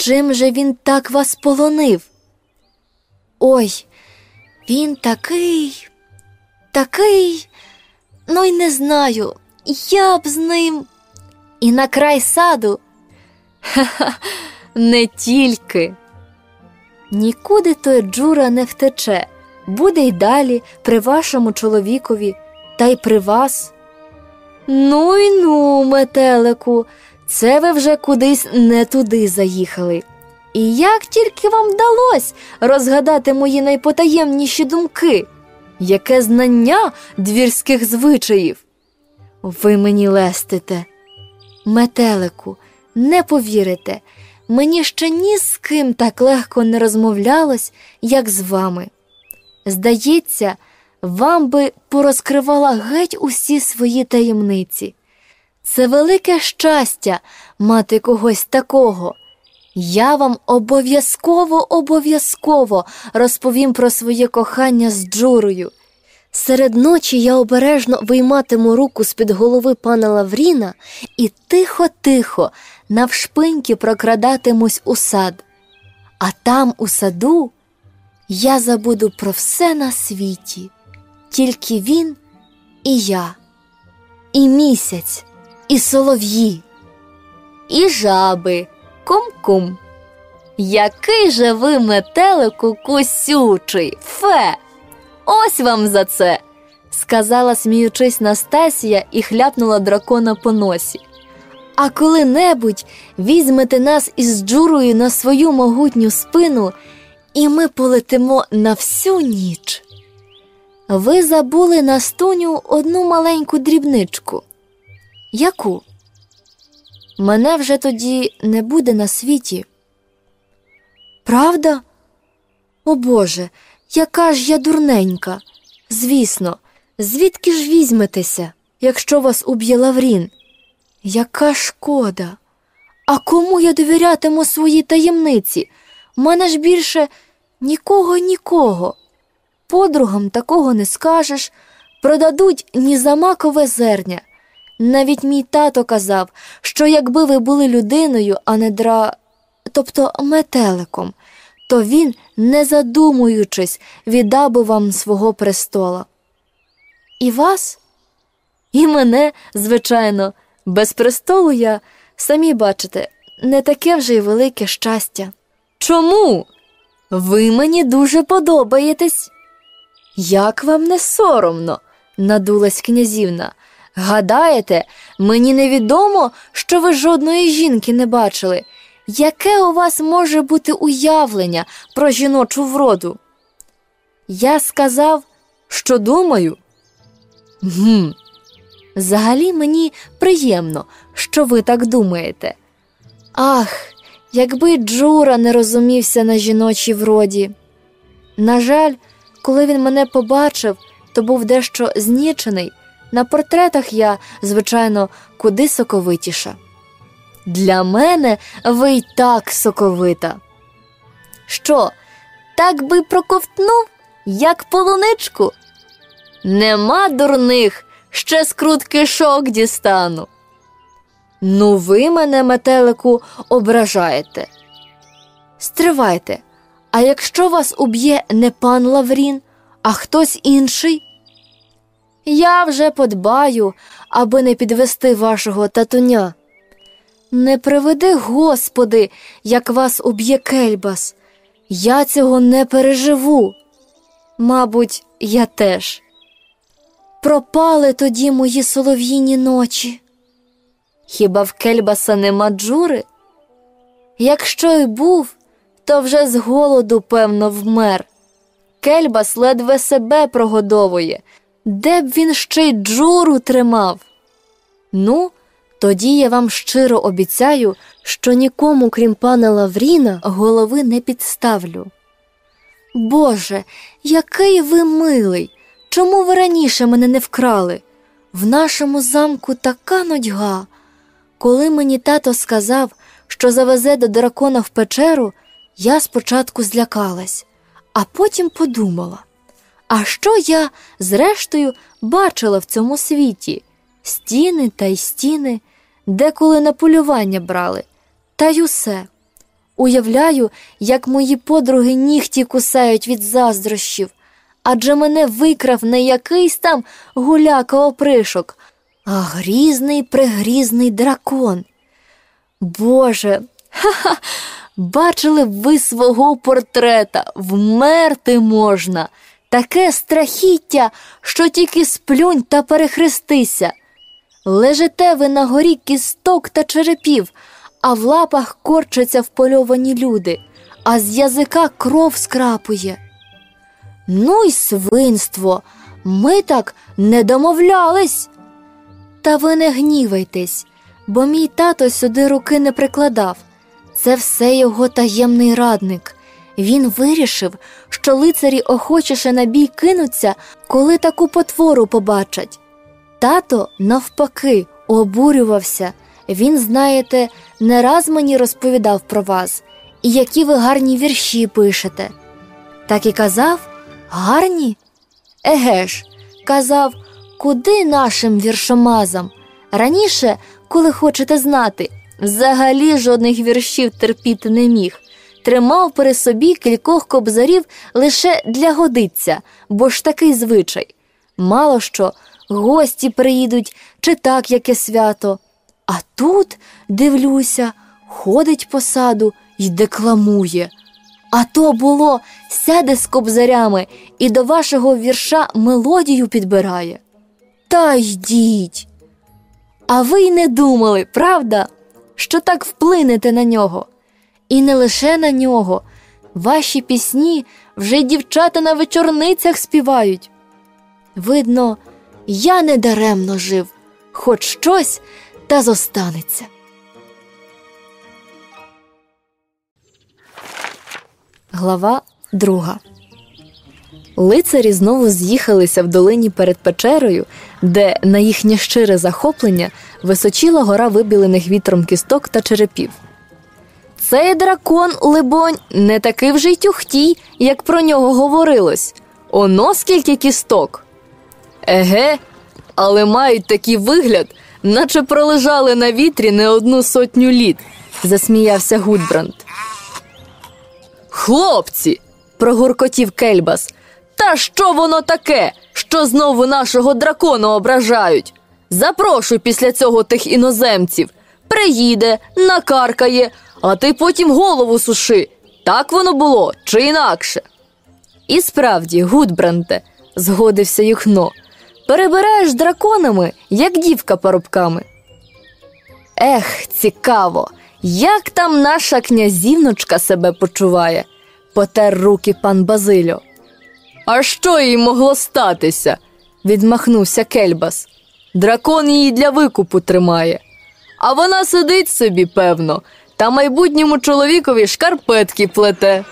Чим же він так вас полонив? Ой, він такий, такий, ну й не знаю, я б з ним. І на край саду. Ха-ха, не тільки. Нікуди той Джура не втече, буде й далі при вашому чоловікові, та й при вас. Ну й ну, метелику, це ви вже кудись не туди заїхали. І як тільки вам вдалося розгадати мої найпотаємніші думки, яке знання двірських звичаїв? Ви мені лестите, метелику, не повірите, мені ще ні з ким так легко не розмовлялось, як з вами. Здається, вам би порозкривала геть усі свої таємниці. Це велике щастя мати когось такого. Я вам обов'язково, обов'язково розповім про своє кохання з Джурою. Серед ночі я обережно вийматиму руку з під голови пана Лавріна і тихо-тихо, навшпиньки прокрадатимусь у сад. А там, у саду, я забуду про все на світі, тільки він і я, і місяць, і солов'ї, і жаби, кум-кум. Який же ви метелику кусючий, фе! Ось вам за це, сказала, сміючись Настасія і хляпнула дракона по носі. А коли-небудь візьмете нас із джурою на свою могутню спину, і ми полетимо на всю ніч. Ви забули на стуню одну маленьку дрібничку. Яку? Мене вже тоді не буде на світі. Правда? О Боже, яка ж я дурненька. Звісно, звідки ж візьметеся, якщо вас уб'є Лаврін? Яка шкода. А кому я довірятиму свої таємниці? Мене ж більше нікого, нікого. Подругам такого не скажеш, продадуть ні за макове зерня. Навіть мій тато казав, що якби ви були людиною, а не дра, тобто метеликом, то він, не задумуючись, віддав би вам свого престола. І вас, і мене, звичайно, без престолу я, самі бачите, не таке вже й велике щастя. Чому? Ви мені дуже подобаєтесь. Як вам не соромно, надулась князівна. Гадаєте, мені невідомо, що ви жодної жінки не бачили. Яке у вас може бути уявлення про жіночу вроду? Я сказав, що думаю. Гм. Взагалі мені приємно, що ви так думаєте. Ах, якби Джура не розумівся на жіночій вроді. На жаль, коли він мене побачив, то був дещо знічений. На портретах я, звичайно, куди соковитіша. Для мене ви й так соковита. Що, так би проковтнув, як полуничку? Нема дурних, ще скрут кишок дістану. Ну, ви мене, метелику, ображаєте. Стривайте, а якщо вас уб'є не пан Лаврін, а хтось інший? Я вже подбаю, аби не підвести вашого татуня. Не приведи, Господи, як вас уб'є кельбас. Я цього не переживу. Мабуть, я теж. пропали тоді мої солов'їні ночі? Хіба в кельбаса нема джури? Якщо й був, то вже з голоду, певно, вмер. Кельбас ледве себе прогодовує, де б він ще й джуру тримав. Ну, тоді я вам щиро обіцяю, що нікому, крім пана Лавріна, голови не підставлю. Боже, який ви милий! Чому ви раніше мене не вкрали? В нашому замку така нудьга. Коли мені тато сказав, що завезе до дракона в печеру, я спочатку злякалась, а потім подумала: а що я, зрештою, бачила в цьому світі? Стіни та й стіни, деколи на полювання брали, та й усе. Уявляю, як мої подруги нігті кусають від заздрощів, адже мене викрав не якийсь там гуляка опришок, а грізний пригрізний дракон. Боже, ха-ха, бачили б ви свого портрета, вмерти можна, таке страхіття, що тільки сплюнь та перехрестися. Лежите ви на горі кісток та черепів, а в лапах корчаться впольовані люди, а з язика кров скрапує. Ну й свинство, ми так не домовлялись. Та ви не гнівайтесь, бо мій тато сюди руки не прикладав. Це все його таємний радник. Він вирішив, що лицарі охочіше на бій кинуться, коли таку потвору побачать. Тато, навпаки, обурювався. Він, знаєте, не раз мені розповідав про вас і які ви гарні вірші пишете. Так і казав гарні? Еге ж, казав, куди нашим віршомазам? Раніше, коли хочете знати, взагалі жодних віршів терпіти не міг. Тримав при собі кількох кобзарів лише для годиться, бо ж такий звичай. Мало що, гості приїдуть чи так яке свято. А тут, дивлюся, ходить по саду й декламує. А то було, сяде з кобзарями і до вашого вірша мелодію підбирає. Та йдіть. А ви й не думали, правда, що так вплинете на нього? І не лише на нього. Ваші пісні вже дівчата на вечорницях співають. Видно, я недаремно жив, хоч щось та зостанеться. Глава друга Лицарі знову з'їхалися в долині перед печерою, де, на їхнє щире захоплення, височіла гора вибілених вітром кісток та черепів. Цей дракон, либонь, не такий вже й тюхтій, як про нього говорилось. Оно скільки кісток. Еге, але мають такий вигляд, наче пролежали на вітрі не одну сотню літ, засміявся Гудбранд. Хлопці, прогуркотів Кельбас. Та що воно таке, що знову нашого дракона ображають? Запрошуй після цього тих іноземців. Приїде, накаркає, а ти потім голову суши. Так воно було чи інакше. І справді, Гудбранте, згодився Юхно, перебираєш драконами, як дівка парубками. Ех, цікаво, як там наша князівночка себе почуває, потер руки пан Базилю. А що їй могло статися? відмахнувся Кельбас. Дракон її для викупу тримає. А вона сидить собі, певно, та майбутньому чоловікові шкарпетки плете.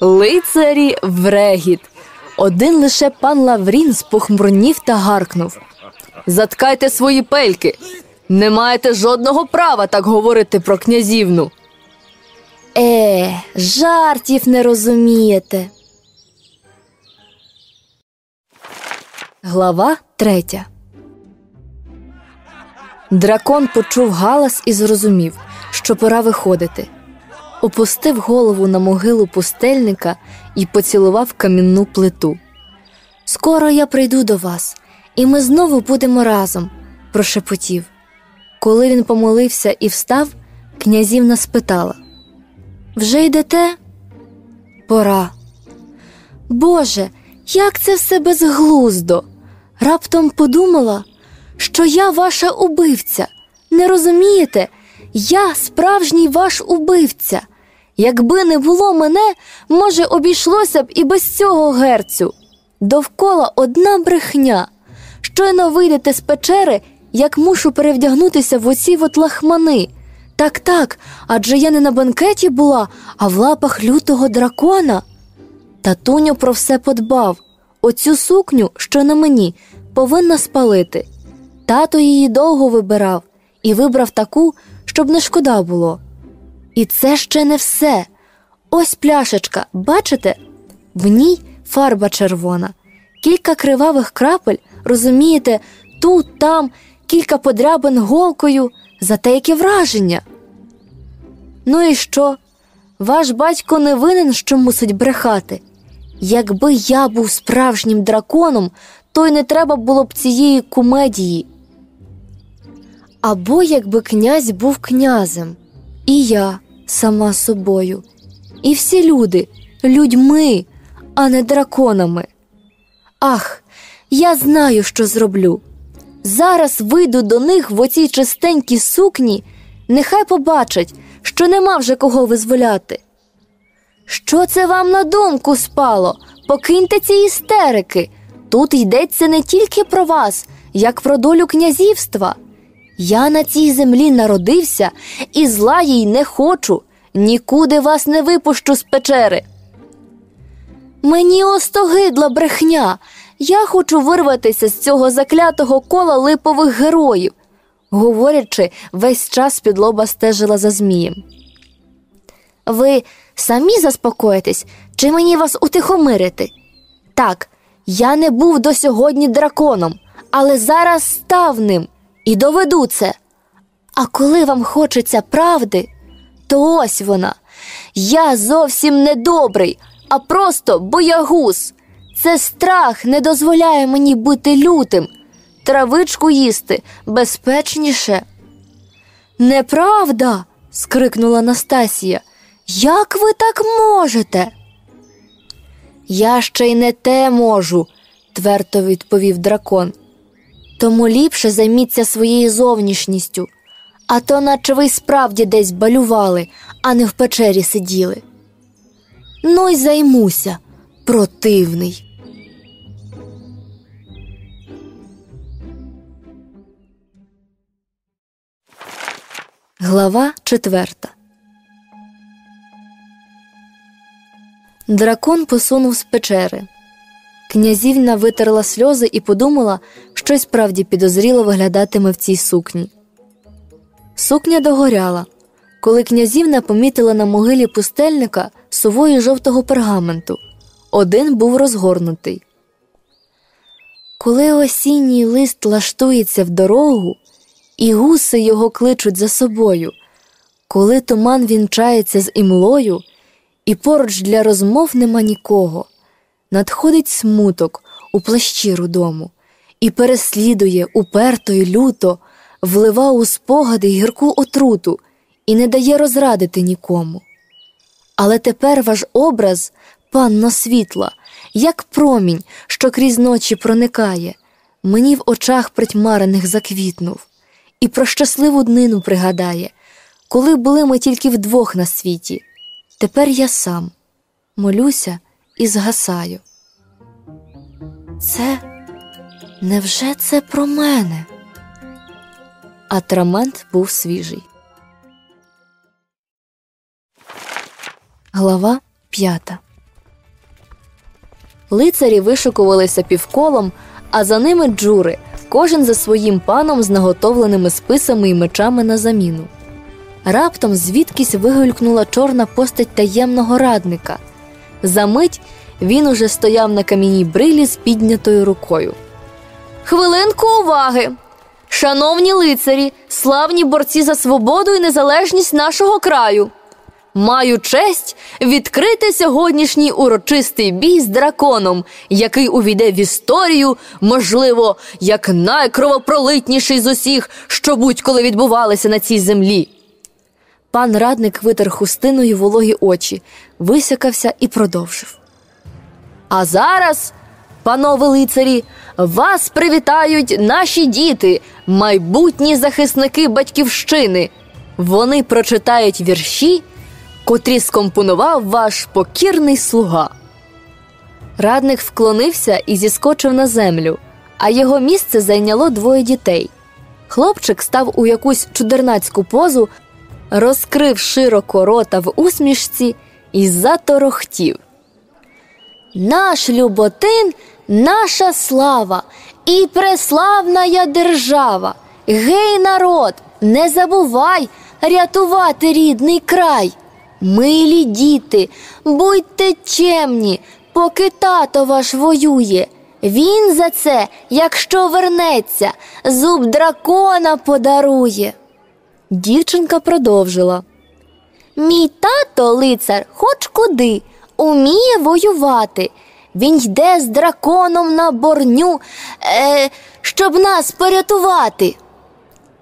Лицарі врегіт. Один лише пан Лаврін спохмурнів та гаркнув. Заткайте свої пельки. Не маєте жодного права так говорити про князівну. Е, жартів не розумієте. Глава третя. Дракон почув галас і зрозумів, що пора виходити. Опустив голову на могилу пустельника і поцілував камінну плиту. Скоро я прийду до вас, і ми знову будемо разом, прошепотів. Коли він помолився і встав, князівна спитала Вже йдете? Пора. Боже, як це все безглуздо.
Раптом подумала, що я ваша убивця. Не розумієте? Я справжній ваш убивця. Якби не було мене, може, обійшлося б і без цього герцю. Довкола одна брехня. Щойно вийдете з печери, як мушу перевдягнутися в оці от лахмани. Так, так, адже я не на банкеті була, а в лапах лютого дракона. Татуню про все подбав. Оцю сукню, що на мені, повинна спалити. Тато її довго вибирав і вибрав таку, щоб не шкода було. І це ще не все. Ось пляшечка, бачите? В ній фарба червона, кілька кривавих крапель, розумієте, тут, там, кілька подрябин голкою, зате яке враження. Ну і що? Ваш батько не винен, що мусить брехати. Якби я був справжнім драконом, то й не треба було б цієї кумедії. Або якби князь був князем, і я сама собою, і всі люди людьми, а не драконами. Ах, я знаю, що зроблю. Зараз вийду до них в оцій чистенькій сукні, нехай побачать, що нема вже кого визволяти. Що це вам на думку спало? Покиньте ці істерики. Тут йдеться не тільки про вас, як про долю князівства. Я на цій землі народився і зла їй не хочу, нікуди вас не випущу з печери. Мені остогидла брехня. Я хочу вирватися з цього заклятого кола липових героїв. Говорячи, весь час підлоба стежила за Змієм. Ви самі заспокоїтесь, чи мені вас утихомирити? Так, я не був до сьогодні драконом, але зараз став ним і доведу це. А коли вам хочеться правди, то ось вона. Я зовсім не добрий, а просто боягуз. Це страх не дозволяє мені бути лютим, травичку їсти безпечніше. Неправда. скрикнула Настасія. Як ви так можете? Я ще й не те можу, твердо відповів дракон. Тому ліпше займіться своєю зовнішністю, а то, наче ви справді десь балювали, а не в печері сиділи. Ну й займуся, противний. Глава четверта. Дракон посунув з печери. Князівна витерла сльози і подумала, що справді підозріло виглядатиме в цій сукні. Сукня догоряла, коли князівна помітила на могилі пустельника сувої жовтого пергаменту. Один був розгорнутий. Коли осінній лист лаштується в дорогу, і гуси його кличуть за собою, коли туман вінчається з імлою, і поруч для розмов нема нікого, надходить смуток у плащі рудому і переслідує уперто й люто, влива у спогади гірку отруту і не дає розрадити нікому. Але тепер ваш образ, панно світла, як промінь, що крізь ночі проникає, мені в очах притьмарених заквітнув, і про щасливу днину пригадає, коли були ми тільки вдвох на світі. Тепер я сам молюся і згасаю. Це невже це про мене? Атрамент був свіжий. Глава п'ята. Лицарі вишукувалися півколом, а за ними джури, кожен за своїм паном з наготовленими списами і мечами на заміну. Раптом звідкись вигулькнула чорна постать таємного радника. Замить він уже стояв на кам'яній брилі з піднятою рукою. Хвилинку уваги! Шановні лицарі, славні борці за свободу і незалежність нашого краю. Маю честь відкрити сьогоднішній урочистий бій з драконом, який увійде в історію, можливо, як найкровопролитніший з усіх, що будь-коли відбувалися на цій землі. Пан радник витер хустиною вологі очі, висякався і продовжив. А зараз, панове лицарі,
вас привітають наші діти, майбутні захисники батьківщини. Вони прочитають вірші, котрі скомпонував ваш покірний слуга.
Радник вклонився і зіскочив на землю, а його місце зайняло двоє дітей. Хлопчик став у якусь чудернацьку позу, розкрив широко рота в усмішці і заторохтів. Наш Люботин, наша слава і преславна держава. Гей, народ, не забувай рятувати рідний край. Милі діти, будьте чемні, поки тато ваш воює. Він за це, якщо вернеться, зуб дракона подарує. Дівчинка продовжила. Мій тато, лицар, хоч куди, уміє воювати. Він йде з драконом на борню, е, щоб нас порятувати.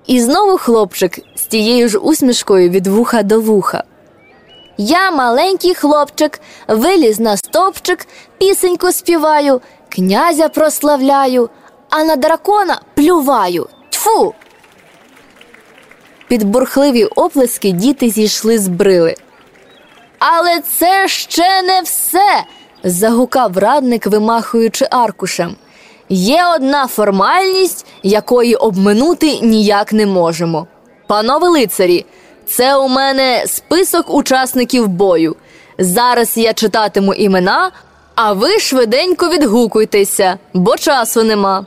І знову хлопчик з тією ж усмішкою від вуха до вуха. Я маленький хлопчик, виліз на стовпчик, пісеньку співаю, князя прославляю, а на дракона плюваю. Тьфу! Під бурхливі оплески діти зійшли з брили. Але це ще не все. загукав радник, вимахуючи аркушем. Є одна формальність, якої обминути ніяк не можемо. Панове лицарі, це у мене список учасників бою. Зараз я читатиму імена, а ви швиденько відгукуйтеся, бо часу нема.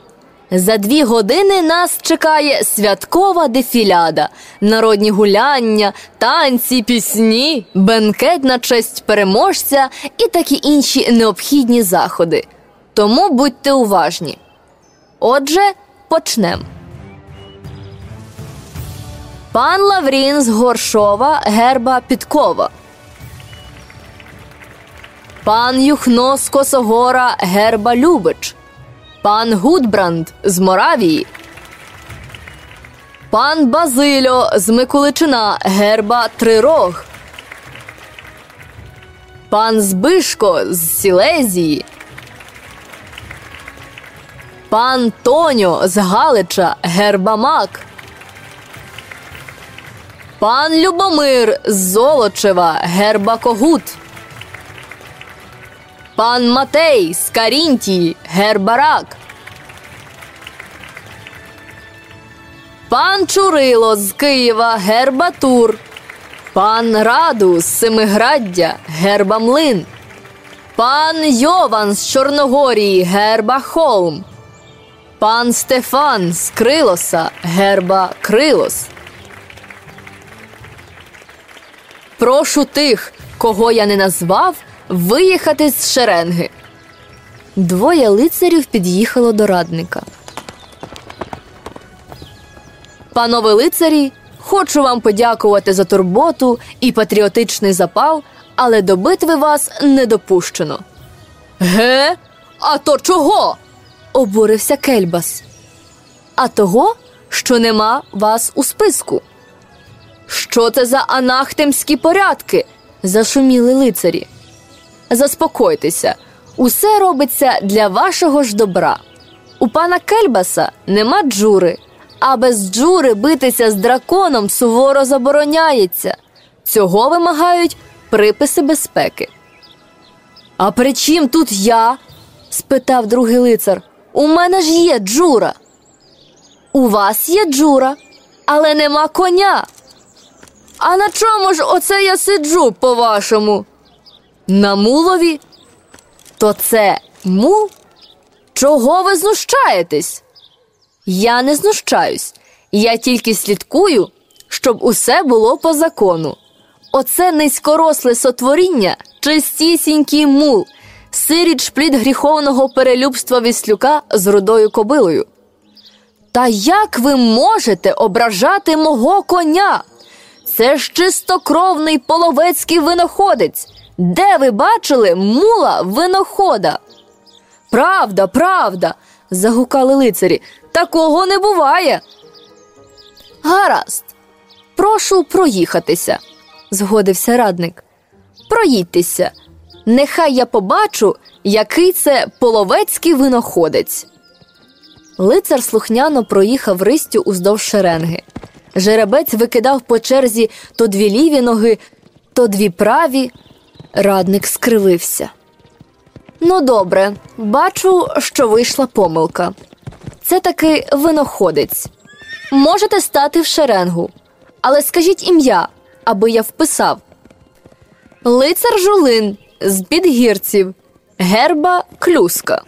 За дві години нас чекає святкова дефіляда, народні гуляння, танці, пісні, бенкет на честь переможця і такі інші необхідні заходи. Тому будьте уважні. Отже, почнемо. Пан Лаврін з Горшова герба Підкова. Пан Юхно з Косогора герба Любич. Пан Гудбранд з Моравії. Пан Базильо з Миколичина герба Трирог. Пан Збишко з Сілезії. Пан Тоньо з Галича герба Мак. Пан Любомир з Золочева герба Когут. Пан Матей з Карінтії герба Рак. Пан Чурило з Києва герба Тур. Пан Раду з Семиграддя герба Млин. Пан Йован з Чорногорії герба Холм. Пан Стефан з Крилоса герба Крилос. Прошу тих, кого я не назвав, виїхати з шеренги. Двоє лицарів під'їхало до радника. Панове лицарі, хочу вам подякувати за турботу і патріотичний запал, але до битви вас не допущено. Ге? А то чого? обурився Кельбас. А того, що нема вас у списку. Що це за анахтемські порядки? зашуміли лицарі. Заспокойтеся, усе робиться для вашого ж добра. У пана Кельбаса нема джури, а без джури битися з драконом суворо забороняється. Цього вимагають приписи безпеки. А при чим тут я? спитав другий лицар. У мене ж є джура. У вас є джура, але нема коня. А на чому ж оце я сиджу, по-вашому? На мулові? То це мул? Чого ви знущаєтесь? Я не знущаюсь. Я тільки слідкую, щоб усе було по закону. Оце низькоросле сотворіння, чистісінький мул, сиріч плід гріховного перелюбства віслюка з рудою кобилою. Та як ви можете ображати мого коня? Це ж чистокровний половецький виноходець. Де ви бачили мула винохода? Правда, правда, загукали лицарі. Такого не буває. Гаразд, прошу проїхатися, згодився радник. Проїдьтеся. Нехай я побачу, який це половецький виноходець. Лицар слухняно проїхав ристю уздовж шеренги. Жеребець викидав по черзі то дві ліві ноги, то дві праві. Радник скривився. Ну, добре, бачу, що вийшла помилка. Це таки виноходець. Можете стати в шеренгу, але скажіть ім'я, аби я вписав. Лицар жулин з підгірців, герба клюска.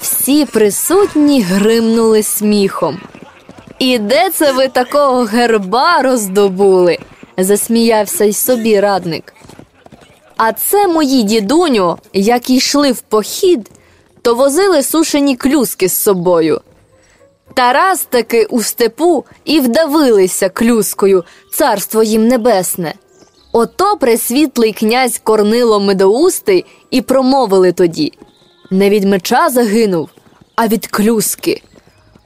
Всі присутні гримнули сміхом. І де це ви такого герба роздобули? засміявся й собі радник. А це мої дідуню, як йшли в похід, то возили сушені клюски з собою. Тарас таки у степу і вдавилися клюскою, царство їм небесне. Ото пресвітлий князь Корнило Медоустий і промовили тоді не від меча загинув, а від клюски.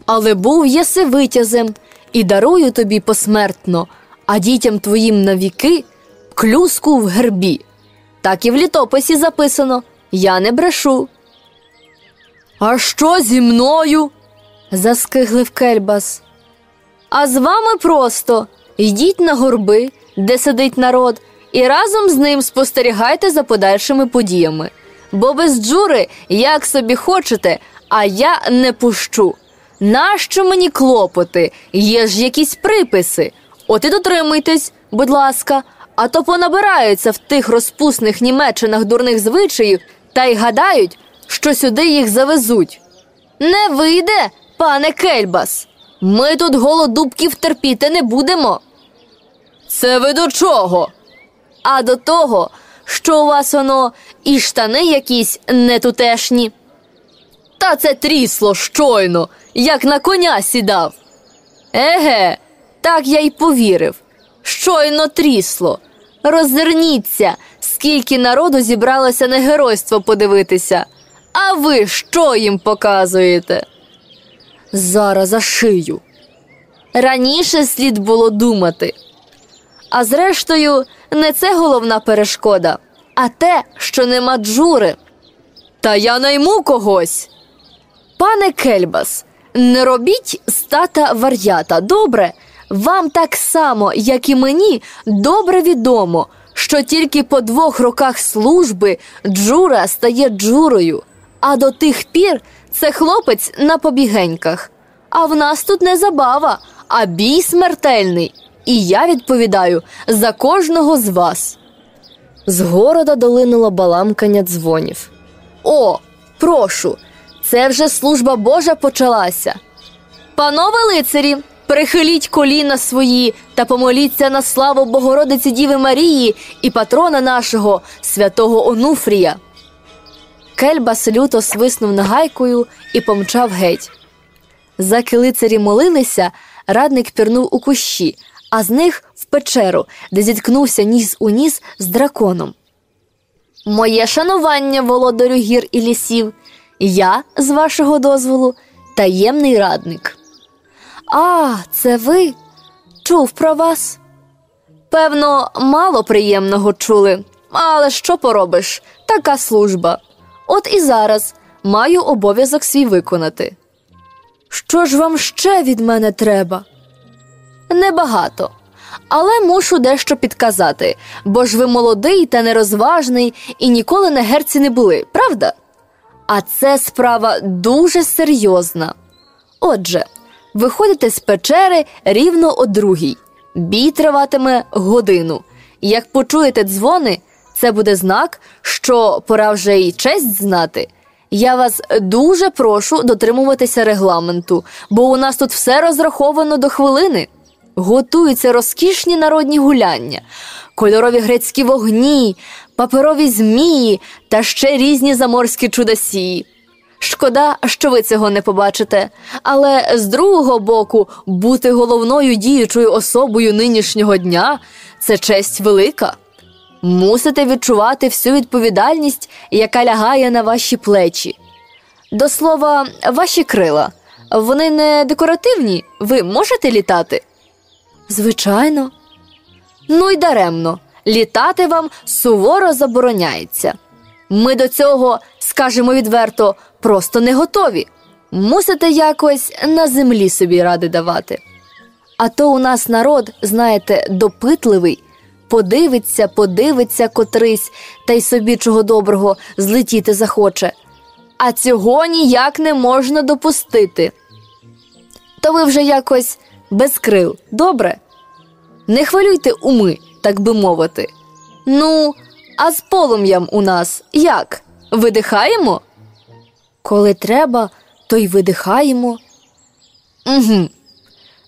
Але був єси витязем і дарую тобі посмертно, а дітям твоїм навіки клюску в гербі. Так і в літописі записано я не брешу. А що зі мною? заскиглив Кельбас. А з вами просто йдіть на горби, де сидить народ, і разом з ним спостерігайте за подальшими подіями. Бо без джури, як собі хочете, а я не пущу. Нащо мені клопоти? Є ж якісь приписи. От і дотримуйтесь, будь ласка, а то понабираються в тих розпусних німеччинах дурних звичаїв та й гадають, що сюди їх завезуть. Не вийде, пане Кельбас. Ми тут голодубків терпіти не будемо. Це ви до чого? А до того, що у вас воно і штани якісь нетутешні. Та це трісло щойно, як на коня сідав. Еге, так я й повірив. Щойно трісло. Роззирніться, скільки народу зібралося на геройство подивитися. А ви що їм показуєте? Зараз за шию. Раніше слід було думати. А зрештою, не це головна перешкода, а те, що нема джури. Та я найму когось. Пане Кельбас, не робіть стата вар'ята, добре? Вам так само, як і мені, добре відомо, що тільки по двох роках служби джура стає джурою, а до тих пір це хлопець на побігеньках. А в нас тут не забава, а бій смертельний. І я відповідаю за кожного з вас. З города долинуло баламкання дзвонів. О, прошу, це вже служба Божа почалася. Панове лицарі, прихиліть коліна свої та помоліться на славу Богородиці Діви Марії і патрона нашого, святого Онуфрія. Кельбас люто свиснув нагайкою і помчав геть. Заки лицарі молилися, радник пірнув у кущі, а з них в печеру, де зіткнувся ніс у ніс з драконом. Моє шанування, володарю гір і лісів, я, з вашого дозволу, таємний радник. А, це ви? Чув про вас? Певно, мало приємного чули, але що поробиш? Така служба. От і зараз маю обов'язок свій виконати. Що ж вам ще від мене треба? Небагато. Але мушу дещо підказати, бо ж ви молодий та нерозважний і ніколи на герці не були, правда? А це справа дуже серйозна. Отже, виходите з печери рівно о другій. Бій триватиме годину. Як почуєте дзвони, це буде знак, що пора вже й честь знати. Я вас дуже прошу дотримуватися регламенту, бо у нас тут все розраховано до хвилини. Готуються розкішні народні гуляння, кольорові грецькі вогні, паперові змії та ще різні заморські чудосії. Шкода, що ви цього не побачите, але з другого боку, бути головною діючою особою нинішнього дня це честь велика. Мусите відчувати всю відповідальність, яка лягає на ваші плечі. До слова, ваші крила. Вони не декоративні, ви можете літати? Звичайно. Ну й даремно, літати вам суворо забороняється. Ми до цього, скажемо відверто, просто не готові.
мусите якось на землі собі ради давати. А то у нас народ, знаєте, допитливий, подивиться, подивиться котрись, та й собі чого доброго злетіти захоче. А цього ніяк не можна допустити. То ви вже якось без крил, добре? Не хвилюйте уми, так би мовити. Ну, а з полум'ям у нас як? Видихаємо? Коли треба, то й видихаємо. Угу.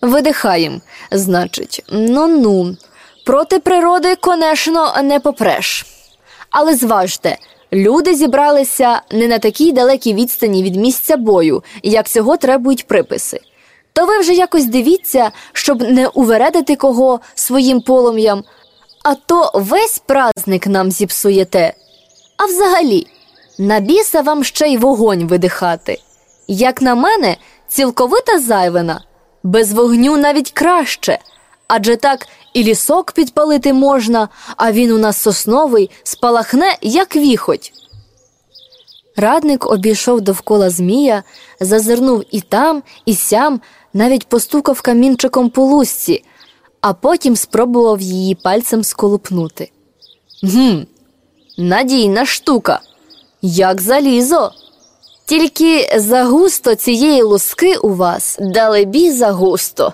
Видихаєм, значить, ну ну. Проти природи, конечно, не попреш. Але зважте, люди зібралися не на такій далекій відстані від місця бою, як цього требують приписи. То ви вже якось дивіться, щоб не увередити кого своїм полум'ям, а то весь праздник нам зіпсуєте. А взагалі, на біса вам ще й вогонь видихати. Як на мене, цілковита зайвина, без вогню навіть краще, адже так і лісок підпалити можна, а він у нас сосновий, спалахне, як віхоть. Радник обійшов довкола Змія, зазирнув і там, і сям, навіть постукав камінчиком по лусці, а потім спробував її пальцем сколупнути. Гм, надійна штука, як залізо. Тільки загусто цієї луски у вас далебі загусто.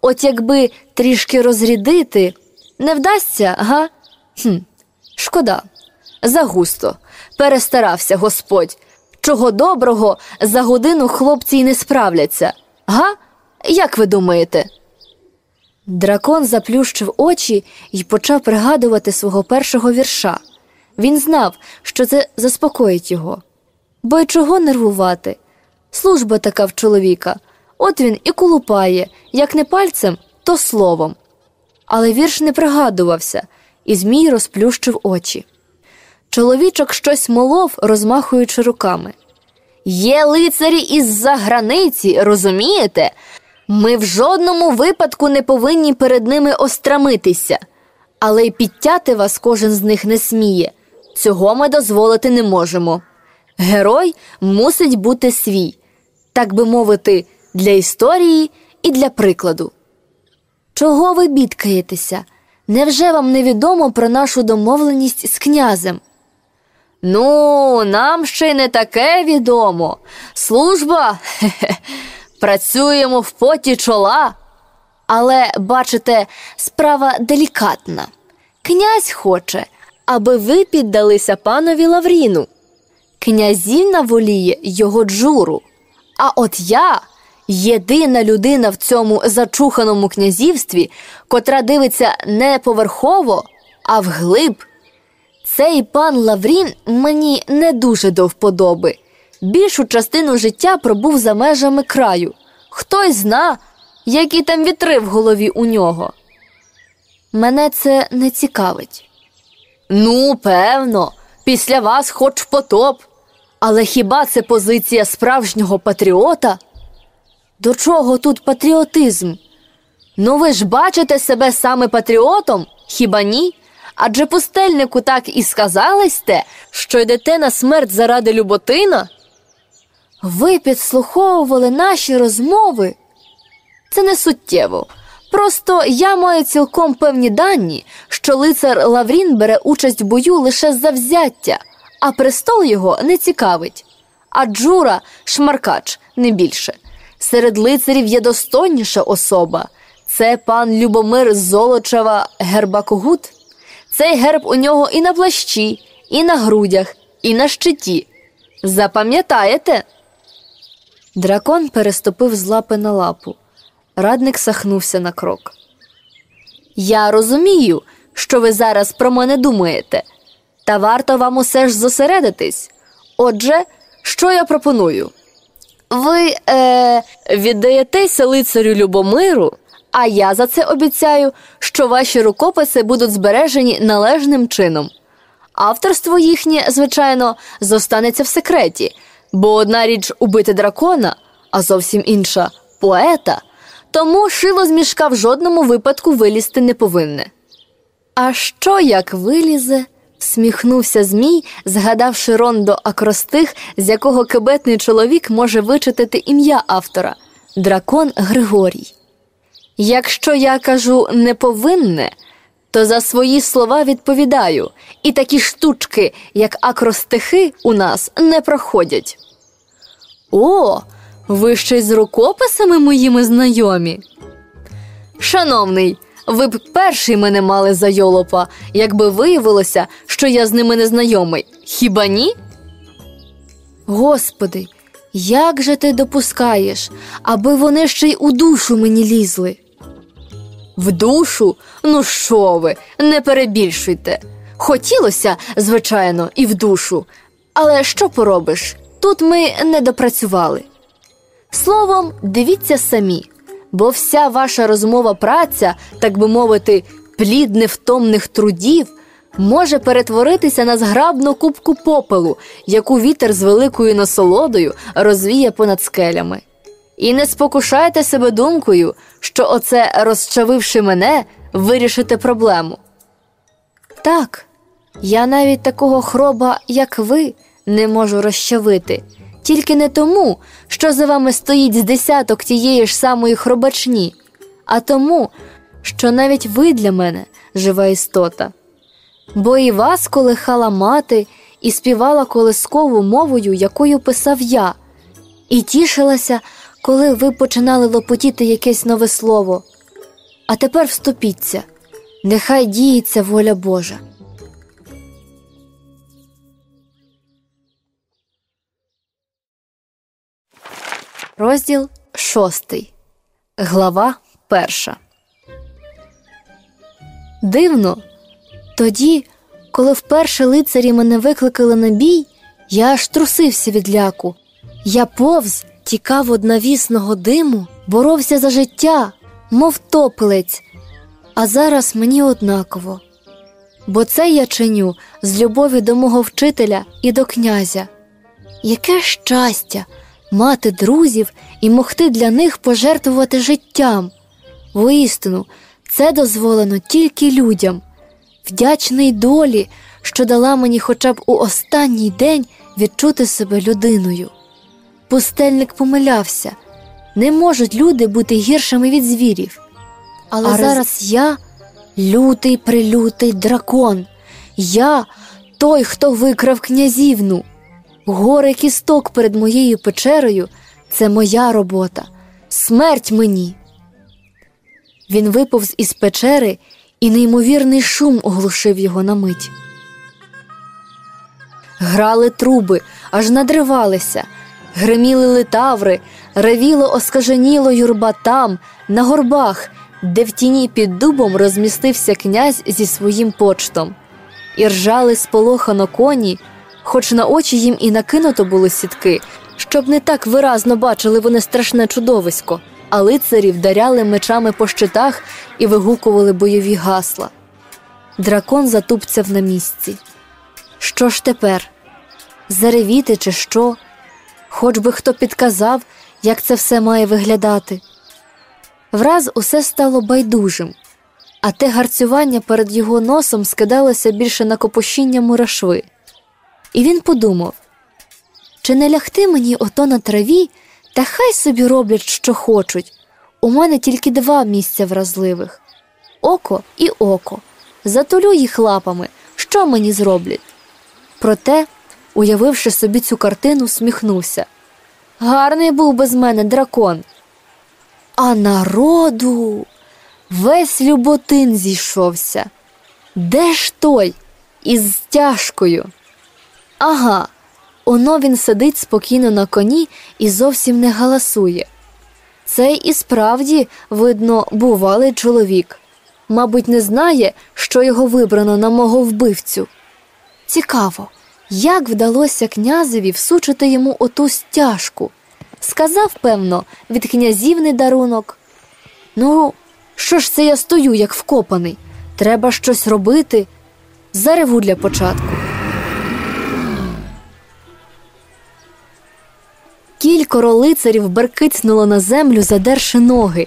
От якби трішки розрядити, не вдасться, га? Хм, Шкода, загусто. Перестарався Господь. Чого доброго за годину хлопці й не справляться. Га? Як ви думаєте? Дракон заплющив очі і почав пригадувати свого першого вірша. Він знав, що це заспокоїть його. Бо й чого нервувати? Служба така в чоловіка, от він і кулупає, як не пальцем, то словом. Але вірш не пригадувався, і Змій розплющив очі. Чоловічок щось молов, розмахуючи руками. Є лицарі із-за границі, розумієте? Ми в жодному випадку не повинні перед ними острамитися, але й підтяти вас кожен з них не сміє. Цього ми дозволити не можемо. Герой мусить бути свій, так би мовити, для історії і для прикладу. Чого ви бідкаєтеся? Невже вам невідомо про нашу домовленість з князем? Ну, нам ще й не таке відомо. Служба хе-хе, працюємо в поті чола. Але, бачите, справа делікатна. Князь хоче, аби ви піддалися панові Лавріну. Князівна воліє його джуру. А от я єдина людина в цьому зачуханому князівстві, котра дивиться не поверхово, а вглиб. Цей пан Лаврін мені не дуже до вподоби. Більшу частину життя пробув за межами краю. Хтось зна, які там вітри в голові у нього. Мене це не цікавить. Ну, певно, після вас хоч потоп. Але хіба це позиція справжнього патріота? До чого тут патріотизм? Ну ви ж бачите себе саме патріотом, хіба ні? Адже пустельнику так і сказали сте, що йдете на смерть заради Люботина? Ви підслуховували наші розмови? Це не суттєво. Просто я маю цілком певні дані, що лицар Лаврін бере участь в бою лише за взяття, а престол його не цікавить. А Джура шмаркач не більше. Серед лицарів є достойніша особа. Це пан Любомир Золочева Гербакогут. Цей герб у нього і на плащі, і на грудях, і на щиті. Запам'ятаєте? Дракон переступив з лапи на лапу. Радник сахнувся на крок. Я розумію, що ви зараз про мене думаєте, та варто вам усе ж зосередитись. Отже, що я пропоную? Ви е, віддаєтеся лицарю Любомиру, а я за це обіцяю, що ваші рукописи будуть збережені належним чином. Авторство їхнє, звичайно, зостанеться в секреті, бо одна річ убити дракона, а зовсім інша поета, тому шило з мішка в жодному випадку вилізти не повинне. А що як вилізе,
Сміхнувся Змій, згадавши рондо акростих, з якого кебетний чоловік може вичитати ім'я автора дракон Григорій. Якщо я кажу не повинне, то за свої слова відповідаю, і такі штучки, як акростихи, у нас не проходять. О, ви ще й з рукописами моїми знайомі. Шановний, ви б перший мене мали за йолопа, якби виявилося, що я з ними не знайомий. Хіба ні? Господи, як же ти допускаєш, аби вони ще й у душу мені лізли? В душу? Ну що ви, не перебільшуйте. Хотілося, звичайно, і в душу. Але що поробиш? Тут ми не допрацювали. Словом, дивіться самі, бо вся ваша розмова праця, так би мовити, плід невтомних трудів, може перетворитися на зграбну кубку попелу, яку вітер з великою насолодою розвіє понад скелями. І не спокушайте себе думкою, що оце, розчавивши мене, вирішите проблему. Так, я навіть такого хроба, як ви, не можу розчавити, тільки не тому, що за вами стоїть з десяток тієї ж самої хробачні, а тому, що навіть ви для мене жива істота. Бо і вас колихала мати і співала колискову мовою, якою писав я, і тішилася, коли ви починали лопотіти якесь нове слово. А тепер вступіться, нехай діється воля Божа. Розділ шостий. Глава перша. Дивно. Тоді, коли вперше лицарі мене викликали на бій, я аж трусився від ляку. Я повз, тікав од навісного диму, боровся за життя, мов топилець, а зараз мені однаково. Бо це я чиню з любові до мого вчителя і до князя. Яке щастя! мати друзів і могти для них пожертвувати життям. Воістину, це дозволено тільки людям, вдячний долі, що дала мені хоча б у останній день відчути себе людиною. Пустельник помилявся не можуть люди бути гіршими від звірів. Але а зараз я лютий прилютий дракон, я той, хто викрав князівну. Гори кісток перед моєю печерою це моя робота, смерть мені. Він виповз із печери, і неймовірний шум оглушив його на мить. Грали труби, аж надривалися, гриміли литаври, ревіло оскаженіло юрба там, на горбах, де в тіні під дубом розмістився князь зі своїм почтом, і ржали сполохано коні хоч на очі їм і накинуто були сітки, щоб не так виразно бачили вони страшне чудовисько, а лицарі вдаряли мечами по щитах і вигукували бойові гасла. Дракон затупцяв на місці. Що ж тепер? Заревіти, чи що? Хоч би хто підказав, як це все має виглядати. Враз усе стало байдужим, а те гарцювання перед його носом скидалося більше на копощіння мурашви. І він подумав чи не лягти мені ото на траві, та хай собі роблять, що хочуть. У мене тільки два місця вразливих око і око. Затулю їх лапами, що мені зроблять. Проте, уявивши собі цю картину, сміхнувся. Гарний був без мене дракон. А народу весь люботин зійшовся. Де ж той? Із стяжкою? Ага, оно він сидить спокійно на коні і зовсім не галасує. Цей і справді, видно, бувалий чоловік. Мабуть, не знає, що його вибрано на мого вбивцю. Цікаво, як вдалося князеві всучити йому оту стяжку. Сказав, певно, від князівний дарунок. Ну, що ж це я стою, як вкопаний? Треба щось робити. Зареву для початку. Кількоро лицарів беркицнуло на землю, задерши ноги.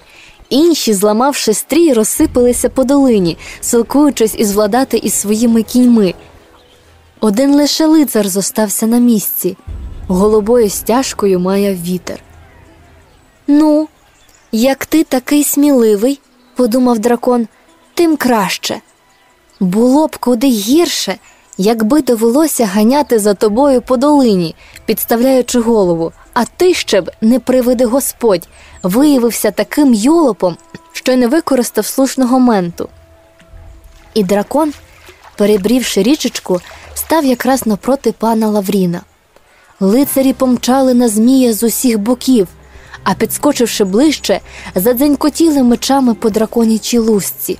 Інші, зламавши стрій, розсипалися по долині, силкуючись із владати із своїми кіньми. Один лише лицар зостався на місці, голубою стяжкою має вітер. Ну, як ти такий сміливий, подумав дракон, тим краще. Було б куди гірше, якби довелося ганяти за тобою по долині, підставляючи голову, а ти ще б, не приведи Господь, виявився таким йолопом, що не використав слушного менту. І дракон, перебрівши річечку, став якраз напроти пана Лавріна. Лицарі помчали на змія з усіх боків, а підскочивши ближче, задзенькотіли мечами по драконячій лузці.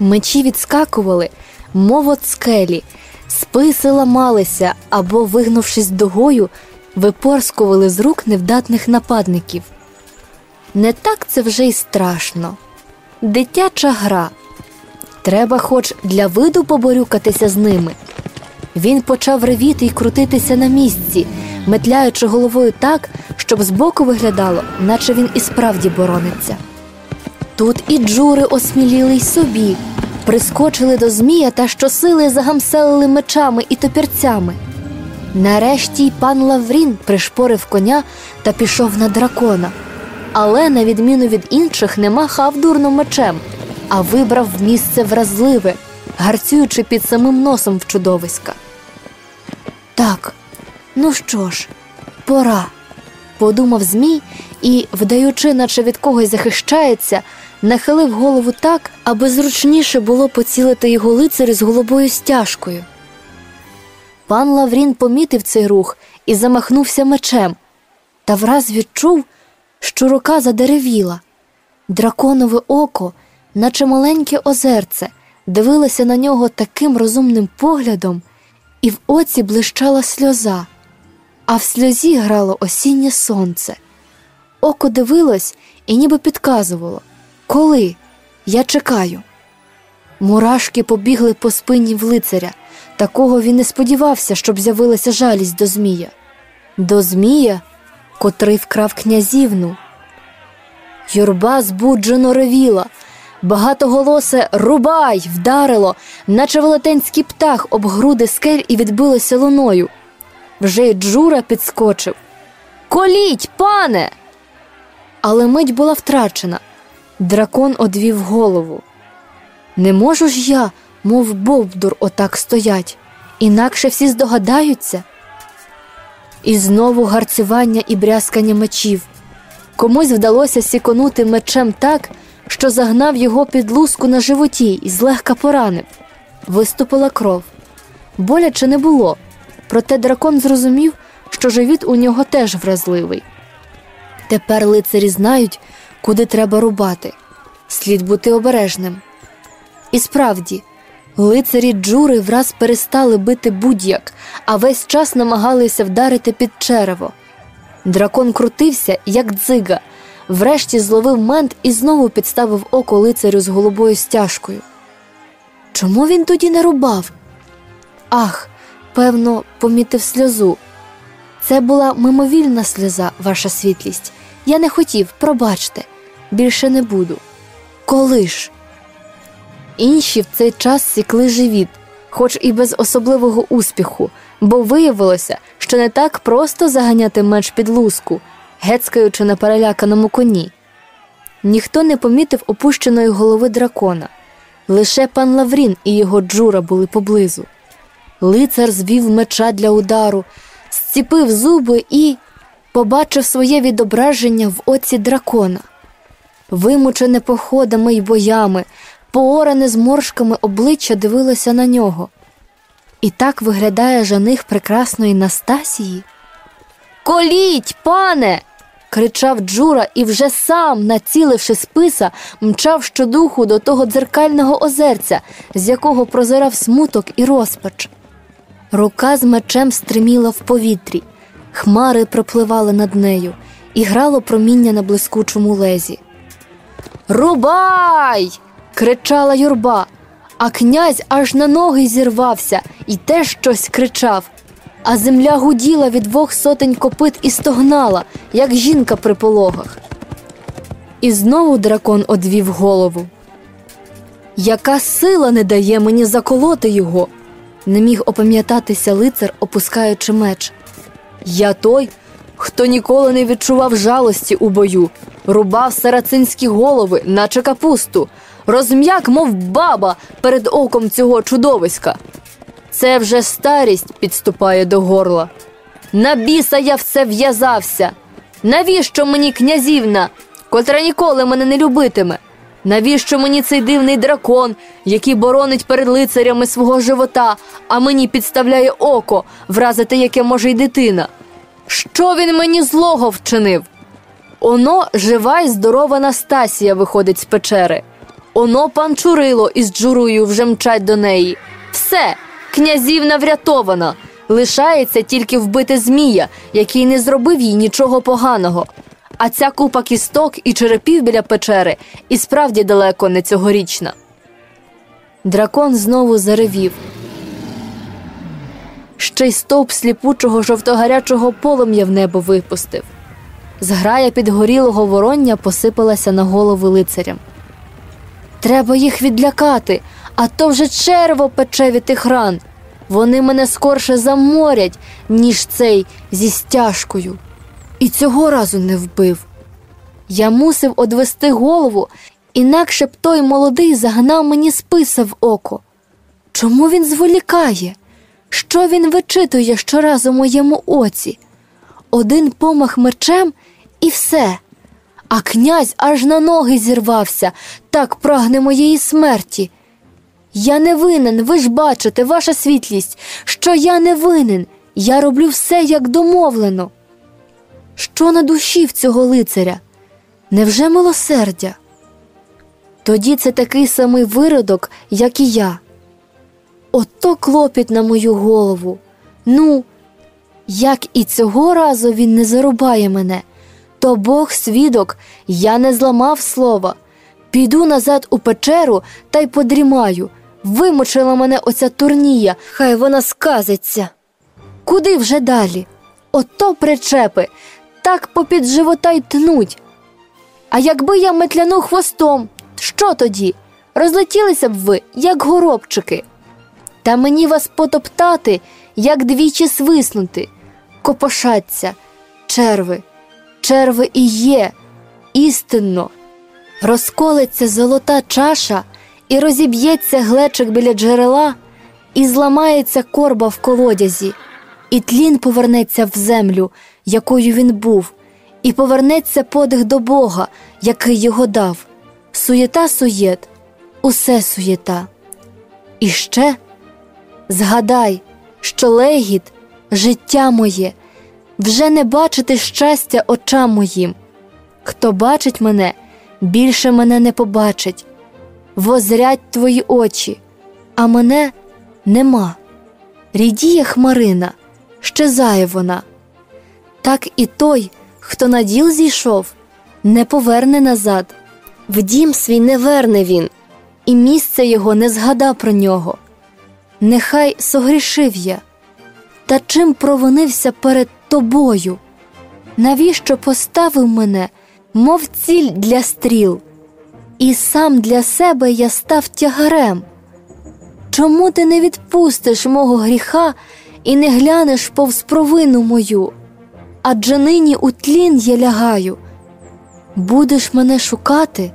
Мечі відскакували, мов от скелі, списи ламалися або, вигнувшись дугою, випорскували з рук невдатних нападників. Не так це вже й страшно. Дитяча гра. Треба хоч для виду поборюкатися з ними. Він почав ревіти й крутитися на місці, метляючи головою так, щоб збоку виглядало, наче він і справді борониться. Тут і джури осміліли й собі, прискочили до Змія та щосили загамселили мечами і топірцями. Нарешті й пан Лаврін пришпорив коня та пішов на дракона, але, на відміну від інших, не махав дурно мечем, а вибрав місце вразливе, гарцюючи під самим носом в чудовиська. Так, ну що ж, пора, подумав Змій і, вдаючи, наче від когось захищається, нахилив голову так, аби зручніше було поцілити його лицарі з голубою стяжкою. Пан Лаврін помітив цей рух і замахнувся мечем, та враз відчув, що рука задеревіла. Драконове око, наче маленьке озерце, дивилося на нього таким розумним поглядом, і в оці блищала сльоза, а в сльозі грало осіннє сонце. Око дивилось і ніби підказувало Коли? Я чекаю. Мурашки побігли по спині в лицаря. Такого він не сподівався, щоб з'явилася жалість до Змія. До Змія, котрий вкрав князівну. Юрба збуджено ревіла, багатоголосе рубай вдарило, наче велетенський птах об груди скель і відбилося луною. Вже й Джура підскочив. Коліть, пане! Але мить була втрачена. Дракон одвів голову. Не можу ж я, мов бовдур, отак стоять, інакше всі здогадаються. І знову гарцювання і брязкання мечів. Комусь вдалося сіконути мечем так, що загнав його під луску на животі і злегка поранив. Виступила кров. Боляче не було, проте дракон зрозумів, що живіт у нього теж вразливий. Тепер лицарі знають, куди треба рубати. Слід бути обережним. І справді, лицарі джури враз перестали бити будь-як, а весь час намагалися вдарити під черево. Дракон крутився, як дзига, врешті зловив мент і знову підставив око лицарю з голубою стяжкою. Чому він тоді не рубав? Ах, певно, помітив сльозу. Це була мимовільна сльоза, ваша світлість. Я не хотів, пробачте, більше не буду. Коли ж? Інші в цей час сікли живіт, хоч і без особливого успіху, бо виявилося, що не так просто заганяти меч під луску, гецькаючи на переляканому коні. Ніхто не помітив опущеної голови дракона. Лише пан Лаврін і його джура були поблизу. Лицар звів меча для удару, зціпив зуби і побачив своє відображення в оці дракона. Вимучене походами й боями, пооране зморшками обличчя дивилося на нього. І так виглядає жених прекрасної Настасії. Коліть, пане. Кричав Джура і вже сам, націливши списа, мчав щодуху до того дзеркального озерця, з якого прозирав смуток і розпач. Рука з мечем стриміла в повітрі, хмари пропливали над нею, і грало проміння на блискучому лезі. Рубай! кричала юрба, а князь аж на ноги зірвався і теж щось кричав. А земля гуділа від двох сотень копит і стогнала, як жінка при пологах. І знову дракон одвів голову. Яка сила не дає мені заколоти його? не міг опам'ятатися лицар, опускаючи меч.
Я той, хто ніколи не відчував жалості у бою, рубав сарацинські голови, наче капусту, розм'як, мов баба перед оком цього чудовиська. Це вже старість підступає до горла. На біса я все в'язався. Навіщо мені князівна, котра ніколи мене не любитиме? Навіщо мені цей дивний дракон, який боронить перед лицарями свого живота, а мені підставляє око, вразити яке може й дитина? Що він мені злого вчинив? Оно жива й здорова Настасія виходить з печери. Оно пан Чурило із джурою вже мчать до неї. Все, князівна врятована. Лишається тільки вбити Змія, який не зробив їй нічого поганого. А ця купа кісток і черепів біля печери і справді далеко не цьогорічна.
Дракон знову заревів. Ще й стовп сліпучого жовтогарячого полум'я в небо випустив. Зграя підгорілого вороння посипалася на голови лицарям. Треба їх відлякати, а то вже черво пече від тих ран. Вони мене скорше заморять, ніж цей зі стяжкою. І цього разу не вбив. Я мусив одвести голову, інакше б той молодий загнав мені списа в око. Чому він зволікає? Що він вичитує щоразу моєму оці? Один помах мечем і все. А князь аж на ноги зірвався, так прагне моєї смерті. Я не винен, ви ж бачите, ваша світлість, що я не винен. Я роблю все, як домовлено. Що на душі в цього лицаря? Невже милосердя? Тоді це такий самий виродок, як і я. Ото клопіт на мою голову. Ну, як і цього разу він не зарубає мене, то Бог свідок, я не зламав слова. Піду назад у печеру та й подрімаю. Вимочила мене оця турнія, хай вона сказиться. Куди вже далі? Ото причепи, так попід живота й тнуть. А якби я метляну хвостом, що тоді? Розлетілися б ви, як горобчики. Та мені вас потоптати, як двічі свиснути, копошаться, черви, черви і є, істинно. Розколиться золота чаша, і розіб'ється глечик біля джерела, і зламається корба в колодязі, і тлін повернеться в землю, якою він був, і повернеться подих до Бога, який його дав. Суєта суєт, усе суєта. І ще згадай, що легіт, життя моє, вже не бачити щастя очам моїм. Хто бачить мене, більше мене не побачить. Возрять твої очі, а мене нема. Рідіє хмарина, щезає вона. Так і той, хто на діл зійшов, не поверне назад. В дім свій не верне він, і місце його не згада про нього. Нехай согрішив я, та чим провинився перед тобою? Навіщо поставив мене, мов ціль для стріл, і сам для себе я став тягарем? Чому ти не відпустиш мого гріха і не глянеш повз провину мою? Адже нині у тлін я лягаю, будеш мене шукати,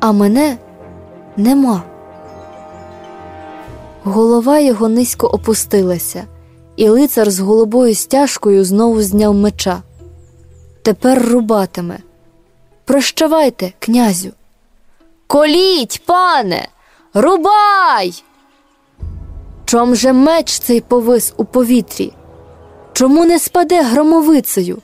а мене нема. Голова його низько опустилася, і лицар з голубою стяжкою знову зняв меча. Тепер рубатиме. Прощавайте, князю.
Коліть, пане, рубай!
Чом же меч цей повис у повітрі? Чому не спаде громовицею?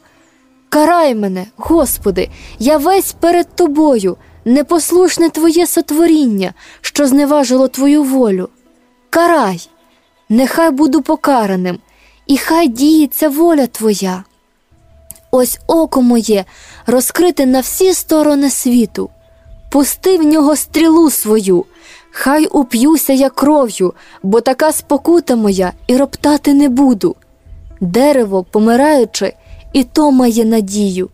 Карай мене, Господи, я весь перед тобою, непослушне Твоє сотворіння, що зневажило Твою волю. Карай, нехай буду покараним, і хай діється воля Твоя. Ось око моє розкрите на всі сторони світу, пусти в нього стрілу свою, хай уп'юся я кров'ю, бо така спокута моя і роптати не буду. Дерево, помираючи, і то має надію.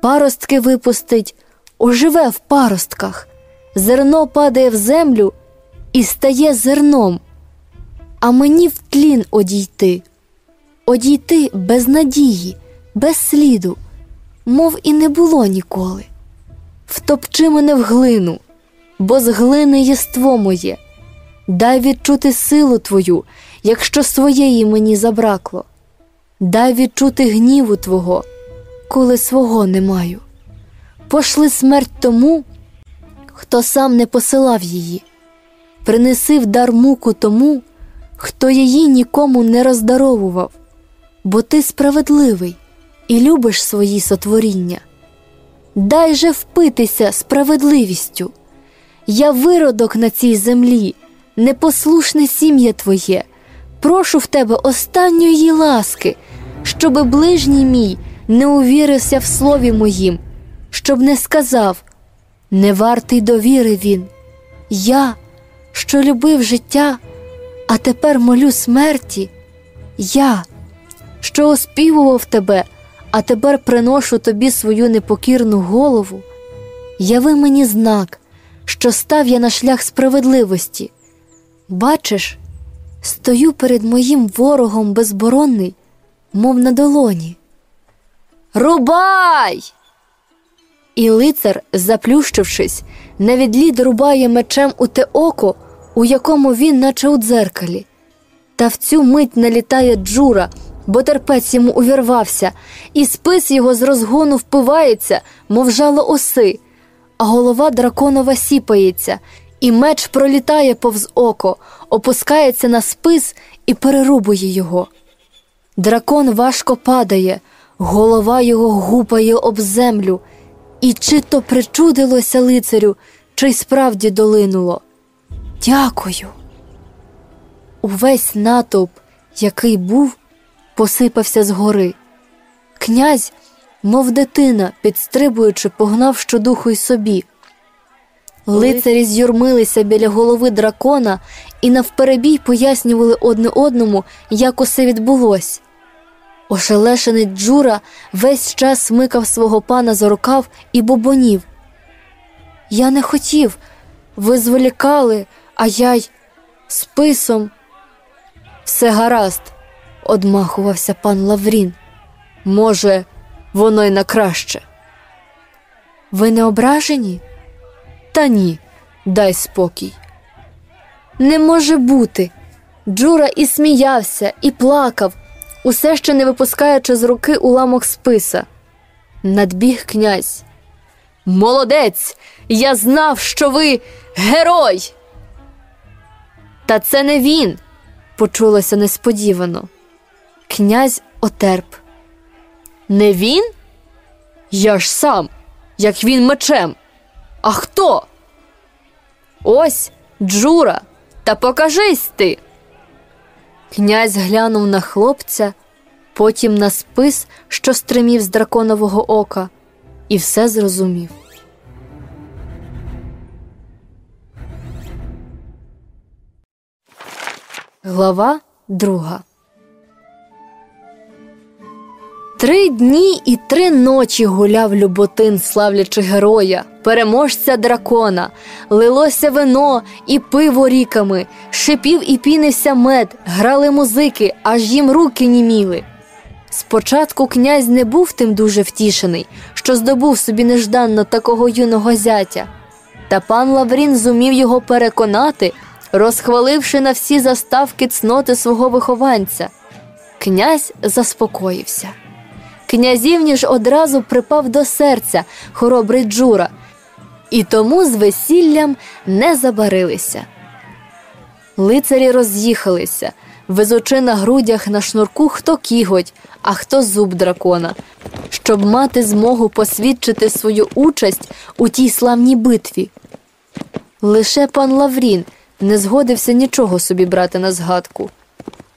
Паростки випустить, оживе в паростках, зерно падає в землю і стає зерном. а мені в тлін одійти, одійти без надії, без сліду, мов і не було ніколи. Втопчи мене в глину, бо з глини єство моє, дай відчути силу твою, якщо своєї мені забракло, дай відчути гніву Твого, коли свого не маю. Пошли смерть тому, хто сам не посилав її, принеси в дар муку тому, хто її нікому не роздаровував, бо ти справедливий і любиш свої сотворіння. Дай же впитися справедливістю. Я виродок на цій землі, непослушне сім'я Твоє, прошу в тебе останньої ласки, щоби ближній мій не увірився в слові моїм, щоб не сказав не вартий довіри він. Я, що любив життя, а тепер молю смерті, я, що оспівував тебе, а тепер приношу тобі свою непокірну голову. Яви мені знак, що став я на шлях справедливості. Бачиш, стою перед моїм ворогом безборонний, мов на долоні. Рубай! І лицар, заплющившись, невідлід рубає мечем у те око, у якому він, наче у дзеркалі. Та в цю мить налітає джура, бо терпець йому увірвався, і спис його з розгону впивається, мов жало оси, а голова драконова сіпається, і меч пролітає повз око, опускається на спис і перерубує його. Дракон важко падає, голова його гупає об землю, і чи то причудилося лицарю, чи й справді долинуло. Дякую. Увесь натовп, який був, посипався згори. Князь, мов дитина, підстрибуючи, погнав щодуху й собі. Лицарі з'юрмилися біля голови дракона і навперебій пояснювали одне одному, як усе відбулось. Ошелешений Джура весь час смикав свого пана за рукав і бобонів. Я не хотів, ви зволікали, а я й списом. Все гаразд, одмахувався пан Лаврін. Може, воно й на краще. Ви не ображені? Та ні, дай спокій. Не може бути. Джура і сміявся, і плакав, усе ще не випускаючи з руки уламок списа. Надбіг князь. Молодець! Я знав, що ви герой. Та це не він, почулося несподівано. Князь отерп. Не він? Я ж сам, як він мечем. А хто? Ось Джура, та покажись ти. Князь глянув на хлопця, потім на спис, що стримів з драконового ока, і все зрозумів. Глава друга Три дні і три ночі гуляв Люботин, славлячи героя, переможця дракона, лилося вино і пиво ріками, шипів і пінився мед, грали музики, аж їм руки німіли. Спочатку князь не був тим дуже втішений, що здобув собі нежданно такого юного зятя. Та пан Лаврін зумів його переконати, розхваливши на всі заставки цноти свого вихованця. Князь заспокоївся. Князівні ж одразу припав до серця хоробрий Джура, і тому з весіллям не забарилися. Лицарі роз'їхалися, везучи на грудях на шнурку хто кіготь, а хто зуб дракона, щоб мати змогу посвідчити свою участь у тій славній битві. Лише пан Лаврін не згодився нічого собі брати на згадку.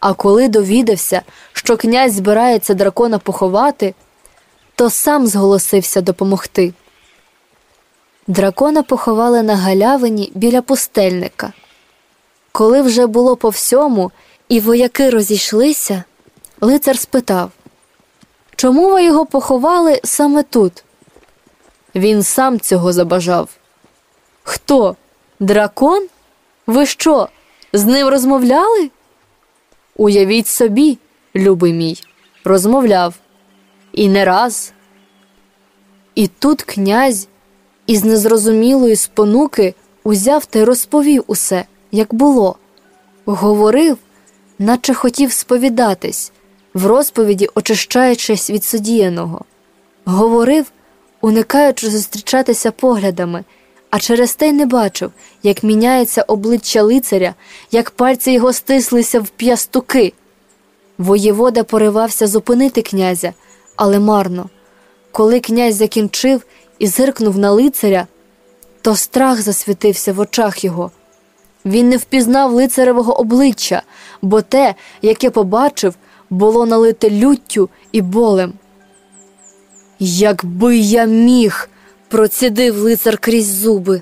А коли довідався, що князь збирається дракона поховати, то сам зголосився допомогти. Дракона поховали на галявині біля пустельника. Коли вже було по всьому, і вояки розійшлися, лицар спитав Чому ви його поховали саме тут? Він сам цього забажав. Хто? Дракон? Ви що, з ним розмовляли?
Уявіть собі, любий мій, розмовляв. І не раз. І тут князь із незрозумілої спонуки узяв та й розповів усе, як було. Говорив, наче хотів сповідатись, в розповіді очищаючись від судіяного. Говорив, уникаючи зустрічатися поглядами, а через те й не бачив, як міняється обличчя лицаря, як пальці його стислися в п'ястуки. Воєвода поривався зупинити князя, але марно. Коли князь закінчив і зиркнув на лицаря, то страх засвітився в очах його. Він не впізнав лицаревого обличчя, бо те, яке побачив, було налите люттю і болем. Якби я міг, процідив лицар крізь зуби.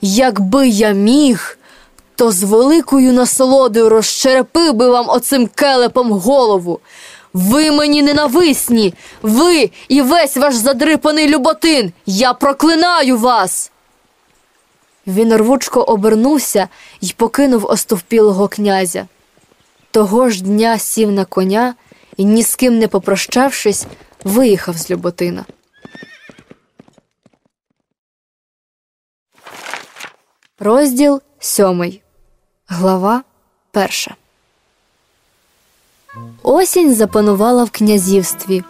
Якби я міг, то з великою насолодою розчерепив би вам оцим келепом голову. Ви мені ненависні, ви і весь ваш задрипаний люботин. Я проклинаю вас. Він рвучко обернувся і покинув остовпілого князя. Того ж дня сів на коня і, ні з ким не попрощавшись, виїхав з Люботина. Розділ сьомий. Глава перша. Осінь запанувала в князівстві.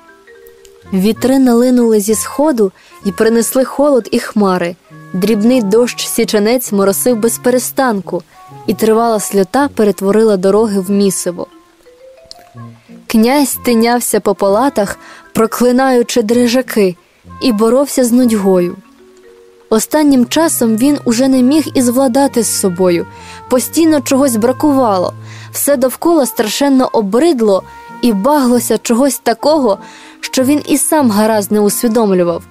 Вітри налинули зі сходу і принесли холод і хмари. Дрібний дощ січанець моросив без перестанку, і тривала сльота перетворила дороги в місиво. Князь тинявся по палатах, проклинаючи дрижаки, і боровся з нудьгою. Останнім часом він уже не міг і звладати з собою, постійно чогось бракувало, все довкола страшенно обридло і баглося чогось такого, що він і сам гаразд не усвідомлював.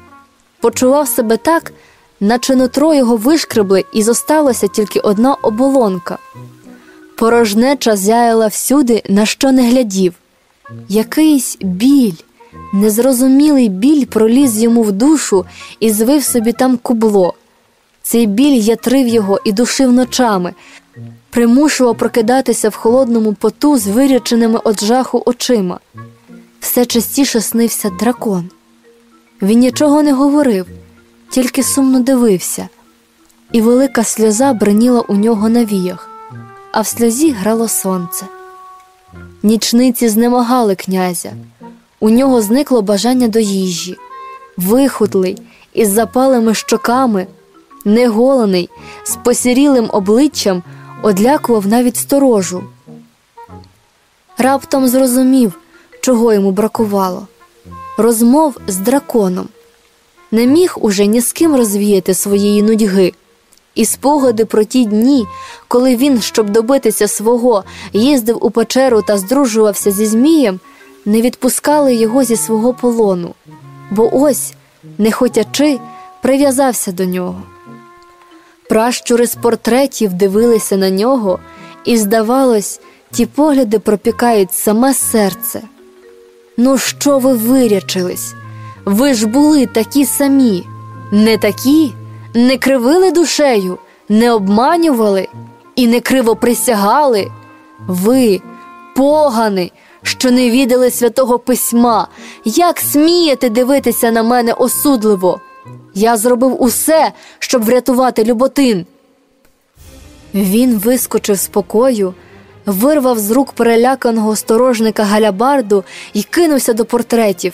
Почував себе так, наче нутро його вишкребли, і зосталася тільки одна оболонка. Порожнеча зяяла всюди, на що не глядів. Якийсь біль, незрозумілий біль проліз йому в душу і звив собі там кубло. Цей біль ятрив його і душив ночами, примушував прокидатися в холодному поту з виряченими від жаху очима. Все частіше снився дракон. Він нічого не говорив, тільки сумно дивився, і велика сльоза бриніла у нього на віях, а в сльозі грало сонце. Нічниці знемагали князя, у нього зникло бажання до їжі, вихудлий, із запалими щоками, неголений, з посірілим обличчям одлякував навіть сторожу. Раптом зрозумів, чого йому бракувало розмов з драконом. Не міг уже ні з ким розвіяти своєї нудьги. І спогади про ті дні, коли він, щоб добитися свого, їздив у печеру та здружувався зі Змієм, не відпускали його зі свого полону, бо ось, не хотячи, прив'язався до нього. Пращури з портретів дивилися на нього, і, здавалось, ті погляди пропікають саме серце. Ну, що ви вирячились? Ви ж були такі самі, не такі, не кривили душею, не обманювали і не криво присягали. Ви, погани, що не відали святого письма, як смієте дивитися на мене осудливо? Я зробив усе, щоб врятувати Люботин. Він вискочив з покою, вирвав з рук переляканого осторожника галябарду і кинувся до портретів.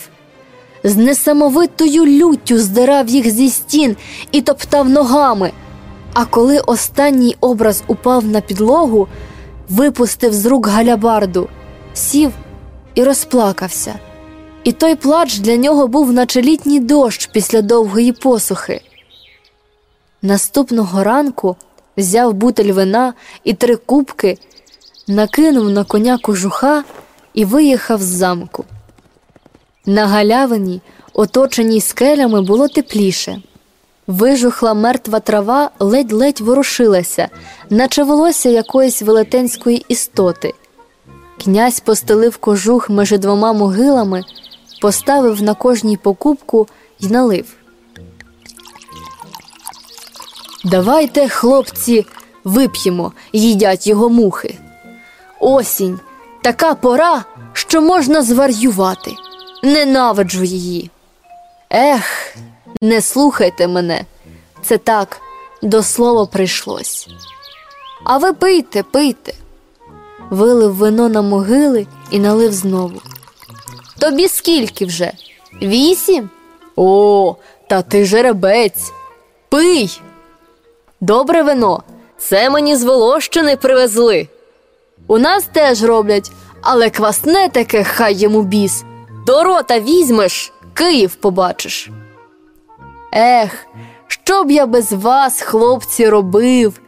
З несамовитою люттю здирав їх зі стін і топтав ногами. А коли останній образ упав на підлогу, випустив з рук галябарду, сів і розплакався. І той плач для нього був наче літній дощ після довгої посухи. Наступного ранку взяв бутель вина і три кубки, накинув на коня кожуха і виїхав з замку. На галявині, оточеній скелями, було тепліше. Вижухла мертва трава ледь-ледь ворушилася, наче волосся якоїсь велетенської істоти. Князь постелив кожух між двома могилами, поставив на кожній покупку й налив. Давайте, хлопці, вип'ємо, їдять його мухи. Осінь, Така пора, що можна зварювати. Ненавиджу її. Ех, не слухайте мене. Це так до слова прийшлось. А ви пийте, пийте. Вилив вино на могили і налив знову. Тобі скільки вже? Вісім? О, та ти жеребець. Пий. Добре вино. Це мені з Волощини привезли. У нас теж роблять, але квасне таке хай йому біс. До рота візьмеш, Київ побачиш. Ех, що б я без вас, хлопці, робив?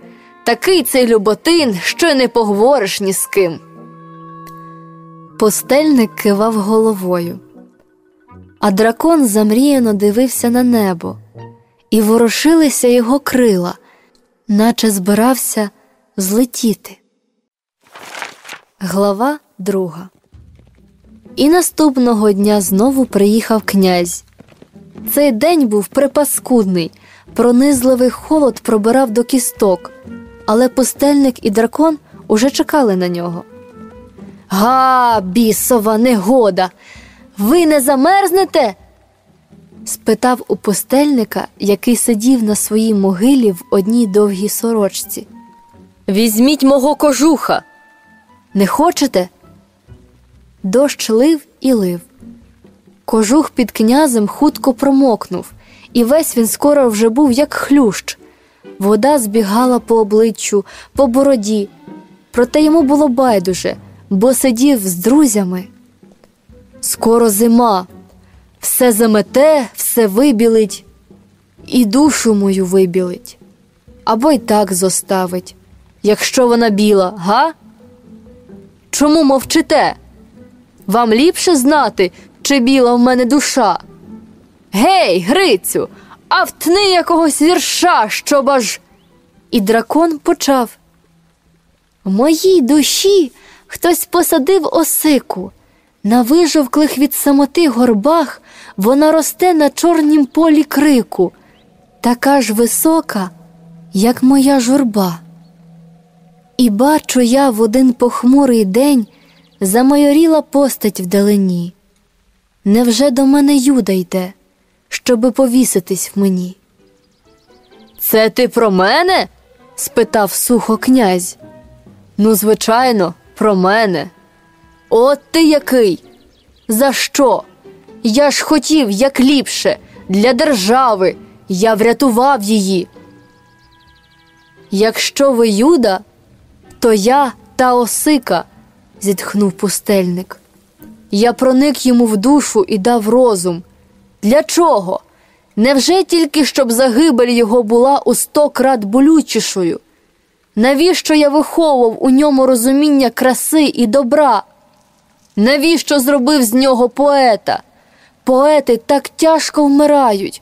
Такий цей Люботин, що й не поговориш ні з ким.
Постельник кивав головою, а дракон замріяно дивився на небо, і ворушилися його крила, наче збирався злетіти. Глава друга. І наступного дня знову приїхав князь. Цей день був припаскудний, пронизливий холод пробирав до кісток, але пустельник і дракон уже чекали на нього.
Га, бісова негода! Ви не замерзнете?
спитав у пустельника, який сидів на своїй могилі в одній довгій сорочці.
Візьміть мого кожуха.
Не хочете? Дощ лив і лив. Кожух під князем хутко промокнув, і весь він скоро вже був як хлющ. Вода збігала по обличчю, по бороді. Проте йому було байдуже, бо сидів з друзями.
Скоро зима, все замете, все вибілить, і душу мою вибілить, або й так зоставить, якщо вона біла, га? Чому мовчите? Вам ліпше знати, чи біла в мене душа? Гей, Грицю, а втни якогось вірша, щоб аж.
І дракон почав. В моїй душі хтось посадив осику. На вижовклих від самоти горбах вона росте на чорнім полі крику, така ж висока, як моя журба. І бачу я в один похмурий день замайоріла постать вдалині. Невже до мене юда йде, щоби повіситись в мені?
Це ти про мене? спитав сухо князь. Ну, звичайно, про мене. От ти який? За що? Я ж хотів як ліпше, для держави, я врятував її. Якщо ви юда, то я та осика, зітхнув пустельник. Я проник йому в душу і дав розум. Для чого? Невже тільки щоб загибель його була у сто крат болючішою? Навіщо я виховував у ньому розуміння краси і добра? Навіщо зробив з нього поета? Поети так тяжко вмирають,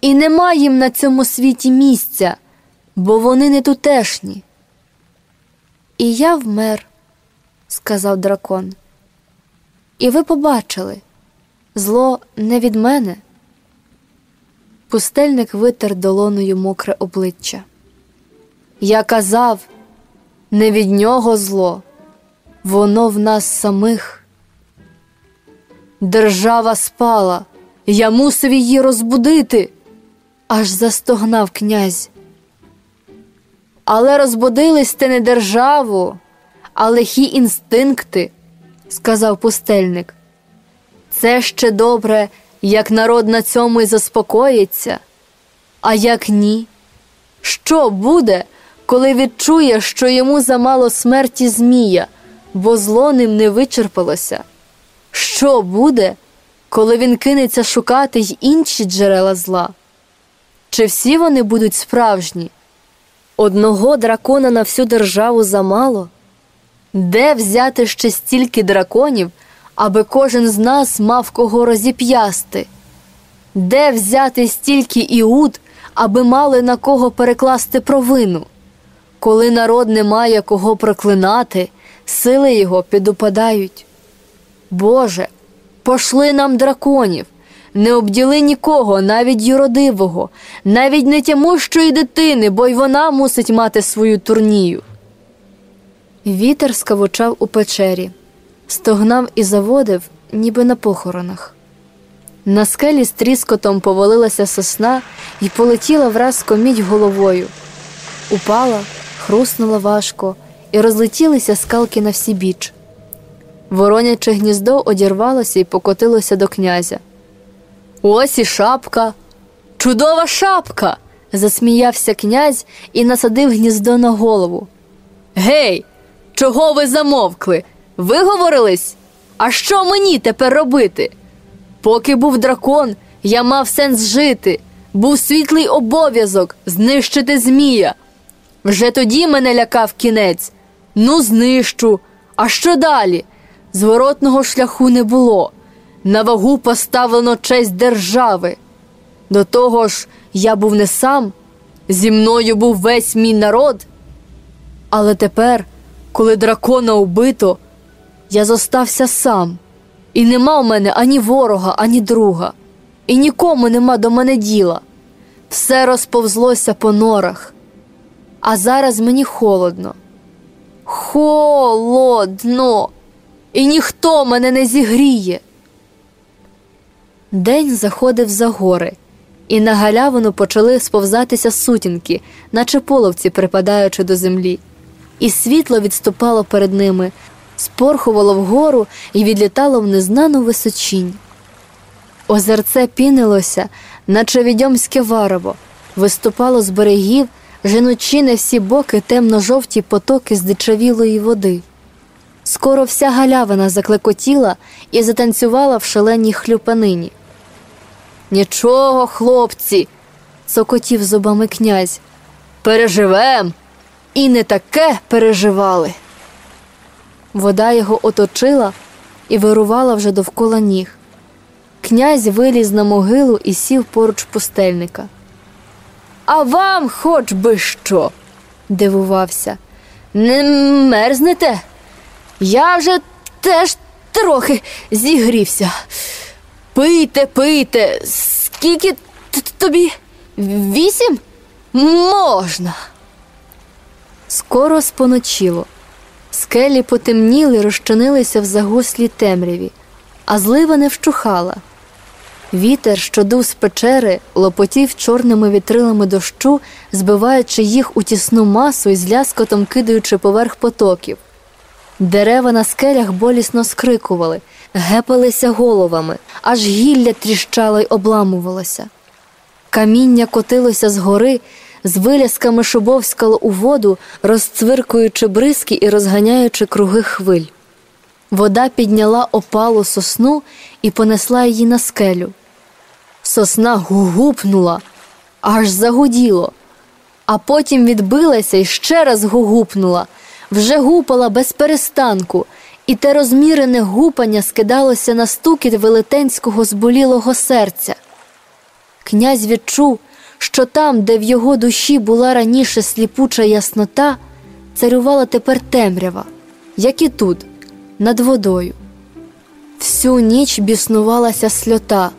і нема їм на цьому світі місця, бо вони не тутешні.
І я вмер, сказав дракон. І ви побачили зло не від мене. Пустельник витер долоною мокре обличчя.
Я казав, не від нього зло, воно в нас самих. Держава спала, я мусив її розбудити,
аж застогнав князь.
Але розбудились ти не державу, а лихі інстинкти, сказав пустельник. Це ще добре, як народ на цьому й заспокоїться. А як ні? Що буде, коли відчує, що йому замало смерті Змія, бо зло ним не вичерпалося? Що буде, коли він кинеться шукати й інші джерела зла? Чи всі вони будуть справжні? Одного дракона на всю державу замало? Де взяти ще стільки драконів, аби кожен з нас мав кого розіп'ясти? Де взяти стільки іуд, аби мали на кого перекласти провину? Коли народ не має кого проклинати, сили його підупадають. Боже, пошли нам драконів, не обділи нікого, навіть юродивого, навіть не тямущої дитини, бо й вона мусить мати свою турнію.
Вітер скавучав у печері, стогнав і заводив, ніби на похоронах. На скелі з тріскотом повалилася сосна і полетіла враз комідь головою. Упала, хруснула важко, і розлетілися скалки на всі біч. Вороняче гніздо одірвалося і покотилося до князя.
Ось і шапка, чудова шапка!
засміявся князь і насадив гніздо на голову.
Гей, чого ви замовкли? Виговорились? А що мені тепер робити? Поки був дракон, я мав сенс жити, був світлий обов'язок знищити Змія. Вже тоді мене лякав кінець. Ну, знищу. А що далі? Зворотного шляху не було. На вагу поставлено честь держави. До того ж, я був не сам, зі мною був весь мій народ. Але тепер, коли дракона убито, я зостався сам, і нема в мене ані ворога, ані друга, і нікому нема до мене діла. Все розповзлося по норах. А зараз мені холодно. Холодно, і ніхто мене не зігріє.
День заходив за гори, і на галявину почали сповзатися сутінки, наче половці припадаючи до землі, і світло відступало перед ними, спорхувало вгору і відлітало в незнану височінь. Озерце пінилося, наче відьомське варево, виступало з берегів, женучи на всі боки темно-жовті потоки здичавілої води. Скоро вся галявина заклекотіла і затанцювала в шаленій хлюпанині.
Нічого, хлопці,
цокотів зубами князь.
Переживем, і не таке переживали.
Вода його оточила і вирувала вже довкола ніг. Князь виліз на могилу і сів поруч пустельника.
А вам хоч би що?
дивувався.
Не мерзнете? Я вже теж трохи зігрівся. Пийте, пийте, скільки тобі? Вісім? Можна.
Скоро споночило. Скелі потемніли, розчинилися в загуслій темряві, а злива не вщухала. Вітер, що дув з печери, лопотів чорними вітрилами дощу, збиваючи їх у тісну масу і з ляскотом кидаючи поверх потоків. Дерева на скелях болісно скрикували, гепалися головами, аж гілля тріщало й обламувалося. Каміння котилося з гори, з вилясками шубовскало у воду, розцвиркуючи бризки і розганяючи круги хвиль. Вода підняла опалу сосну і понесла її на скелю. Сосна гугупнула, аж загуділо, а потім відбилася і ще раз гугупнула, вже гупала без перестанку, і те розмірене гупання скидалося на стукіт велетенського зболілого серця. Князь відчув, що там, де в його душі була раніше сліпуча яснота, царювала тепер темрява, як і тут, над водою. Всю ніч біснувалася сльота,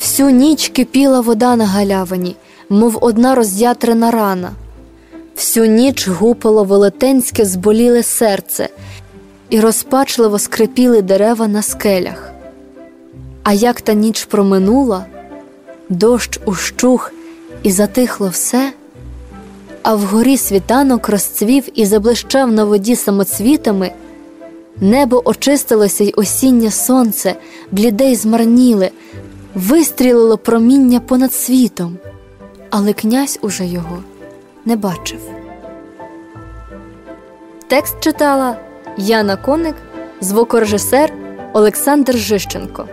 всю ніч кипіла вода на галявині, мов одна роз'ятрена рана. Всю ніч гупало велетенське зболіле серце, і розпачливо скрипіли дерева на скелях. А як та ніч проминула, дощ ущух і затихло все, а вгорі світанок розцвів і заблищав на воді самоцвітами, небо очистилося й осіннє сонце, бліде й змарніле, вистрілило проміння понад світом, але князь уже його не бачив. Текст читала Яна Коник, звукорежисер Олександр Жищенко.